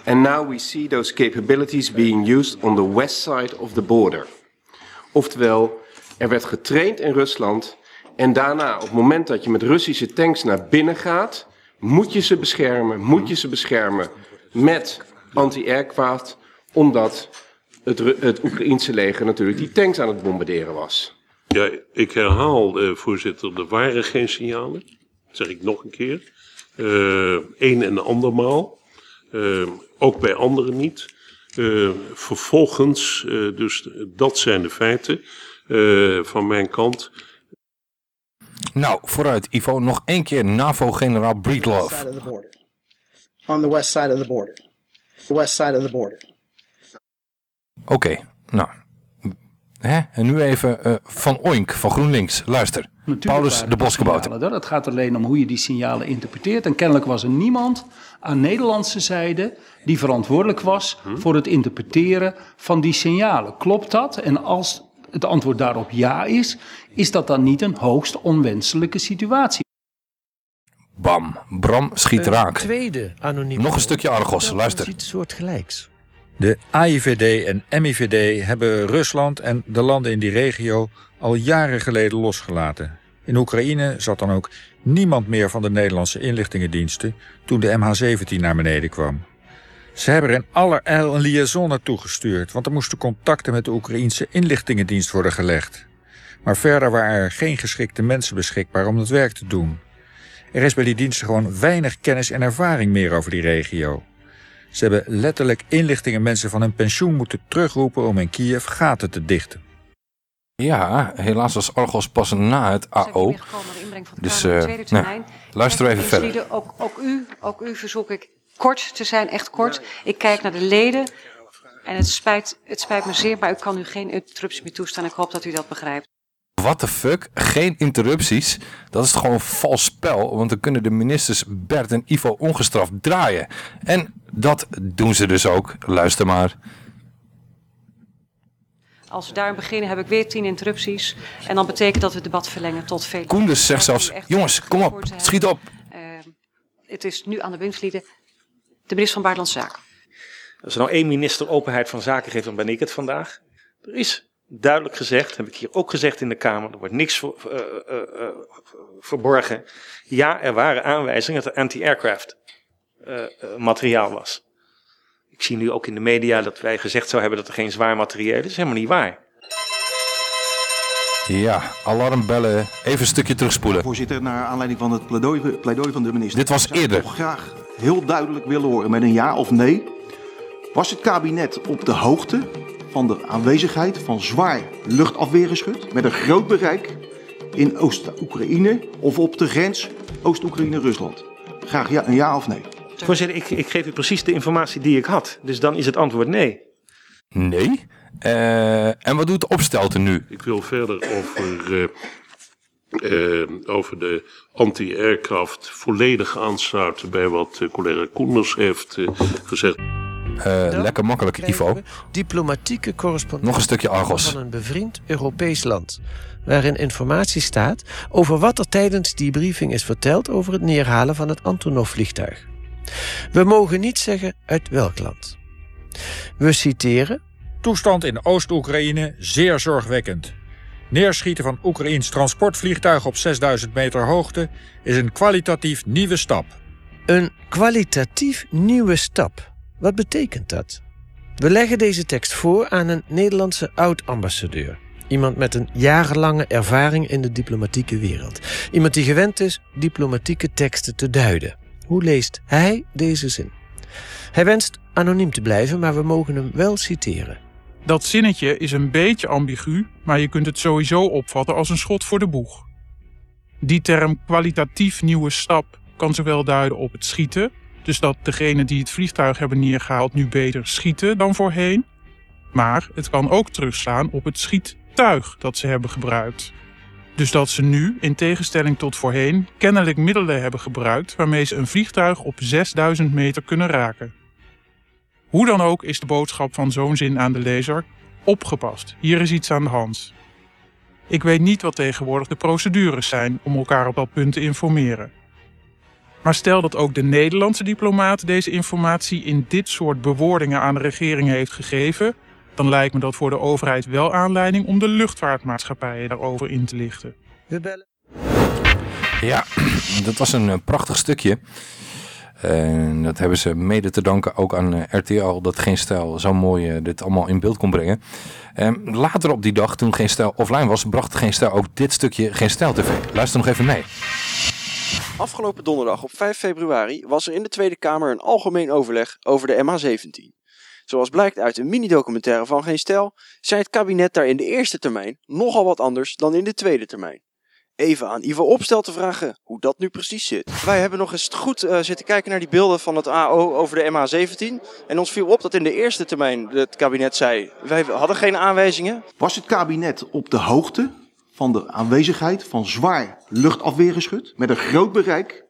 And now we see those capabilities being used on the west side of the border. Oftewel, er werd getraind in Rusland en daarna, op het moment dat je met Russische tanks naar binnen gaat, moet je ze beschermen, moet je ze beschermen met anti-aircraft, omdat het, het Oekraïense leger natuurlijk die tanks aan het bombarderen was. Ja, ik herhaal, eh, voorzitter, er waren geen signalen. Dat zeg ik nog een keer. Eén en andermaal. Eh, ook bij anderen niet. Eh, vervolgens, dus dat zijn de feiten van mijn kant. Nou, vooruit Ivo, nog één keer NAVO-generaal Breedlove. On the west side of the border. The west side of the border. Oké, nou. Hè? En nu even eh, Van Oink van GroenLinks. Luister. Paulus de er Boskebouter. Het gaat alleen om hoe je die signalen interpreteert. En kennelijk was er niemand aan Nederlandse zijde die verantwoordelijk was voor het interpreteren van die signalen. Klopt dat? En als het antwoord daarop ja is, is dat dan niet een hoogst onwenselijke situatie? Bam. Bram schiet Een raak. tweede anonieme Nog een stukje Argos. Luister. Iets soortgelijks. De AIVD en MIVD hebben Rusland en de landen in die regio al jaren geleden losgelaten. In Oekraïne zat dan ook niemand meer van de Nederlandse inlichtingendiensten toen de MH17 naar beneden kwam. Ze hebben er in allerijl een liaison naartoe gestuurd, want er moesten contacten met de Oekraïense inlichtingendienst worden gelegd. Maar verder waren er geen geschikte mensen beschikbaar om het werk te doen. Er is bij die diensten gewoon weinig kennis en ervaring meer over die regio. Ze hebben letterlijk inlichtingen mensen van hun pensioen moeten terugroepen om in Kiev gaten te dichten. Ja, helaas was Argos pas na het AO. Dus nou, termijn. luister even verder. Ook, ook, u, ook u verzoek ik kort te zijn, echt kort. Ik kijk naar de leden en het spijt, het spijt me zeer, maar ik kan u geen interruptie meer toestaan. Ik hoop dat u dat begrijpt. What the fuck? Geen interrupties? Dat is gewoon vals spel, want dan kunnen de ministers Bert en Ivo ongestraft draaien. En dat doen ze dus ook. Luister maar. Als we daar beginnen, heb ik weer tien interrupties. En dan betekent dat we het debat verlengen tot veel. Koenders zegt zelfs, jongens, kom op, schiet op. Eh, het is nu aan de bewindslieden. De minister van Buitenlandse Zaken. Als er nou één minister openheid van zaken geeft, dan ben ik het vandaag. Er is duidelijk gezegd, heb ik hier ook gezegd in de Kamer, er wordt niks voor, eh, eh, eh, verborgen. Ja, er waren aanwijzingen dat er anti-aircraft materiaal was. Ik zie nu ook in de media dat wij gezegd zouden hebben dat er geen zwaar materieel is. Dat is helemaal niet waar. Ja, alarmbellen. Even een stukje terugspoelen. Voorzitter, naar aanleiding van het pleidooi, pleidooi van de minister. Dit was eerder. toch graag heel duidelijk willen horen met een ja of nee. Was het kabinet op de hoogte van de aanwezigheid van zwaar luchtafweergeschut met een groot bereik in Oost-Oekraïne of op de grens Oost-Oekraïne-Rusland? Graag ja, een ja of nee. Voorzitter, ik, ik geef u precies de informatie die ik had. Dus dan is het antwoord nee. Nee? Eh, en wat doet de opstelten nu? Ik wil verder over, eh, eh, over de anti-aircraft volledig aansluiten bij wat eh, collega Koenders heeft eh, gezegd. Eh, lekker makkelijk, Ivo. Diplomatieke correspondent Nog een stukje Argos. van een bevriend Europees land. Waarin informatie staat over wat er tijdens die briefing is verteld over het neerhalen van het Antonov-vliegtuig. We mogen niet zeggen uit welk land. We citeren. Toestand in Oost-Oekraïne zeer zorgwekkend. Neerschieten van Oekraïns transportvliegtuig op 6000 meter hoogte is een kwalitatief nieuwe stap. Een kwalitatief nieuwe stap. Wat betekent dat? We leggen deze tekst voor aan een Nederlandse oud-ambassadeur. Iemand met een jarenlange ervaring in de diplomatieke wereld. Iemand die gewend is diplomatieke teksten te duiden. Hoe leest hij deze zin? Hij wenst anoniem te blijven, maar we mogen hem wel citeren. Dat zinnetje is een beetje ambigu, maar je kunt het sowieso opvatten als een schot voor de boeg. Die term kwalitatief nieuwe stap kan zowel duiden op het schieten, dus dat degenen die het vliegtuig hebben neergehaald nu beter schieten dan voorheen, maar het kan ook terugslaan op het schiettuig dat ze hebben gebruikt. Dus dat ze nu, in tegenstelling tot voorheen, kennelijk middelen hebben gebruikt waarmee ze een vliegtuig op 6000 meter kunnen raken. Hoe dan ook is de boodschap van zo'n zin aan de lezer opgepast. Hier is iets aan de hand. Ik weet niet wat tegenwoordig de procedures zijn om elkaar op dat punt te informeren. Maar stel dat ook de Nederlandse diplomaat deze informatie in dit soort bewoordingen aan de regering heeft gegeven, dan lijkt me dat voor de overheid wel aanleiding om de luchtvaartmaatschappijen daarover in te lichten. Ja, dat was een eh, prachtig stukje. En dat hebben ze mede te danken ook aan eh, RTL, dat Geen Stijl zo mooi eh, dit allemaal in beeld kon brengen. En later op die dag, toen Geen Stijl offline was, bracht Geen Stijl ook dit stukje Geen Stijl TV. Luister nog even mee. Afgelopen donderdag op 5 februari was er in de Tweede Kamer een algemeen overleg over de MH17. Zoals blijkt uit een mini-documentaire van Geen Stijl, zei het kabinet daar in de eerste termijn nogal wat anders dan in de tweede termijn. Even aan Ivo Opstel te vragen hoe dat nu precies zit. Wij hebben nog eens goed eh, zitten kijken naar die beelden van het AO over de MH17. En ons viel op dat in de eerste termijn het kabinet zei, wij hadden geen aanwijzingen. Was het kabinet op de hoogte van de aanwezigheid van zwaar luchtafweergeschut met een groot bereik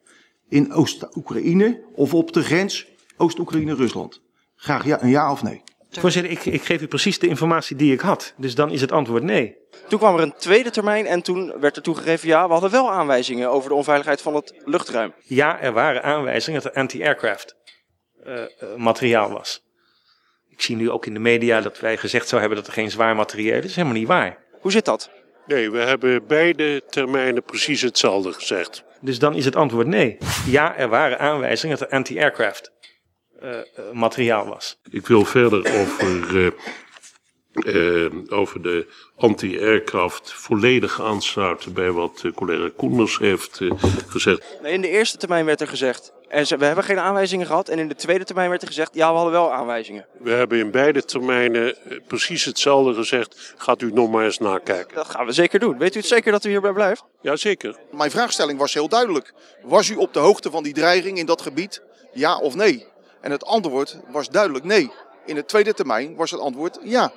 in Oost-Oekraïne of op de grens Oost-Oekraïne-Rusland? Graag ja, een ja of nee. Voorzitter, ik, ik geef u precies de informatie die ik had. Dus dan is het antwoord nee. Toen kwam er een tweede termijn en toen werd er toegegeven, ja, we hadden wel aanwijzingen over de onveiligheid van het luchtruim. Ja, er waren aanwijzingen dat er anti-aircraft eh, eh, materiaal was. Ik zie nu ook in de media dat wij gezegd zouden hebben dat er geen zwaar materieel is. Dat is helemaal niet waar. Hoe zit dat? Nee, we hebben beide termijnen precies hetzelfde gezegd. Dus dan is het antwoord nee. Ja, er waren aanwijzingen dat er anti-aircraft materiaal was. Ik wil verder over, eh, eh, over de anti-aircraft volledig aansluiten bij wat eh, collega Koenders heeft eh, gezegd. Nee, in de eerste termijn werd er gezegd, en ze- we hebben geen aanwijzingen gehad. En in de tweede termijn werd er gezegd, ja, we hadden wel aanwijzingen. We hebben in beide termijnen eh, precies hetzelfde gezegd. Gaat u nog maar eens nakijken. Dat gaan we zeker doen. Weet u het zeker dat u hierbij blijft? Jazeker. Mijn vraagstelling was heel duidelijk. Was u op de hoogte van die dreiging in dat gebied? Ja of nee? En het antwoord was duidelijk nee. In de tweede termijn was het antwoord ja.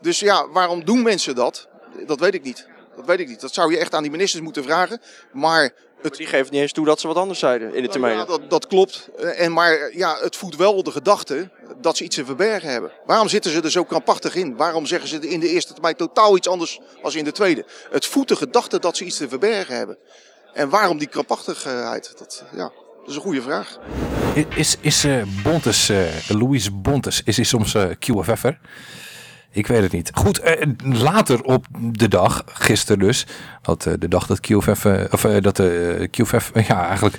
Dus ja, waarom doen mensen dat? Dat weet ik niet. Dat weet ik niet. Dat zou je echt aan die ministers moeten vragen. Maar het... Die geeft niet eens toe dat ze wat anders zeiden in de termijn. Ja, dat, dat klopt. Eh, En maar ja, het voedt wel de gedachte dat ze iets te verbergen hebben. Waarom zitten ze er zo krampachtig in? Waarom zeggen ze in de eerste termijn totaal iets anders als in de tweede? Het voedt de gedachte dat ze iets te verbergen hebben. En waarom die krampachtigheid? Dat, ja, dat is een goede vraag. Is, is eh, Bontes, eh Louise Bontes, is hij soms eh QFF'er? Ik weet het niet. Goed, later op de dag, gisteren dus, dat, de dag dat QFF, of dat de QFF, ja eigenlijk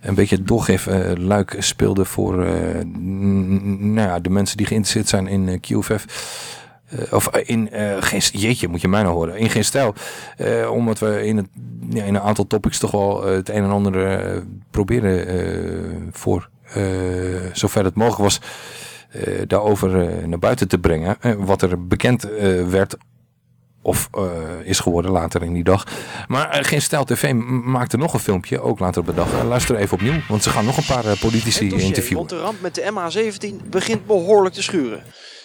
een beetje doorgeef luik speelde voor nou ja, de mensen die geïnteresseerd zijn in QFF. Eh, of eh, in eh, geen jeetje, moet je mij nou horen. In geen stijl. Omdat we in, het, ja, in een aantal topics toch wel het een en ander proberen voor zover het mogelijk was daarover naar buiten te brengen. Wat er bekend werd of is geworden later in die dag. Maar Geen Stijl TV maakte nog een filmpje, ook later op de dag. Luister even opnieuw, want ze gaan nog een paar politici interviewen. rond de ramp met de MH17 begint behoorlijk te schuren.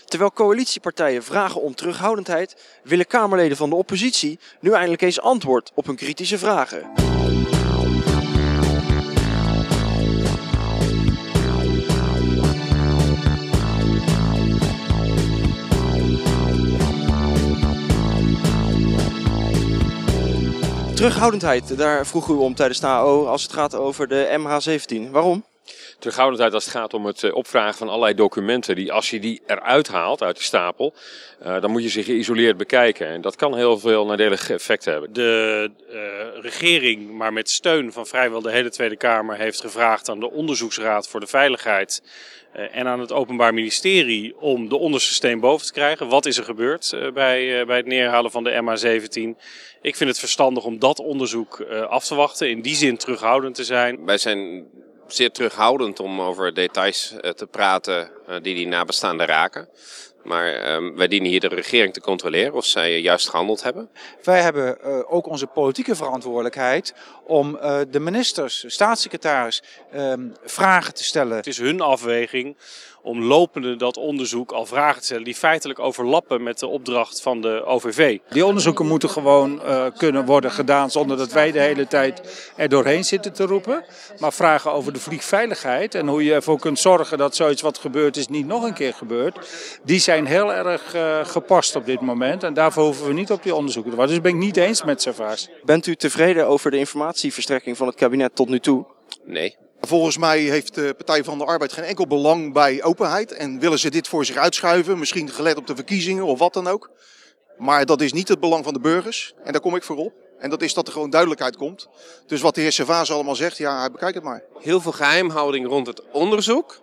Terwijl coalitiepartijen vragen om terughoudendheid, willen Kamerleden van de oppositie nu eindelijk eens antwoord op hun kritische vragen. Terughoudendheid, daar vroeg u om tijdens de AO als het gaat over de MH17. Waarom? Terughoudendheid als het gaat om het eh, opvragen van allerlei documenten. Die als je die eruit haalt uit de stapel, eh, dan moet je ze geïsoleerd bekijken. En dat kan heel veel nadelige effecten hebben. de eh, regering, maar met steun van vrijwel de hele Tweede Kamer, heeft gevraagd aan de Onderzoeksraad voor de Veiligheid eh, en aan het Openbaar Ministerie om de onderste steen boven te krijgen. Wat is er gebeurd bij, eh, bij het neerhalen van de MH17? Ik vind het verstandig om dat onderzoek eh, af te wachten, in die zin terughoudend te zijn. Wij zijn zeer terughoudend om over details eh, te praten eh, die die nabestaanden raken. Maar ehm, wij dienen hier de regering te controleren of zij juist gehandeld hebben. Wij hebben eh, ook onze politieke verantwoordelijkheid om eh, de ministers, staatssecretaris, ehm, vragen te stellen. Het is hun afweging om lopende dat onderzoek al vragen te stellen die feitelijk overlappen met de opdracht van de OVV. Die onderzoeken moeten gewoon eh, kunnen worden gedaan zonder dat wij de hele tijd er doorheen zitten te roepen. Maar vragen over de vliegveiligheid en hoe je ervoor kunt zorgen dat zoiets wat gebeurd is niet nog een keer gebeurt. Die zijn heel erg eh, gepast op dit moment en daarvoor hoeven we niet op die onderzoeken te wachten. Dus ben ik niet eens met Servaas. Bent u tevreden over de informatieverstrekking van het kabinet tot nu toe? Nee. Volgens mij heeft de Partij van de Arbeid geen enkel belang bij openheid. En willen ze dit voor zich uitschuiven, misschien gelet op de verkiezingen of wat dan ook. Maar dat is niet het belang van de burgers. En daar kom ik voor op. En dat is dat er gewoon duidelijkheid komt. Dus wat de heer Servaas allemaal zegt, ja, bekijk het maar. Heel veel geheimhouding rond het onderzoek.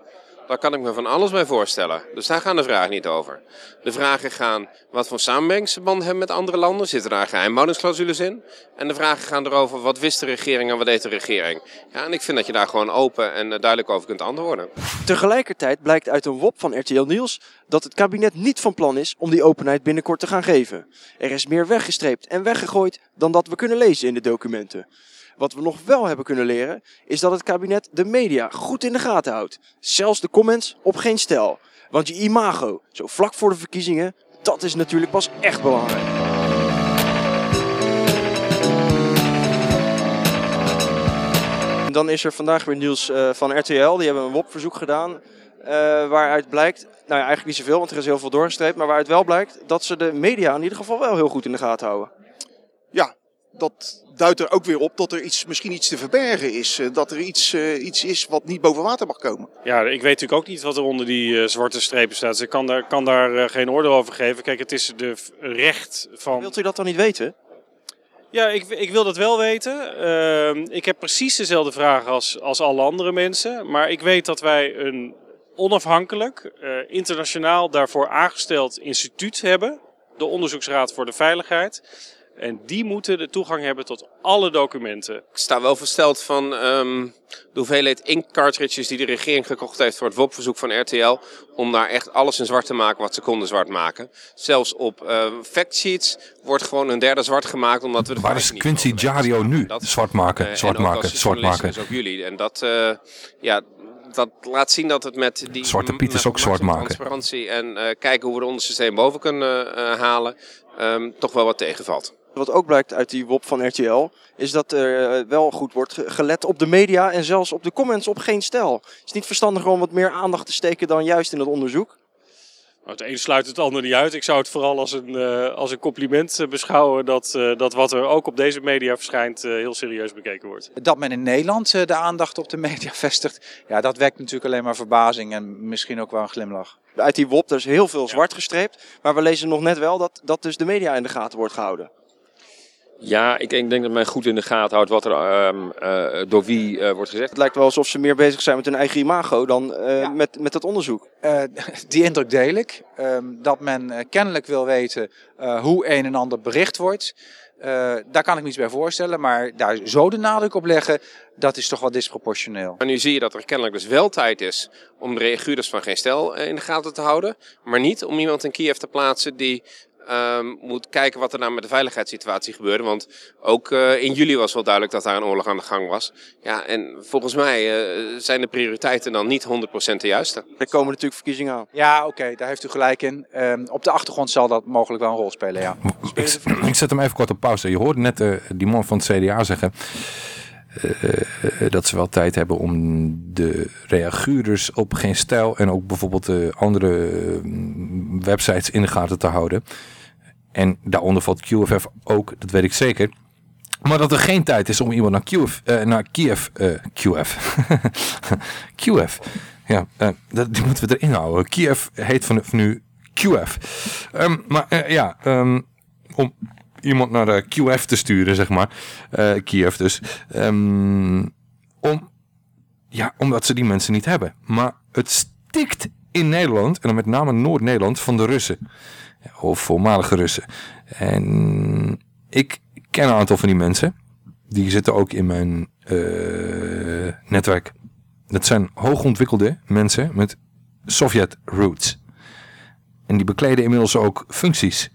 Daar kan ik me van alles bij voorstellen. Dus daar gaan de vragen niet over. De vragen gaan wat voor samenwerkingsverband hebben met andere landen. Zitten daar geheimhoudingsclausules in? En de vragen gaan erover wat wist de regering en wat deed de regering. Ja, en ik vind dat je daar gewoon open en eh, duidelijk over kunt antwoorden. Tegelijkertijd blijkt uit een WOP van RTL Nieuws dat het kabinet niet van plan is om die openheid binnenkort te gaan geven. Er is meer weggestreept en weggegooid dan dat we kunnen lezen in de documenten. Wat we nog wel hebben kunnen leren, is dat het kabinet de media goed in de gaten houdt. Zelfs de comments op geen stijl. Want je imago, zo vlak voor de verkiezingen, dat is natuurlijk pas echt belangrijk. Dan is er vandaag weer nieuws uh, van RTL. Die hebben een WOP-verzoek gedaan. Uh, waaruit blijkt, nou ja, eigenlijk niet zoveel, want er is heel veel doorgestreept. Maar waaruit wel blijkt dat ze de media in ieder geval wel heel goed in de gaten houden. Ja, dat duidt er ook weer op dat er iets, misschien iets te verbergen is. Uh, dat er iets, uh, iets is wat niet boven water mag komen. Ja, ik weet natuurlijk ook niet wat er onder die uh, zwarte strepen staat. Dus ik kan daar, kan daar geen oordeel over geven. Kijk, het is de recht van... Wilt u dat dan niet weten? Ja, ik, ik wil dat wel weten. Ehm, ik heb precies dezelfde vragen als, als alle andere mensen. Maar ik weet dat wij een onafhankelijk, internationaal daarvoor aangesteld instituut hebben. De Onderzoeksraad voor de Veiligheid. En die moeten de toegang hebben tot alle documenten. Ik sta wel versteld van um, de hoeveelheid ink cartridges die de regering gekocht heeft voor het WOP-verzoek van RTL. Om daar echt alles in zwart te maken wat ze konden zwart maken. Zelfs op uh, factsheets wordt gewoon een derde zwart gemaakt omdat we de Waar is Quincy Jario nu? Dat, zwart maken, uh, zwart maken, zwart maken. Dus ook jullie. En dat, uh, ja, dat laat zien dat het met die Zwarte Piet is ook zwart maken. transparantie en uh, kijken hoe we er ons systeem boven kunnen uh, halen, um, toch wel wat tegenvalt. Wat ook blijkt uit die WOP van RTL, is dat er wel goed wordt gelet op de media en zelfs op de comments op geen stijl. Het is niet verstandig om wat meer aandacht te steken dan juist in het onderzoek. Nou, het een sluit het ander niet uit. Ik zou het vooral als een, uh, als een compliment beschouwen dat, uh, dat wat er ook op deze media verschijnt heel serieus bekeken wordt. Dat men in Nederland de aandacht op de media vestigt, ja, dat wekt natuurlijk alleen maar verbazing en misschien ook wel een glimlach. Uit die WOP er is heel veel zwart gestreept, maar we lezen nog net wel dat, dat dus de media in de gaten wordt gehouden. Ja, ik denk dat men goed in de gaten houdt wat er um, uh, door wie uh, wordt gezegd. Het lijkt wel alsof ze meer bezig zijn met hun eigen imago dan uh, ja. met, met het onderzoek. die indruk deel ik. Um, dat men kennelijk wil weten hoe een en ander bericht wordt. daar kan ik me iets bij voorstellen, maar daar zo de nadruk op leggen, dat is toch wel disproportioneel. En nu zie je dat er kennelijk dus wel tijd is om de reaguurders van geen stel in de gaten te houden, maar niet om iemand in Kiev te plaatsen die um, moet kijken wat er nou met de veiligheidssituatie gebeurde. Want ook uh, in juli was wel duidelijk dat daar een oorlog aan de gang was. Ja, en volgens mij uh, zijn de prioriteiten dan niet 100% de juiste. Er komen natuurlijk verkiezingen aan. Ja, oké, okay, daar heeft u gelijk in. Um, op de achtergrond zal dat mogelijk wel een rol spelen, ja. Ik, ik zet hem even kort op pauze. Je hoorde net uh, die man van het CDA zeggen... Uh, dat ze wel tijd hebben om de reaguurders op geen stijl en ook bijvoorbeeld de andere websites in de gaten te houden. En daaronder valt QFF ook, dat weet ik zeker. Maar dat er geen tijd is om iemand naar, QF, uh, naar Kiev, QF, QF, ja, dat, die moeten we erin houden. Kiev heet vanaf nu QF. Um, maar ja, um, om iemand naar QF te sturen, zeg maar. Kiev dus. Um, om, ja, omdat ze die mensen niet hebben. Maar het stikt in Nederland, en dan met name Noord-Nederland, van de Russen. Of voormalige Russen. En ik ken een aantal van die mensen. Die zitten ook in mijn uh, netwerk. Dat zijn hoogontwikkelde mensen met Sovjet roots. En die bekleden inmiddels ook functies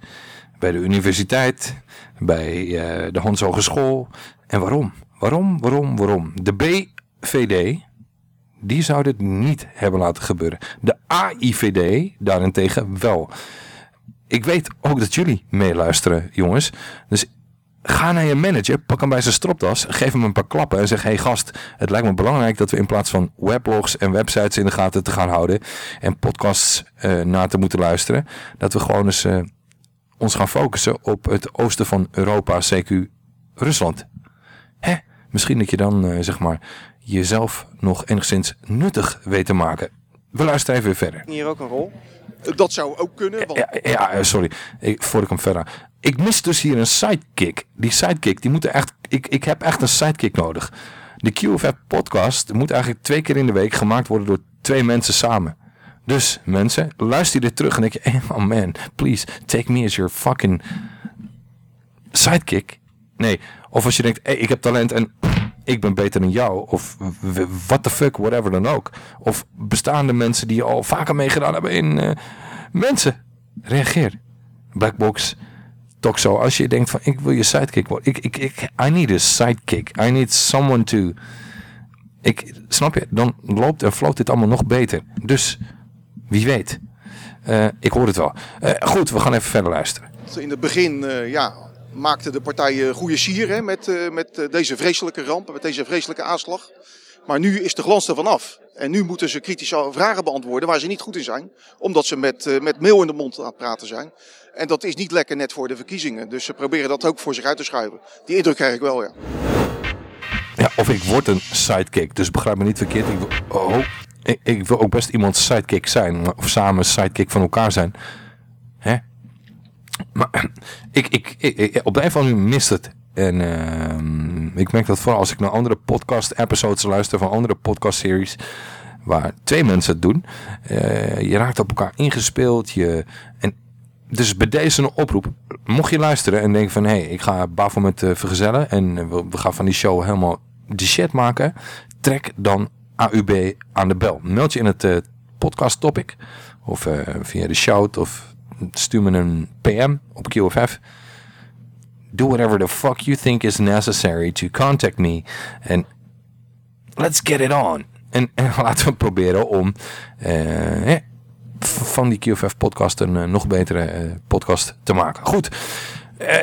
bij de universiteit, bij uh, de Hans Hogeschool. En waarom? Waarom, waarom, waarom? De BVD, die zou dit niet hebben laten gebeuren. De AIVD daarentegen wel. Ik weet ook dat jullie meeluisteren, jongens. Dus ga naar je manager, pak hem bij zijn stropdas, geef hem een paar klappen en zeg... hey gast, het lijkt me belangrijk dat we in plaats van weblogs en websites in de gaten te gaan houden... en podcasts uh, na te moeten luisteren, dat we gewoon eens... Uh, ons gaan focussen op het oosten van Europa, CQ Rusland. Hè? Misschien dat je dan, eh, zeg maar, jezelf nog enigszins nuttig weet te maken. We luisteren even verder. Hier ook een rol. Dat zou ook kunnen. Want... Ja, ja eh, sorry. Ik, voor ik hem verder. Ik mis dus hier een sidekick. Die sidekick, die moet echt. Ik, ik heb echt een sidekick nodig. De QFF podcast moet eigenlijk twee keer in de week gemaakt worden door twee mensen samen. Dus mensen, luister dit terug en denk je, hey, oh man, please take me as your fucking sidekick. Nee, of als je denkt, hey, ik heb talent en ik ben beter dan jou. Of what the fuck, whatever dan ook. Of bestaande mensen die al vaker meegedaan hebben in eh, mensen. Reageer. Blackbox. Toch zo. Als je denkt van ik wil je sidekick worden. Ik, ik, ik, I need a sidekick. I need someone to. Ik, snap je? Dan loopt en floot dit allemaal nog beter. Dus wie weet. Eh, ik hoor het wel. Eh, goed, we gaan even verder luisteren. In het begin ja, maakte de partij eh, goede sier met, eh, met eh, deze vreselijke ramp, met deze vreselijke aanslag. Maar nu is de glans ervan af. En nu moeten ze kritische vragen beantwoorden waar ze niet goed in zijn. Omdat ze met, met mail in de mond aan het praten zijn. En dat is niet lekker net voor de verkiezingen. Dus ze proberen dat ook voor zich uit te schuiven. Die indruk krijg ik wel, ja. Ja, of ik word een sidekick. Dus begrijp me niet verkeerd. Ik wil, oh, ik, ik wil ook best iemands sidekick zijn. Of samen sidekick van elkaar zijn. Maar ik, ik, op de een of andere manier mist het. En ehm, ik merk dat vooral als ik naar andere podcast-episodes luister van andere podcast-series. Waar twee mensen het doen. eh, je raakt op elkaar ingespeeld. Je, en dus bij deze een oproep. Mocht je luisteren en denken van... hé, hey, ik ga Baphomet met vergezellen... en we, gaan van die show helemaal de shit maken... trek dan AUB aan de bel. Meld je in het eh, podcast topic... of via de shout... of stuur me een PM op QFF... Do whatever the fuck you think is necessary to contact me. En let's get it on. En, en laten we proberen om eh, van die QFF podcast een eh, nog betere eh, podcast te maken. Goed.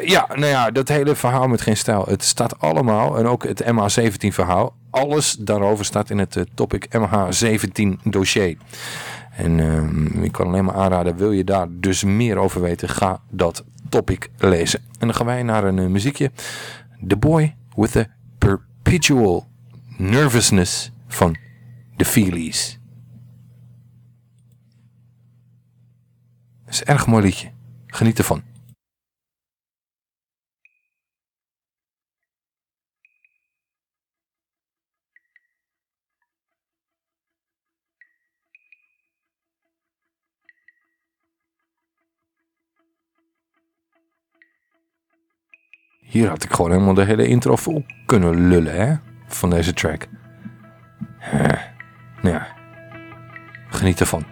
Ja, nou ja, dat hele verhaal met geen stijl. Het staat allemaal, en ook het MH17 verhaal. Alles daarover staat in het topic MH17 dossier. En ehm, ik kan alleen maar aanraden, wil je daar dus meer over weten, ga dat topic lezen. En dan gaan wij naar een eh, muziekje. The Boy with the Perpetual Nervousness van The Feelies. Het is een erg mooi liedje. Geniet ervan. Hier had ik gewoon helemaal de hele intro vol kunnen lullen, hè? Van deze track. Nou ja. Geniet ervan.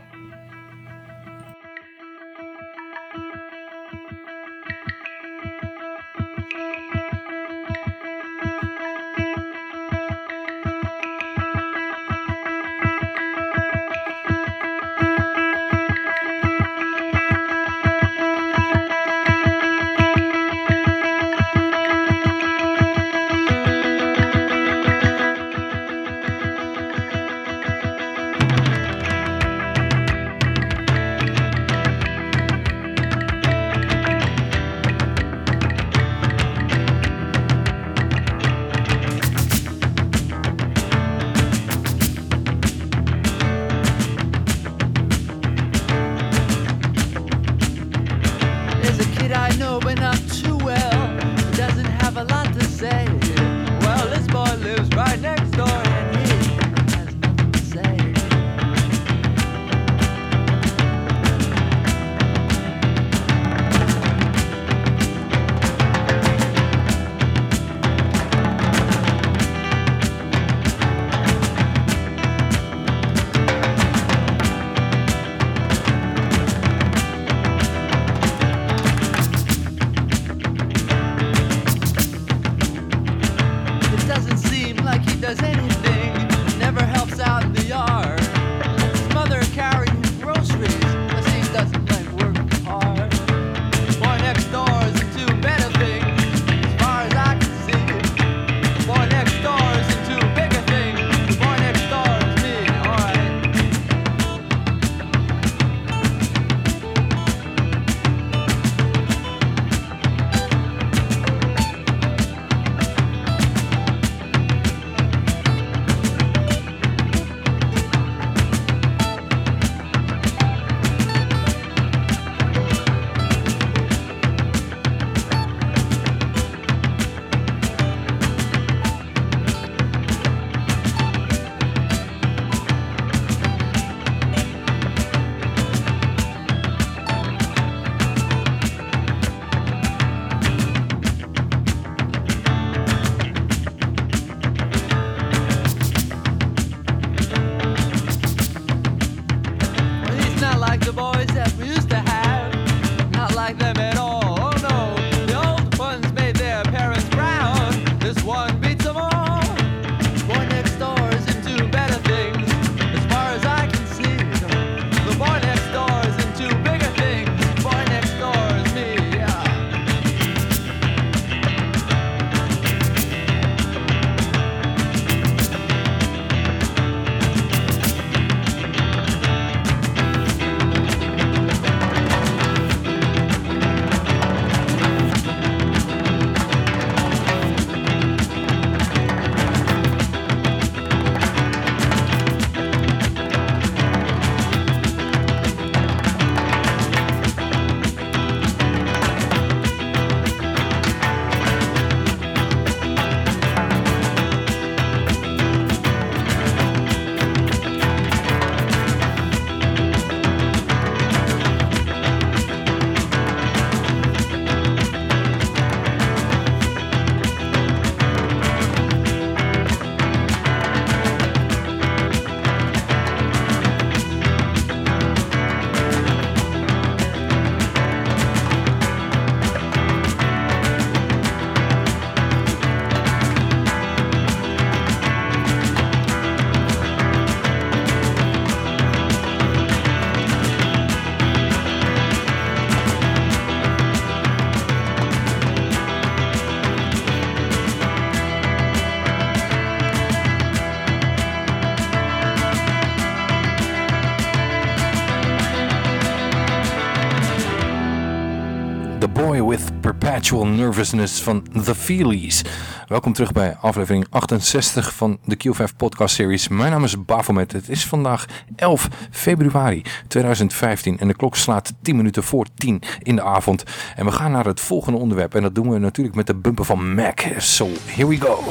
Perpetual Nervousness van The Feelies. Welkom terug bij aflevering 68 van de Q5 podcast series. Mijn naam is Bafomet. Het is vandaag 11 februari 2015 en de klok slaat 10 minuten voor 10 in de avond. En we gaan naar het volgende onderwerp en dat doen we natuurlijk met de bumper van Mac. So, here we go.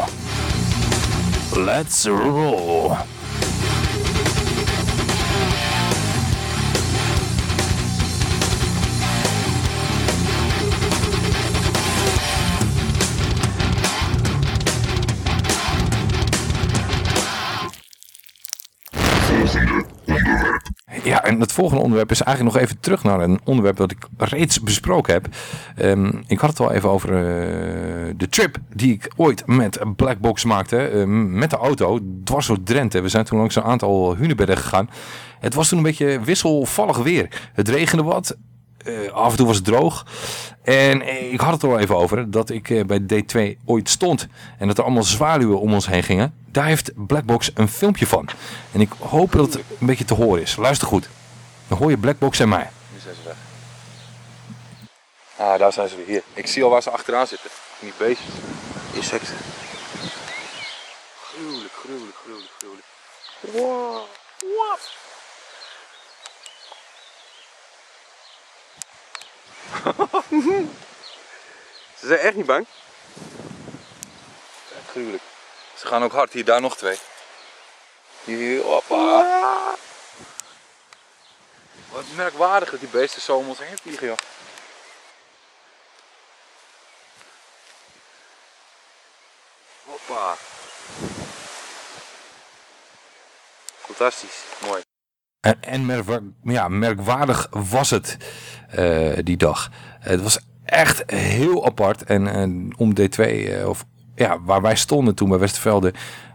Let's roll. Het volgende onderwerp is eigenlijk nog even terug naar een onderwerp dat ik reeds besproken heb. Ehm, ik had het al even over eh, de trip die ik ooit met Blackbox maakte. eh, met de auto, dwars door Drenthe. We zijn toen langs een aantal hunebedden gegaan. Het was toen een beetje wisselvallig weer. Het regende wat. Eh, af en toe was het droog. En eh, ik had het er al even over dat ik bij D2 ooit stond. En dat er allemaal zwaluwen om ons heen gingen. Daar heeft Blackbox een filmpje van. En ik hoop dat het een beetje te horen is. Luister goed. Dan hoor Blackbox en mij. Nu zijn ze weg. Ah, daar zijn ze weer. Hier. Ik zie al waar ze achteraan zitten. Die beestjes. Insecten. Gruwelijk, gruwelijk, gruwelijk, gruwelijk. Wow. Wat? ze zijn echt niet bang. Echt gruwelijk. Ze gaan ook hard. Hier, daar nog twee. Hier, hoppa. Wat merkwaardig dat die beesten zo om ons heen vliegen, joh. Hoppa. Fantastisch, mooi. En, en merkwa- ja, merkwaardig was het eh, die dag. Het was echt heel apart. En, en om D2, eh, of ja, waar wij stonden toen bij Westervelde,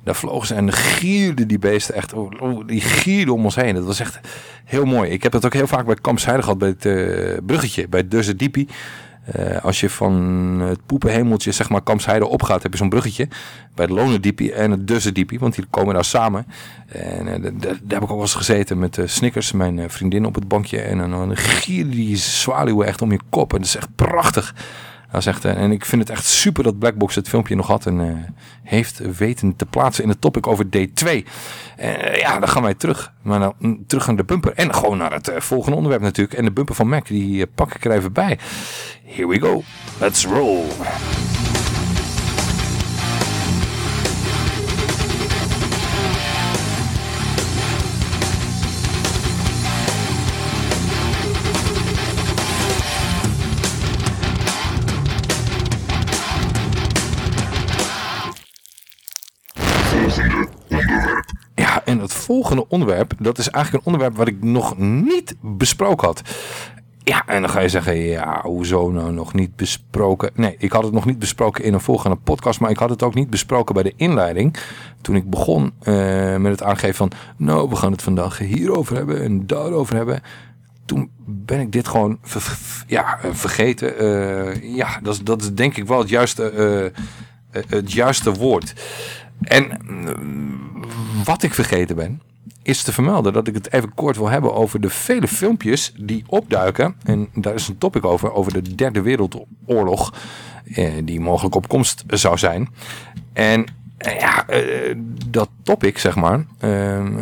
daar vlogen ze en gierden die beesten echt. oh, oh, Die gierden om ons heen. Dat was echt heel mooi. Ik heb dat ook heel vaak bij Kampsheide gehad, bij het eh, bruggetje, bij Dusse Diepie. Eh, als je van het poepenhemeltje, zeg maar, Kampsheide opgaat, heb je zo'n bruggetje. Bij het Lonendiepie en het Dussendiepie, want die komen daar samen. En d- daar heb ik ook wel eens gezeten met eh, Snickers, mijn vriendin op het bankje. En dan, gieren die zwaluwen echt om je kop. En dat is echt prachtig. Dat eh, en ik vind het echt super dat Blackbox het filmpje nog had en eh, heeft weten te plaatsen in het topic over D2. Eh, ja, dan gaan wij terug. Maar nou, terug naar de bumper. En gewoon naar het volgende onderwerp natuurlijk. En de bumper van Mac, die pak ik er even bij. Here we go. Let's roll. Volgende onderwerp, dat is eigenlijk een onderwerp wat ik nog niet besproken had. Ja, en dan ga je zeggen, ja, hoezo nou nog niet besproken? Nee, ik had het nog niet besproken in een volgende podcast, maar ik had het ook niet besproken bij de inleiding. Toen ik begon eh, met het aangeven van, nou, we gaan het vandaag hierover hebben en daarover hebben. Toen ben ik dit gewoon ja, vergeten. Eh, ja, dat is, dat is denk ik wel het juiste, eh, het juiste woord. En mm, wat ik vergeten ben, is te vermelden dat ik het even kort wil hebben over de vele filmpjes die opduiken. En daar is een topic over, over de derde wereldoorlog, eh, die mogelijk op komst zou zijn. En eh, ja, eh, dat topic, zeg maar,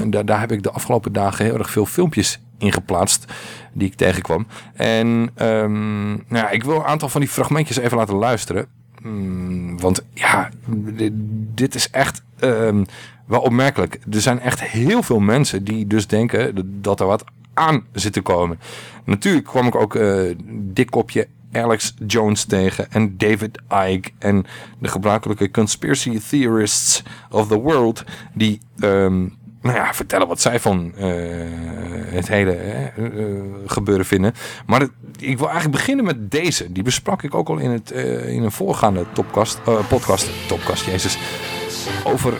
daar, daar heb ik de afgelopen dagen heel erg veel filmpjes in geplaatst die ik tegenkwam. En ehm, nou ja, ik wil een aantal van die fragmentjes even laten luisteren. Mm, want ja, dit, dit is echt ehm, wel opmerkelijk. Er zijn echt heel veel mensen die dus denken dat- er wat aan zit te komen. Natuurlijk kwam ik ook eh dikkopje Alex Jones tegen en David Icke en de gebruikelijke conspiracy theorists of the world die ehm, nou ja, vertellen wat zij van eh, het hele eh, gebeuren vinden. Maar het- ik wil eigenlijk beginnen met deze. Die besprak ik ook al in, het, eh, in een voorgaande topcast, eh, podcast, topcast, jezus, over...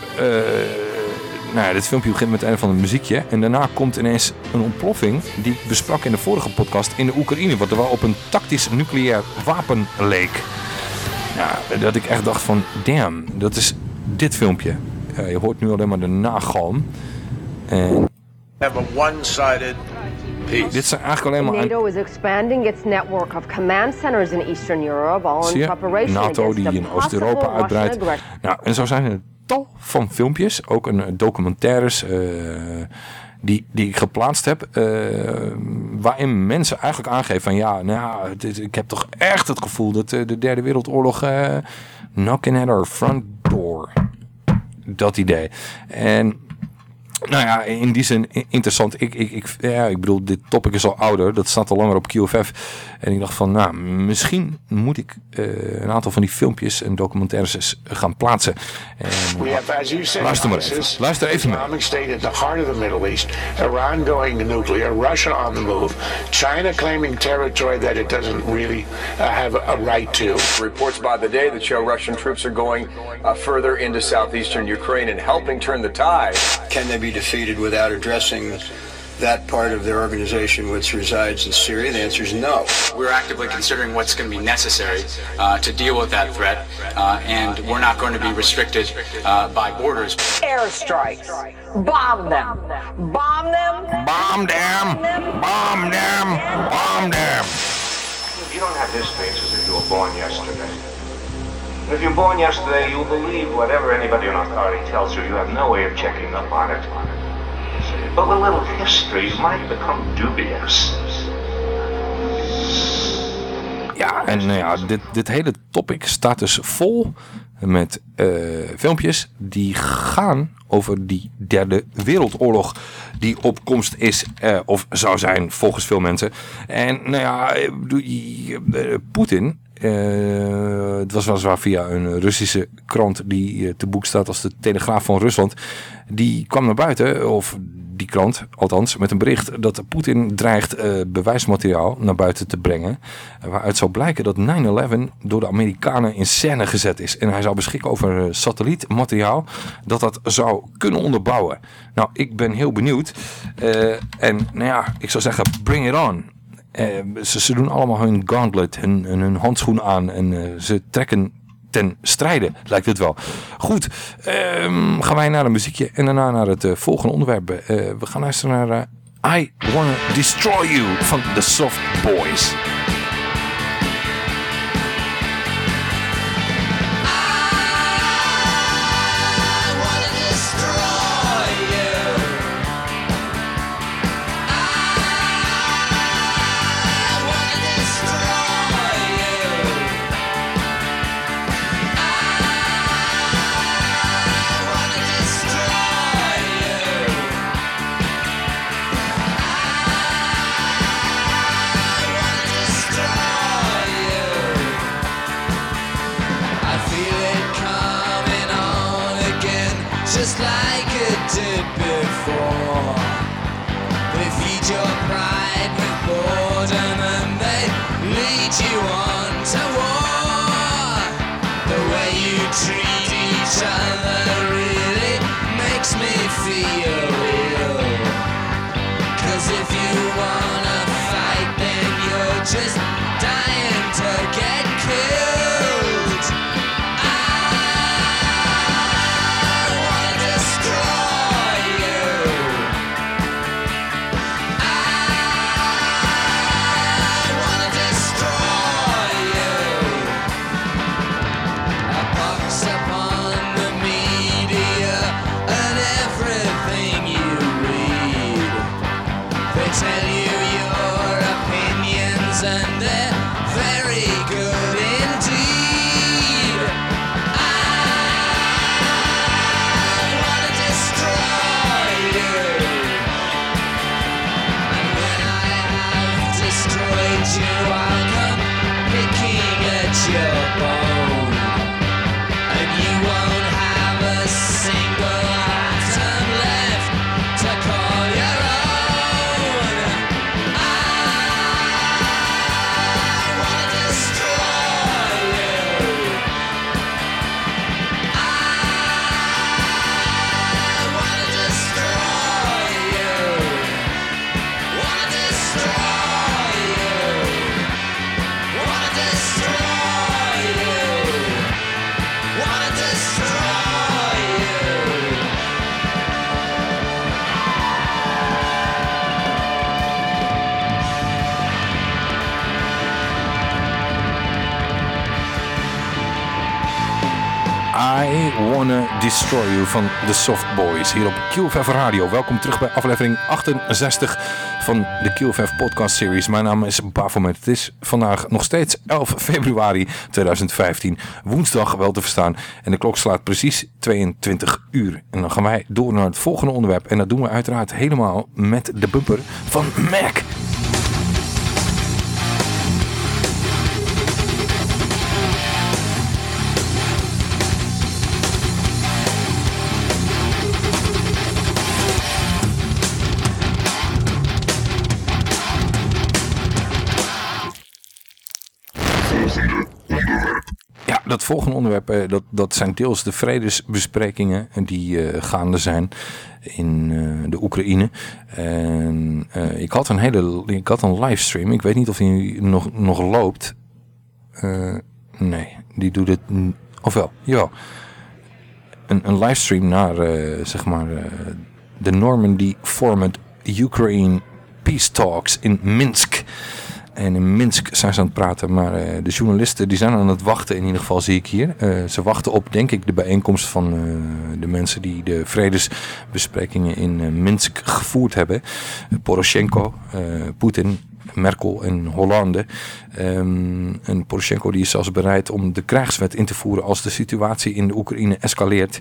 nou ja, dit filmpje begint met een van een muziekje. En daarna komt ineens een ontploffing die besprak in de vorige podcast in de Oekraïne. Wat er wel op een tactisch nucleair wapen leek. Ja, dat ik echt dacht van, damn, dat is dit filmpje. Je hoort nu alleen maar de nagalm. En have a one-sided Dit zijn eigenlijk alleen maar... NATO is expanding its network of command centers in Eastern Europe, all in preparation NATO die in Oost-Europa uitbreidt. Nou, en zo zijn er tal van filmpjes, ook een eh, documentaires, eh, die, die ik geplaatst heb, eh, waarin mensen eigenlijk aangeven van ja, nou, dit- ik heb toch echt het gevoel dat de derde wereldoorlog eh knocking at our front door. Dat idee. En nou ja, in die zin interessant. Ik, ik, ik, ja, ik bedoel, dit topic is al ouder. Dat staat al langer op QFF. En ik dacht van, nou, misschien moet ik eh, een aantal van die filmpjes en documentaires eens gaan plaatsen. En, We have, as you said, luister maar even. Luister even mee. Islamic State at the heart of the Middle East, Iran going nuclear, Russia on the move, China claiming territory that it doesn't really uh, have a, a right to. Reports by the day that show Russian troops are going uh, further into southeastern Ukraine and helping turn the tide. Can they be defeated without addressing that part of their organization which resides in Syria? The answer is no. We're actively considering what's going to be necessary uh, to deal with that threat, uh, and we're not going to be restricted uh, by borders. Airstrikes. Bomb them. Bomb them. Bomb them. Bomb them. Bomb them. You don't have this face as if you were born yesterday. If you're born yesterday, you'll believe whatever anybody in authority tells you. You have no way of checking up on it. But with a little history, you might become dubious. Ja, en nou ja, dit, dit hele topic staat dus vol met eh, filmpjes die gaan over die derde wereldoorlog die op komst is eh, of zou zijn volgens veel mensen. En nou ja, eh, Poetin, eh, het was weliswaar via een Russische krant die eh, te boek staat als de Telegraaf van Rusland, die kwam naar buiten, of die krant althans, met een bericht dat Poetin dreigt eh, bewijsmateriaal naar buiten te brengen. Waaruit zou blijken dat 9-11 door de Amerikanen in scène gezet is. En hij zou beschikken over satellietmateriaal dat dat zou kunnen onderbouwen. Nou, ik ben heel benieuwd. En nou ja, ik zou zeggen, bring it on. Eh, ze, ze doen allemaal hun gauntlet, hun, hun, handschoen aan en eh, ze trekken ten strijde, lijkt het wel. Goed, ehm, gaan wij naar een muziekje en daarna naar het eh, volgende onderwerp. Eh, we gaan luisteren naar I Wanna Destroy You van The Soft Boys. Van The Soft Boys hier op QFF Radio. Welkom terug bij aflevering 68 van de QFF podcast series. Mijn naam is Bafomet. Het is vandaag nog steeds 11 februari 2015. Woensdag wel te verstaan. En de klok slaat precies 22 uur. En dan gaan wij door naar het volgende onderwerp. En dat doen we uiteraard helemaal met de bumper van Mac. Volgende onderwerp, eh, dat, dat zijn deels de vredesbesprekingen die eh, gaande zijn in eh, de Oekraïne. En ik had een hele, ik had een livestream. Ik weet niet of die nog, nog loopt. Nee, die doet het, ofwel, jawel. Een, een livestream naar, zeg maar, de Normandy Format Ukraine Peace Talks in Minsk. En in Minsk zijn ze aan het praten, maar eh, de journalisten die zijn aan het wachten, in ieder geval zie ik hier. Eh, ze wachten op, denk ik, de bijeenkomst van eh, de mensen die de vredesbesprekingen in Minsk gevoerd hebben. Poroshenko, Poetin, Merkel en Hollande. Ehm, en Poroshenko die is zelfs bereid om de krijgswet in te voeren als de situatie in de Oekraïne escaleert.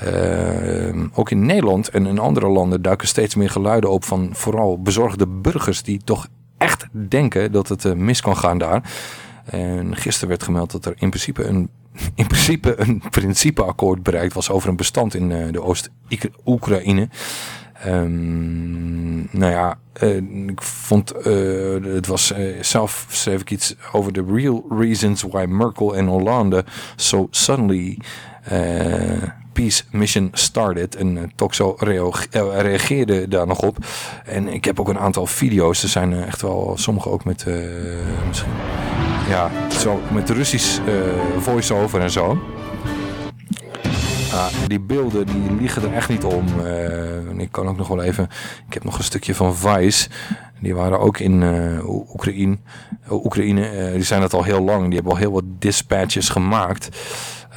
Ehm, ook in Nederland en in andere landen duiken steeds meer geluiden op van vooral bezorgde burgers die toch echt denken dat het eh, mis kan gaan daar. En gisteren werd gemeld dat er in principe een, in principe een principeakkoord bereikt was over een bestand in eh, de Oost-Oekraïne. Ehm, nou ja, eh, ik vond, het was zelf schreef ik iets over de real reasons why Merkel en Hollande so suddenly mission started. En uh, Toxo eh, reageerde daar nog op. En ik heb ook een aantal video's. Er zijn eh, echt wel sommige ook met eh, misschien ja, zo met Russisch eh voice-over en zo. Ah, die beelden die liegen er echt niet om. Eh, en ik kan ook nog wel even. Ik heb nog een stukje van Vice. Die waren ook in eh, Oe- Oekraïne. eh, Oekraïne eh, die zijn het al heel lang. Die hebben al heel wat dispatches gemaakt.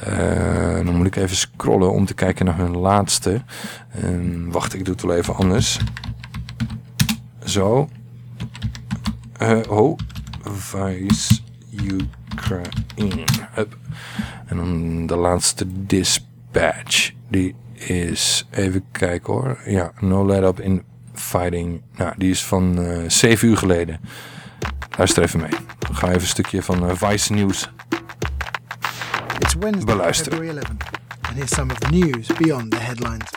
Eh, dan moet ik even scrollen om te kijken naar hun laatste. En wacht, ik doe het wel even anders. Zo. Eh, oh. Vice Ukraine. En dan de laatste dispatch. Die is, even kijken hoor. Ja, no let up in fighting. Nou, die is van eh 7 uur geleden. Luister even mee. Ik ga even een stukje van eh, Vice News It's Wednesday, beluisteren. February 11th, and here's some of the news beyond the headlines.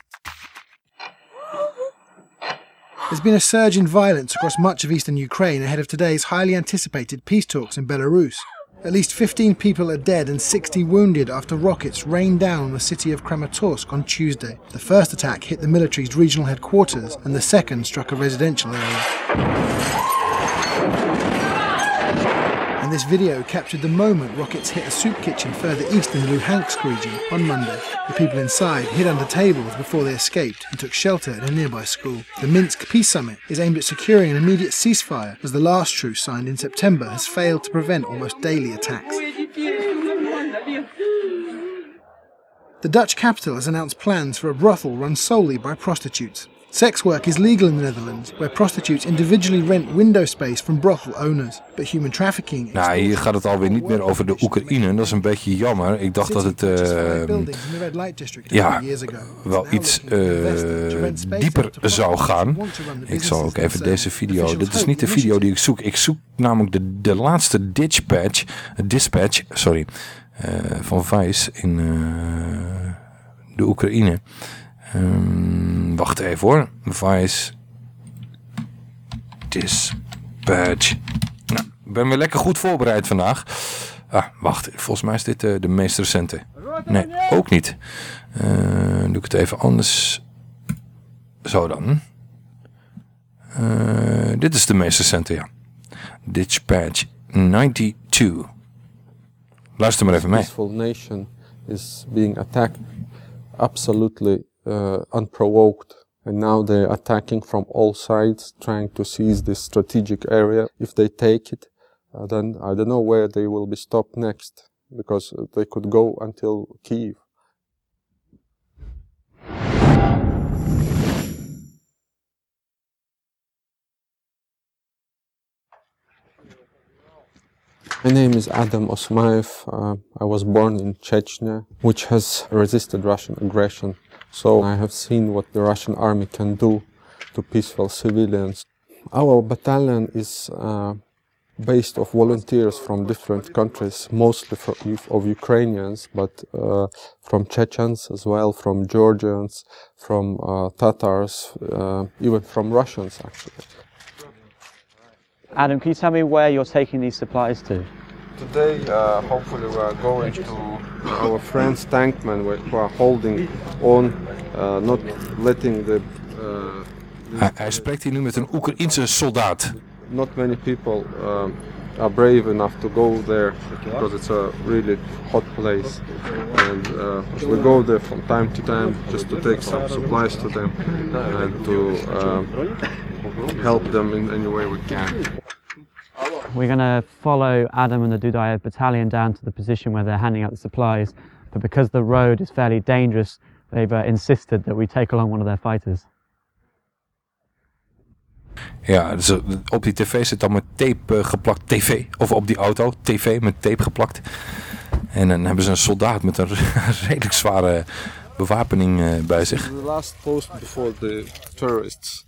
There's been a surge in violence across much of eastern Ukraine ahead of today's highly anticipated peace talks in Belarus. At least 15 people are dead and 60 wounded after rockets rained down on the city of Kramatorsk on Tuesday. The first attack hit the military's regional headquarters, and the second struck a residential area. This video captured the moment rockets hit a soup kitchen further east in the Luhansk region on Monday. The people inside hid under tables before they escaped and took shelter in a nearby school. The Minsk Peace Summit is aimed at securing an immediate ceasefire as the last truce signed in September has failed to prevent almost daily attacks. The Dutch capital has announced plans for a brothel run solely by prostitutes. Sex work is legal in the Netherlands, where prostitutes individually rent window space from brothel owners. But human trafficking Nou, hier gaat het alweer niet meer over de Oekraïne. Dat is een beetje jammer. Ik dacht dat het eh, a ja, wel iets eh, dieper zou gaan. Ik zal ook even deze video. Dit is niet de video die ik zoek. Ik zoek namelijk de, de laatste dispatch, dispatch sorry, eh, van Vice in eh, de Oekraïne. Ehm, wacht even hoor. Vice dispatch. Nou, ik ben weer lekker goed voorbereid vandaag. Ah, wacht. Volgens mij is dit eh, de meest recente. Nee, ook niet. Eh, doe ik het even anders. Zo dan. Eh, dit is de meest recente, ja. Dispatch 92. Luister maar even mee. peaceful nation is being attacked absolutely uh, Uh, unprovoked and now they're attacking from all sides, trying to seize this strategic area. If they take it, uh, then I don't know where they will be stopped next, because uh, they could go until Kiev. My name is Adam Osmaev. Uh, I was born in Chechnya, which has resisted Russian aggression so I have seen what the Russian army can do to peaceful civilians. Our battalion is uh, based of volunteers from different countries, mostly from, of Ukrainians, but uh, from Chechens as well, from Georgians, from uh, Tatars, uh, even from Russians actually. Adam, can you tell me where you're taking these supplies to? Today, uh, hopefully, we are going to our friends tankmen who are holding on, uh, not letting the. Uh, Hij, hij spreekt hier nu met een Oekraïense soldaat. Not many people um, are brave enough to go there because it's a really hot place, and uh, we go there from time to time just to take some supplies to them and to um, help them in any way we can. We're going to follow Adam and the Dudayev battalion down to the position where they're handing out the supplies, but because the road is fairly dangerous, they've uh, insisted that we take along one of their fighters. Ja, dus eh, op die tv zit dan met tape eh, geplakt. TV. Of op die auto. TV met tape geplakt. En dan hebben ze een soldaat met een redelijk zware bewapening eh, bij zich. The last post before the terrorists.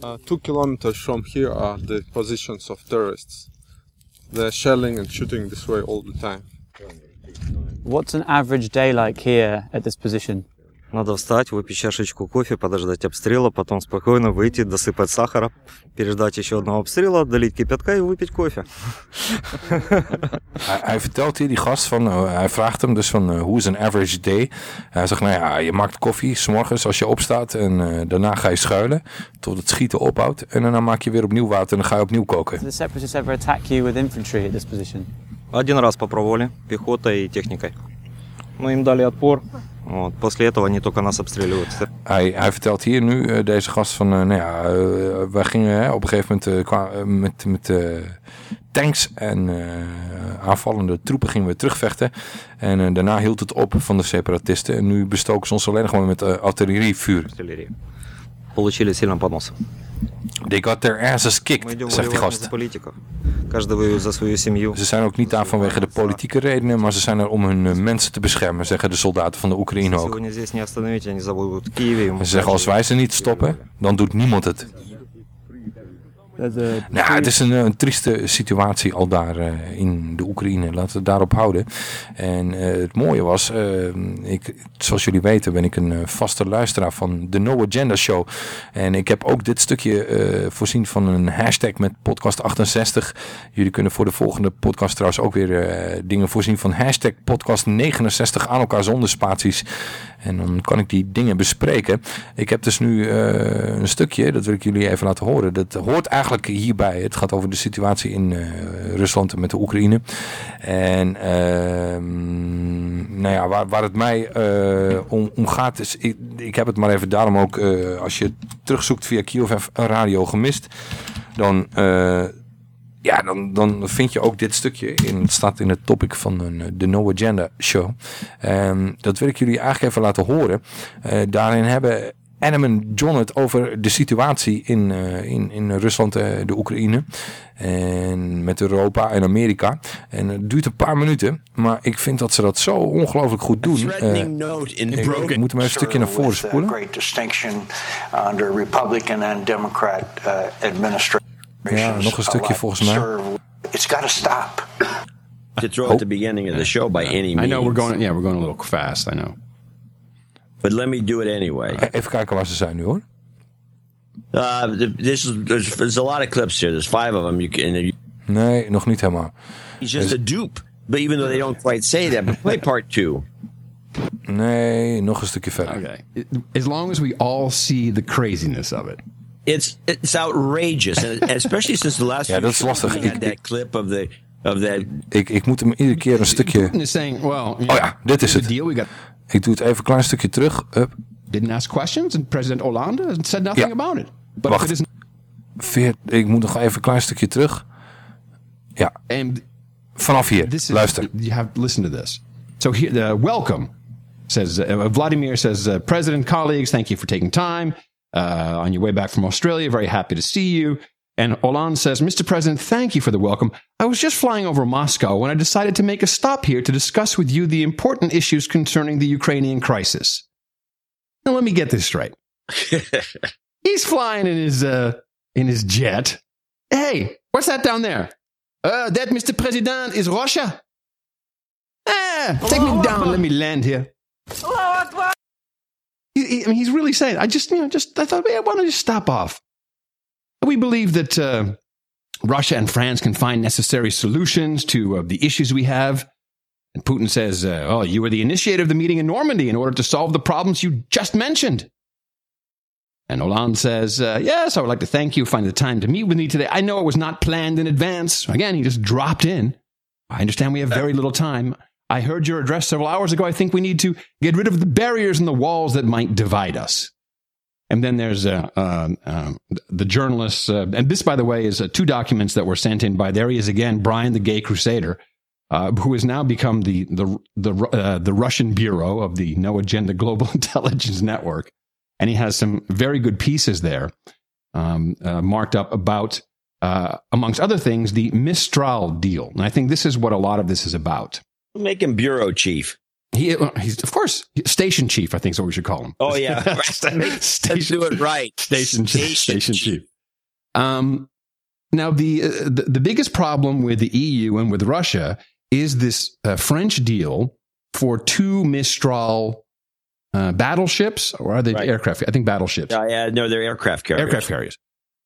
Uh, two kilometers from here are the positions of terrorists. They're shelling and shooting this way all the time. What's an average day like here at this position? Надо встать, выпить чашечку кофе, подождать обстрела, потом спокойно выйти, досыпать сахара, переждать еще одного обстрела, долить кипятка и выпить кофе. Hij, hij vertelt hier, die gast, van, eh, hij vraagt hem dus van eh, hoe is een average day? Hij zegt, nou ja, je maakt koffie s'morgens als je opstaat en eh, daarna ga je schuilen tot het schieten ophoudt. En daarna maak je weer opnieuw water en dan ga je opnieuw koken. Did the separatists ever attack you with infantry at this position? Один раз попробовали, пехотой и техникой. Но им дали отпор. Вот. После этого они только нас обстреливают. Hij, hij vertelt hier nu, eh, deze gast, van, eh, nou ja, eh, wij gingen hè, op een gegeven moment eh, kwa- eh, met, met eh, tanks en eh, aanvallende troepen gingen we terugvechten. En eh, daarna hield het op van de separatisten. En nu bestoken ze ons alleen nog maar met eh, artillerievuur. Артиллерии. Получили сильно по носу. They got their asses kicked, zegt die gast. Ze zijn ook niet daar vanwege de politieke redenen, maar ze zijn er om hun eh, mensen te beschermen, zeggen de soldaten van de Oekraïne ook. Ze zeggen, als wij ze niet stoppen, dan doet niemand het. Nou, het is een, een trieste situatie al daar eh, in de Oekraïne. Laten we het daarop houden. En eh, het mooie was, eh, ik, zoals jullie weten ben ik een eh, vaste luisteraar van de No Agenda Show. En ik heb ook dit stukje eh, voorzien van een hashtag met podcast 68. Jullie kunnen voor de volgende podcast trouwens ook weer eh, dingen voorzien van hashtag podcast 69 aan elkaar zonder spaties. En dan kan ik die dingen bespreken. Ik heb dus nu eh, een stukje, dat wil ik jullie even laten horen. Dat hoort eigenlijk hierbij. Het gaat over de situatie in eh, Rusland met de Oekraïne. En ehm, nou ja, waar, waar het mij eh, om, om gaat is, ik, ik heb het maar even daarom ook, eh, als je terugzoekt via Kiev Radio gemist, dan... ja, dan, dan vind je ook dit stukje. In, het staat in het topic van een, de No Agenda show. Ehm, dat wil ik jullie eigenlijk even laten horen. Eh, daarin hebben Adam en John het over de situatie in, eh, in, in Rusland, en de Oekraïne. En met Europa en Amerika. En het duurt een paar minuten. Maar ik vind dat ze dat zo ongelooflijk goed doen. Eh, ik, moet hem even een stukje naar voren with, uh, spoelen. great distinction under Republican and Democrat uh, administrations. Ja, nog een stukje volgens mij. It's got to stop. to throw at the beginning of the show by any means. I know we're going. Yeah, we're going a little fast. I know. But let me do it anyway. Even kijken waar ze zijn nu hoor. Uh, th- this is there's, there's a lot of clips here. There's five of them. You can. You, Nee, nog niet helemaal. he's just a dupe. But even though they don't quite say that, but play part two. Nee, nog een stukje verder. Okay. As long as we all see the craziness of it. It's it's outrageous, and especially since the last. Ja, few dat is lastig. we had that clip of the of that. Ik, ik moet hem iedere keer een stukje... Putin is saying, well, Oh ja, dit is het. Ik doe het even een klein stukje terug. Up. didn't ask questions, and President Hollande said nothing Ja. about it. But Wacht. it is Veer, ik moet nog even een klein stukje terug. Ja. And Vanaf hier. This is, Luister. You have to listen to this. So here, uh, welcome, says uh, Vladimir says, uh, President, colleagues, thank you for taking time uh, on your way back from Australia. Very happy to see you. And Hollande says, Mr. President, thank you for the welcome. I was just flying over Moscow when I decided to make a stop here to discuss with you the important issues concerning the Ukrainian crisis. Now, let me get this straight. He's flying in his, uh, in his jet. Hey, what's that down there? Uh, that, Mr. President, is Russia. Ah, take me down. Let me land here. He, he- I mean, he's really saying, I just, you know, just, I thought, yeah, why don't you just stop off? We believe that uh, Russia and France can find necessary solutions to uh, the issues we have. And Putin says, uh, oh, you were the initiator of the meeting in Normandy in order to solve the problems you just mentioned. And Hollande says, uh, yes, I would like to thank you for finding the time to meet with me today. I know it was not planned in advance. Again, he just dropped in. I understand we have very little time. I heard your address several hours ago. I think we need to get rid of the barriers and the walls that might divide us. And then there's uh, um, um, the journalists, uh, and this, by the way, is uh, two documents that were sent in by. There he is again, Brian the Gay Crusader, uh, who has now become the the the uh, the Russian bureau of the No Agenda Global Intelligence Network, and he has some very good pieces there, um, uh, marked up about, uh, amongst other things, the Mistral deal. And I think this is what a lot of this is about. Make him bureau chief. He, he's of course station chief. I think is what we should call him. Oh yeah, let's do it right. Station chief. Station chief. Um, now the, uh, the the biggest problem with the EU and with Russia is this uh, French deal for two Mistral uh, battleships, or are they aircraft? I think battleships. Uh, yeah, no, they're aircraft carriers. Aircraft carriers.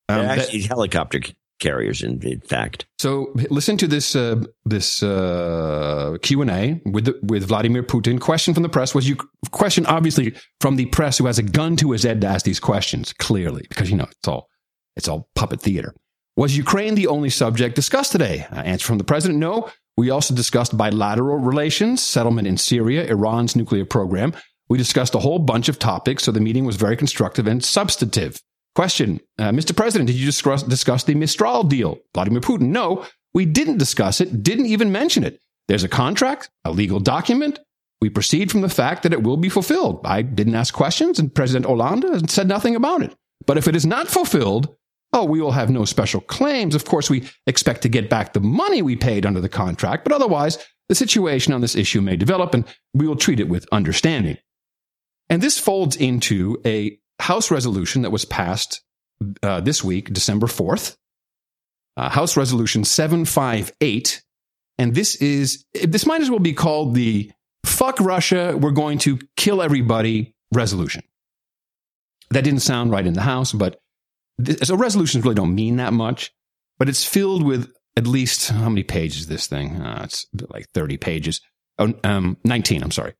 They're Um, that- actually helicopter c- carriers, in, in fact. So listen to this uh, this uh, Q and A with the, with Vladimir Putin. Question from the press was you question obviously from the press who has a gun to his head to ask these questions clearly because you know it's all it's all puppet theater. Was Ukraine the only subject discussed today? Uh, answer from the president: No. We also discussed bilateral relations, settlement in Syria, Iran's nuclear program. We discussed a whole bunch of topics, so the meeting was very constructive and substantive. Question, uh, Mr. President, did you discuss, discuss the Mistral deal? Vladimir Putin, no, we didn't discuss it, didn't even mention it. There's a contract, a legal document. We proceed from the fact that it will be fulfilled. I didn't ask questions, and President Hollande said nothing about it. But if it is not fulfilled, oh, we will have no special claims. Of course, we expect to get back the money we paid under the contract, but otherwise, the situation on this issue may develop, and we will treat it with understanding. And this folds into a House resolution that was passed uh, this week, December 4th, uh, House Resolution 758. And this is, this might as well be called the fuck Russia, we're going to kill everybody resolution. That didn't sound right in the House, but th- so resolutions really don't mean that much, but it's filled with at least, how many pages is this thing? Uh, it's like 30 pages. Oh, um, 19, I'm sorry.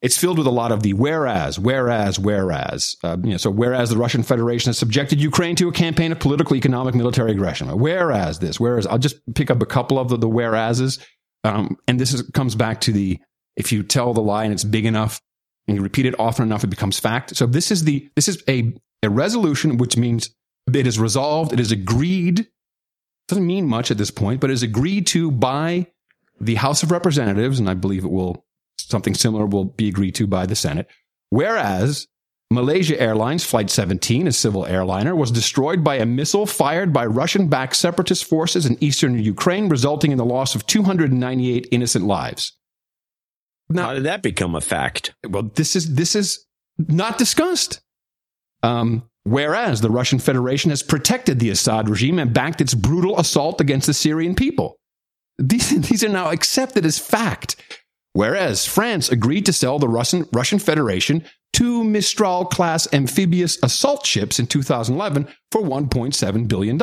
It's filled with a lot of the whereas, whereas, whereas. Uh, you know, so whereas the Russian Federation has subjected Ukraine to a campaign of political, economic, military aggression. Whereas this, whereas I'll just pick up a couple of the, the whereases. Um, and this is, comes back to the if you tell the lie and it's big enough and you repeat it often enough, it becomes fact. So this is the this is a a resolution which means it is resolved, it is agreed. Doesn't mean much at this point, but is agreed to by the House of Representatives, and I believe it will something similar will be agreed to by the Senate. Whereas Malaysia Airlines Flight 17, a civil airliner, was destroyed by a missile fired by Russian backed separatist forces in eastern Ukraine, resulting in the loss of 298 innocent lives. How did that become a fact? Well, this is this is not discussed. Um, whereas the Russian Federation has protected the Assad regime and backed its brutal assault against the Syrian people. These, these are now accepted as fact. Whereas France agreed to sell the Russian, Russian Federation two Mistral class amphibious assault ships in 2011 for $1.7 billion.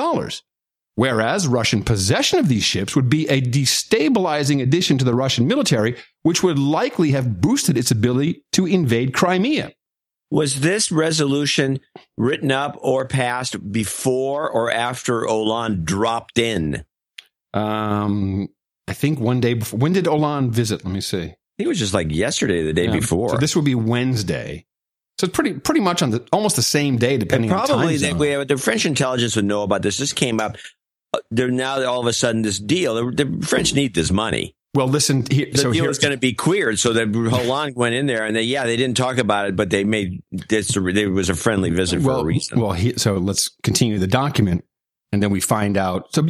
Whereas Russian possession of these ships would be a destabilizing addition to the Russian military, which would likely have boosted its ability to invade Crimea. Was this resolution written up or passed before or after Hollande dropped in? Um, I think one day before. When did Hollande visit? Let me see. I think it was just like yesterday, the day Yeah. before. So this would be Wednesday. So it's pretty pretty much on the almost the same day, depending And on probably time they, zone. we- the French intelligence would know about this. This came up. uh, They're now all of a sudden this deal. The, the French need this money. Well, listen. Here, The so deal is going to be queered. So that Hollande went in there, and they yeah they didn't talk about it, but they made this. There was a friendly visit for well, a reason. Well, he, so let's continue the document. And then we find out. So uh,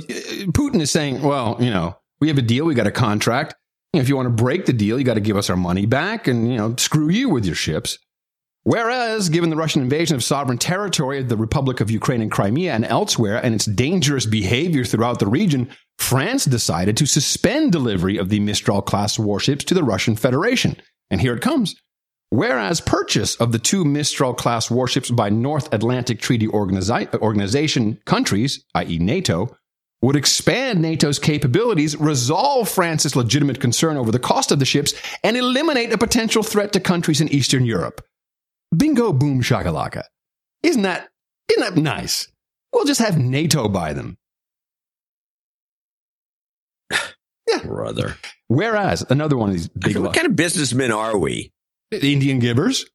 Putin is saying, well, you know, we have a deal, we got a contract. If you want to break the deal, you got to give us our money back and, you know, screw you with your ships. Whereas, given the Russian invasion of sovereign territory of the Republic of Ukraine and Crimea and elsewhere, and its dangerous behavior throughout the region, France decided to suspend delivery of the Mistral class warships to the Russian Federation. And here it comes. Whereas purchase of the two Mistral class warships by North Atlantic Treaty Organization countries, i.e., NATO, would expand NATO's capabilities, resolve France's legitimate concern over the cost of the ships, and eliminate a potential threat to countries in Eastern Europe. Bingo boom shakalaka. Isn't that isn't that nice? We'll just have NATO buy them. yeah. Brother. Whereas another one of these big What kind of businessmen are we? Indian givers.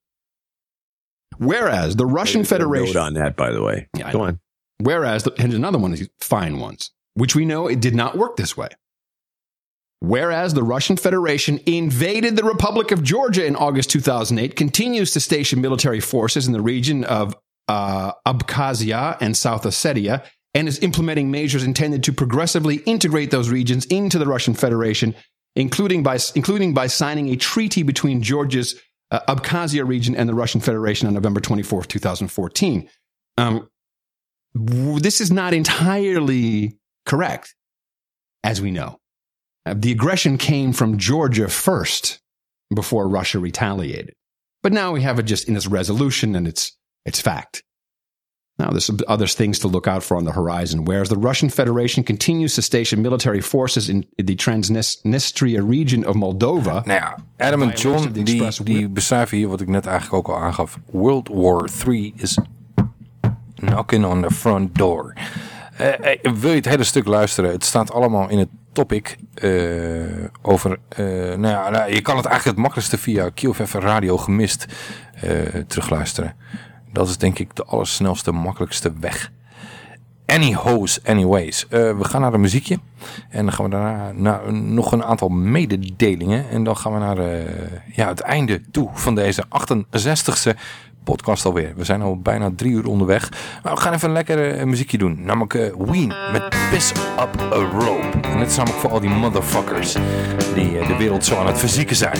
Whereas the Russian Federation on that, by the way. Yeah, Go on. Whereas, the, and another one of these fine ones, which we know it did not work this way. Whereas the Russian Federation invaded the Republic of Georgia in August 2008, continues to station military forces in the region of uh, Abkhazia and South Ossetia, and is implementing measures intended to progressively integrate those regions into the Russian Federation, including by, including by signing a treaty between Georgia's uh, Abkhazia region and the Russian Federation on November 24th, 2014. Um, this is not entirely correct, as we know. Uh, the aggression came from Georgia first before Russia retaliated. But now we have it just in its resolution and it's, it's fact. Now, there's some other things to look out for on the horizon. Whereas the Russian Federation continues to station military forces in the Transnistria region of Moldova. Nou ja, Adam en John die, die beschrijven hier wat ik net eigenlijk ook al aangaf. World War III is knocking on the front door. Eh, eh, wil je het hele stuk luisteren? Het staat allemaal in het topic eh, over... eh, nou ja, nou, je kan het eigenlijk het makkelijkste via QFF Radio gemist terugluisteren. Dat is denk ik de allersnelste, makkelijkste weg. Anyhows, anyways. Eh, we gaan naar een muziekje. En dan gaan we daarna naar nog een aantal mededelingen. En dan gaan we naar ja, het einde toe van deze 68ste podcast alweer. We zijn al bijna drie uur onderweg. Maar we gaan even een lekker eh, muziekje doen. Namelijk eh, Ween met Piss Up a Rope. En dit is namelijk voor al die motherfuckers die eh, de wereld zo aan het verzieken zijn.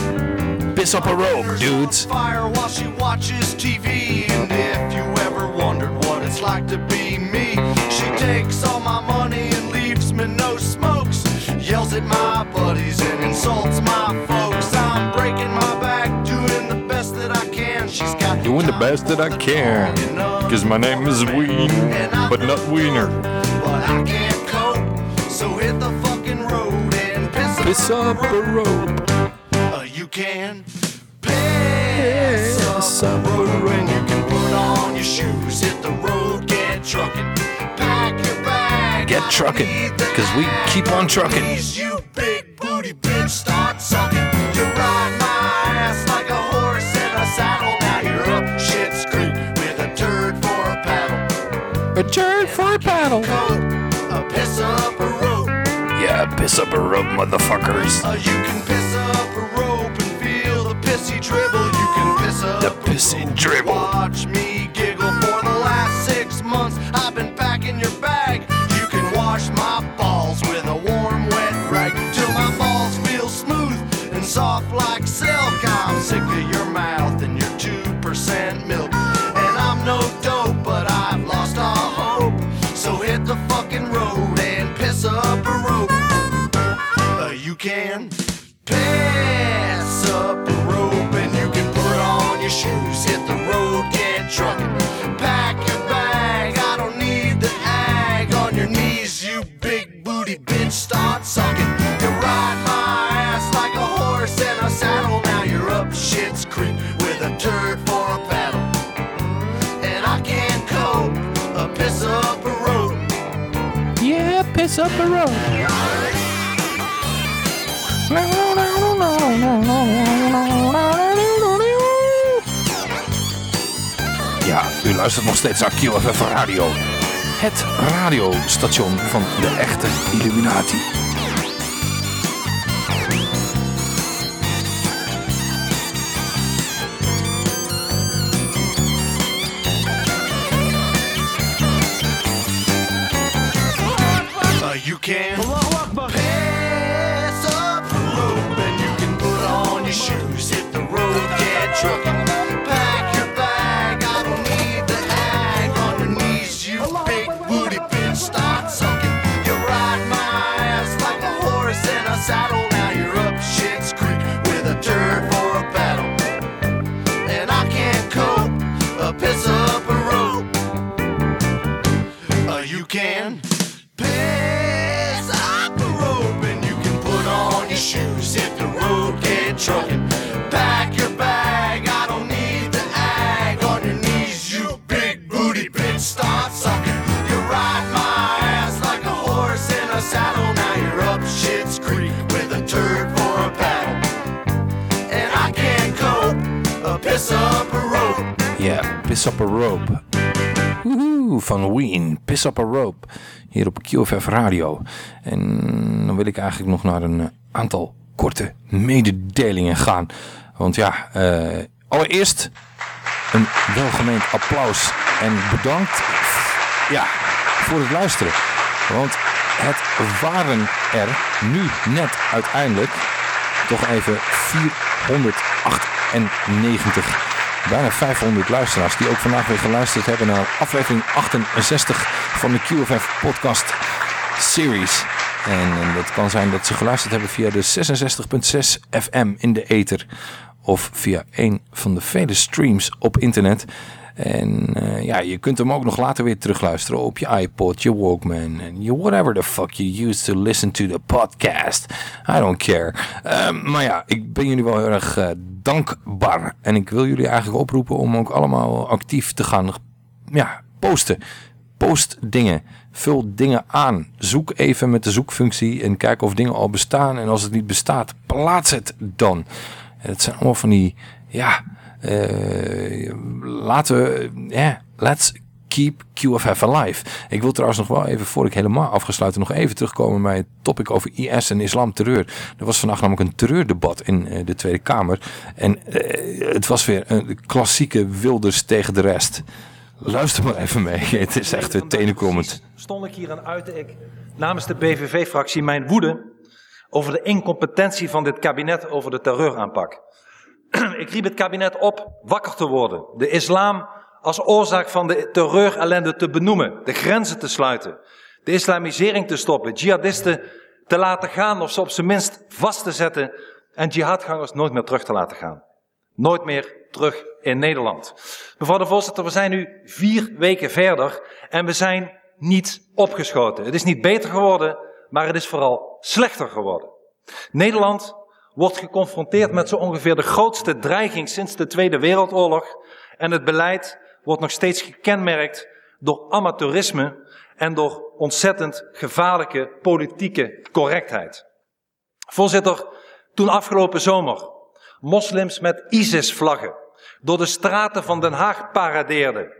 Piss Up a Rope, dudes. fire while she watches TV. And if you ever wondered what it's like to be me, she takes all my money and leaves me no smokes. Yells at my buddies and insults my folks. Doing the best that I can. Because my name is Ween, but not Wiener. but I can't cope. So hit the fucking road and piss, up a rope. Uh, you can piss up a rope and you can put on your shoes, hit the road, get trucking, pack your bag. Get trucking, because we keep on trucking. You big booty bitch, start sucking. You ride my ass like a horse in a saddle. Now you're up shit's creek with a turd for a paddle. A turd for a paddle. A piss up a rope. Yeah, piss up a rope, motherfuckers. Uh, you can piss up a rope and feel the pissy dribble. You can piss up The pissy dribble. Watch me can piss up a rope and you can put on your shoes, hit the road, get trucking, pack your bag. I don't need the ag on your knees, you big booty bitch. Start sucking. You ride my ass like a horse in a saddle. Now you're up shit's creek with a turd for a paddle, and I can't cope. Uh, piss up a rope. Yeah, piss up a rope. Ja, u luistert nog steeds naar QFF Radio. Het radiostation van de echte Illuminati. Piss Up a Rope. Woehoe, van Ween. Piss Up a Rope. Hier op QFF Radio. En dan wil ik eigenlijk nog naar een eh, aantal korte mededelingen gaan. Want ja, eh, allereerst een welgemeend applaus en bedankt ja, voor het luisteren. Want het waren er nu net uiteindelijk toch even 498 bijna 500 luisteraars die ook vandaag weer geluisterd hebben naar aflevering 68 van de QFF podcast series. En, en dat kan zijn dat ze geluisterd hebben via de 66.6 FM in de ether of via een van de vele streams op internet. En eh, ja, je kunt hem ook nog later weer terugluisteren op je iPod, je Walkman en je whatever the fuck you use to listen to the podcast. I don't care. Ehm, maar ja, ik ben jullie wel heel erg eh, dankbaar. En ik wil jullie eigenlijk oproepen om ook allemaal actief te gaan ja, posten. Post dingen. Vul dingen aan. Zoek even met de zoekfunctie en kijk of dingen al bestaan. En als het niet bestaat, plaats het dan. Het zijn allemaal van die, ja, eh, laten we, ja, let's keep QFF alive. Ik wil trouwens nog wel even, voor ik helemaal afgesluiten, nog even terugkomen bij het topic over IS en islamterreur. Er was vandaag namelijk een terreurdebat in eh, de Tweede Kamer. En eh, het was weer een klassieke Wilders tegen de rest. Luister maar even mee. Het is echt weer tenenkrommend. stond ik hier en uitte ik namens de BVV-fractie mijn woede over de incompetentie van dit kabinet over de terreuraanpak. ik riep het kabinet op wakker te worden, de islam als oorzaak van de terreurellende te benoemen, de grenzen te sluiten, de islamisering te stoppen, jihadisten te laten gaan of ze op zijn minst vast te zetten en jihadgangers nooit meer terug te laten gaan. Nooit meer terug in Nederland. Mevrouw de voorzitter, we zijn nu vier weken verder en we zijn niet opgeschoten. Het is niet beter geworden, maar het is vooral slechter geworden. Nederland wordt geconfronteerd met zo ongeveer de grootste dreiging sinds de Tweede Wereldoorlog. En het beleid wordt nog steeds gekenmerkt door amateurisme en door ontzettend gevaarlijke politieke correctheid. Voorzitter, toen afgelopen zomer moslims met ISIS-vlaggen door de straten van Den Haag paradeerden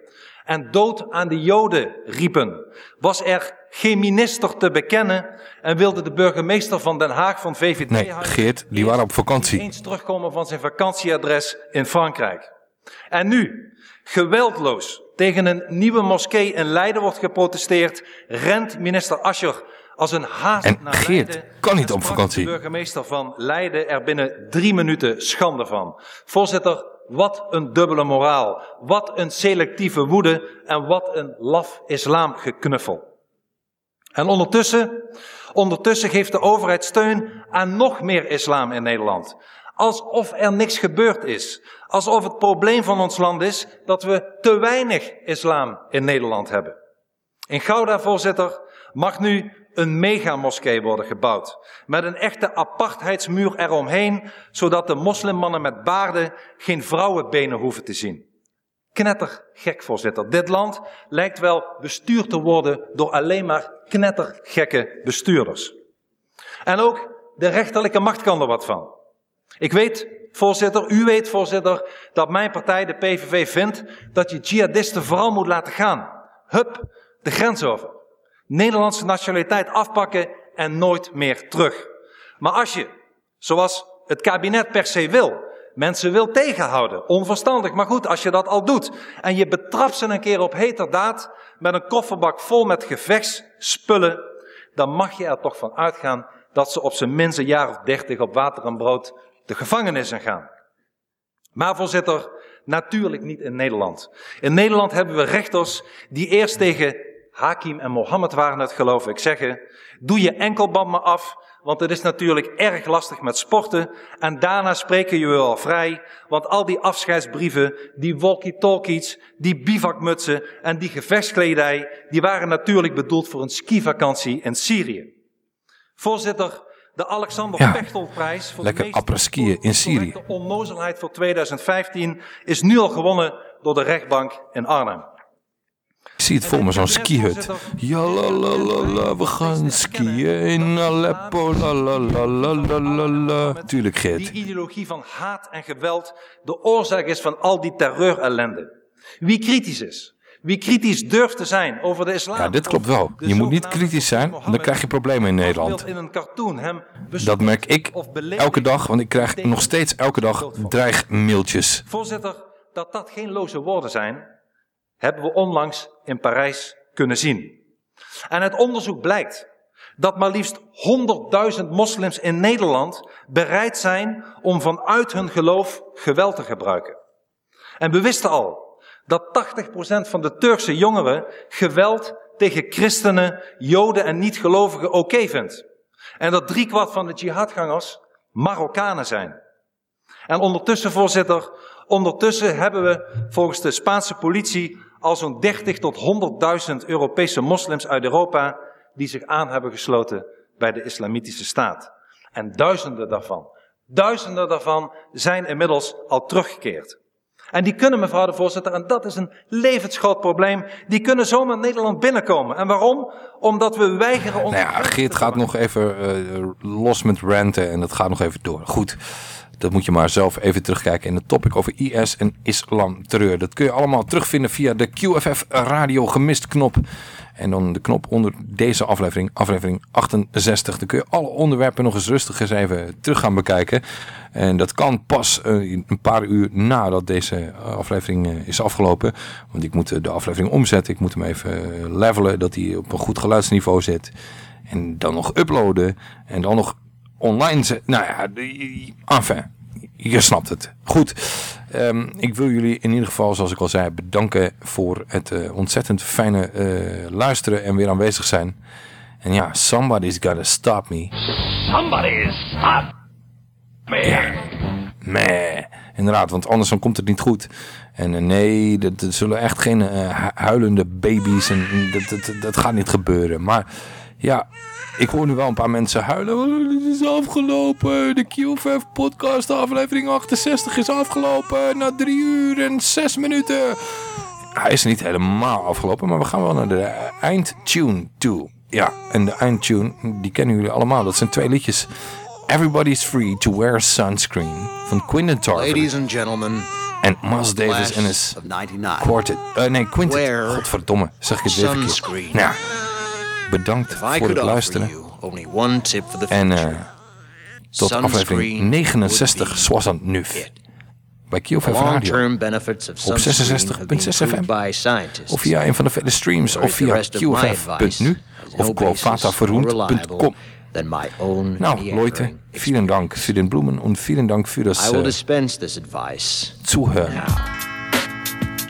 en dood aan de Joden riepen, was er geen minister te bekennen en wilde de burgemeester van Den Haag van VVD Nee, Geert, die waren op vakantie. eens terugkomen van zijn vakantieadres in Frankrijk. En nu, geweldloos tegen een nieuwe moskee in Leiden wordt geprotesteerd, rent minister Ascher als een haast En naar Geert Leiden. kan niet op De vakantie. burgemeester van Leiden er binnen drie minuten schande van. Voorzitter, wat een dubbele moraal. Wat een selectieve woede en wat een laf islamgeknuffel. En ondertussen, ondertussen geeft de overheid steun aan nog meer islam in Nederland. Alsof er niks gebeurd is. Alsof het probleem van ons land is dat we te weinig islam in Nederland hebben. In Gouda, voorzitter, mag nu een megamoskee worden gebouwd. Met een echte apartheidsmuur eromheen, zodat de moslimmannen met baarden geen vrouwenbenen hoeven te zien. Knettergek, voorzitter. Dit land lijkt wel bestuurd te worden door alleen maar knettergekke bestuurders. En ook de rechterlijke macht kan er wat van. Ik weet, voorzitter, u weet, voorzitter, dat mijn partij, de PVV, vindt dat je jihadisten vooral moet laten gaan. Hup, de grens over. Nederlandse nationaliteit afpakken en nooit meer terug. Maar als je, zoals het kabinet per se wil, mensen wil tegenhouden, onverstandig, maar goed, als je dat al doet en je betrapt ze een keer op heterdaad met een kofferbak vol met gevechtsspullen, dan mag je er toch van uitgaan dat ze op zijn minst een jaar of dertig op water en brood de gevangenis in gaan. Maar voorzitter, natuurlijk niet in Nederland. In Nederland hebben we rechters die eerst tegen Hakim en Mohammed waren het geloof ik zeggen, doe je enkelband maar af, want het is natuurlijk erg lastig met sporten. En daarna spreken je wel vrij, want al die afscheidsbrieven, die walkie-talkies, die bivakmutsen en die gevechtskledij, die waren natuurlijk bedoeld voor een skivakantie in Syrië. Voorzitter, de Alexander Ja, Pechtelprijs voor lekker de in Syrië. onnozelheid voor 2015 is nu al gewonnen door de rechtbank in Arnhem. Ik zie het voor me, zo'n skihut. Ja, la, la, la, la, we gaan skiën in Aleppo. La, la, la, la, la, la, la. Tuurlijk, Geert. Die ideologie van haat en geweld de oorzaak is van al die terreurellende. Wie kritisch is, wie kritisch durft te zijn over de islam. Ja, dit klopt wel. Je moet niet kritisch zijn, dan krijg je problemen in Nederland. Dat merk ik elke dag, want ik krijg nog steeds elke dag dreigmailtjes. Voorzitter, dat dat geen loze woorden zijn, hebben we onlangs in Parijs kunnen zien. En uit onderzoek blijkt dat maar liefst 100.000 moslims in Nederland bereid zijn om vanuit hun geloof geweld te gebruiken. En we wisten al dat 80% van de Turkse jongeren geweld tegen christenen, joden en niet-gelovigen oké vindt. En dat driekwart van de jihadgangers Marokkanen zijn. En ondertussen, voorzitter, ondertussen hebben we volgens de Spaanse politie al zo'n 30 tot 100.000 Europese moslims uit Europa die zich aan hebben gesloten bij de Islamitische Staat. En duizenden daarvan, duizenden daarvan zijn inmiddels al teruggekeerd. En die kunnen, mevrouw de voorzitter, en dat is een levensgroot probleem, die kunnen zomaar Nederland binnenkomen. En waarom? Omdat we weigeren ons... Nou ja, Geert gaat nog even eh, los met ranten en dat gaat nog even door. Goed, dat moet je maar zelf even terugkijken in de topic over IS en islam terreur. Dat kun je allemaal terugvinden via de QFF radio gemist knop. En dan de knop onder deze aflevering, aflevering 68. Dan kun je alle onderwerpen nog eens rustig eens even terug gaan bekijken. En dat kan pas eh, een paar uur nadat deze aflevering eh, is afgelopen. Want ik moet eh, de aflevering omzetten. Ik moet hem even eh, levelen, dat hij op een goed geluidsniveau zit. En dan nog uploaden. En dan nog online zetten. Nou ja, enfin. Je snapt het. Goed. Ehm, ik wil jullie in ieder geval, zoals ik al zei, bedanken voor het eh, ontzettend fijne eh, luisteren en weer aanwezig zijn. En ja, somebody's gotta stop me. Somebody stop me. Meh. Inderdaad, want anders dan komt het niet goed. En eh, nee, dat, dat zullen echt geen hu- huilende baby's en dat, dat, dat gaat niet gebeuren. Maar ja, ik hoor nu wel een paar mensen huilen. "Oh, Het is afgelopen. De QFF podcast aflevering 68 is afgelopen na drie uur en zes minuten. Hij is niet helemaal afgelopen, maar we gaan wel naar de eindtune toe. Ja, en de eindtune, die kennen jullie allemaal. Dat zijn twee liedjes. Everybody's Free to Wear Sunscreen van Quinton Tarver. Ladies and gentlemen, En Miles Davis en his of 99. Quartet. Eh, nee, Quintet. Godverdomme, zeg ik het weer verkeerd. sunscreen. Nou, bedankt voor het luisteren. En eh, tot aflevering 69, zoals aan nu. Bij QFF Radio. Op sunscreen have been 66.6 proved FM. Of via een van de vele streams. Of via rest of reliable than my own Nou, Leute, vielen Dank für den Blumen und vielen Dank für das äh. Zuhören.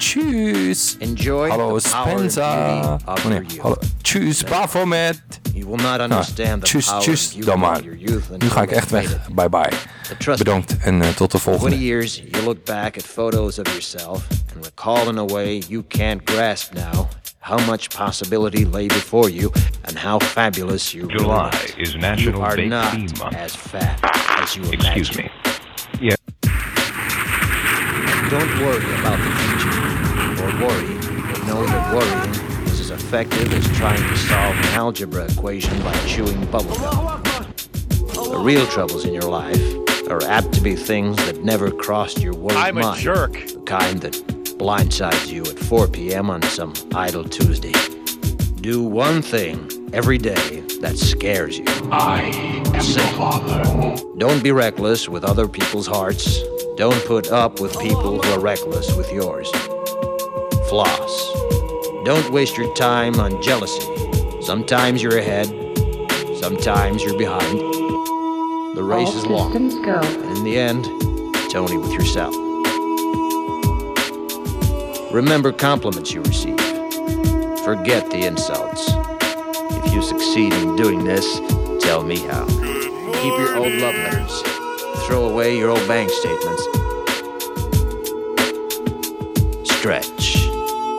Tschüss. Enjoy Hallo the power and Spencer. beauty of Oh, nee, hallo. Tschüss Baphomet. You will not Nou, understand the tschüss, power tschüss and beauty dan maar. of your youth Nu ga ik you've echt made weg. Bye bye. trust. Bedankt en eh, tot de 20 volgende. years, you look back at photos of yourself and recall in a way you can't grasp now how much possibility lay before you and how fabulous you really July looked. is National You are Baked not Bean Month. as fat as you Excuse imagine. me. Yeah. Don't worry about the future. Or worry, but know that worrying is as effective as trying to solve an algebra equation by chewing bubblegum. The real troubles in your life are apt to be things that never crossed your worried I'm a jerk. The kind that blindsides you at 4 p.m. on some idle Tuesday. Do one thing every day that scares you. I am your father. Don't be reckless with other people's hearts. Don't put up with people who are reckless with yours. Floss. Don't waste your time on jealousy. Sometimes you're ahead, Sometimes you're behind. The race All is long. And in the end, it's only with yourself. Remember compliments you receive. Forget the insults. If you succeed in doing this, tell me how. Keep your old love letters. Throw away your old bank statements. Stretch.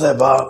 再帮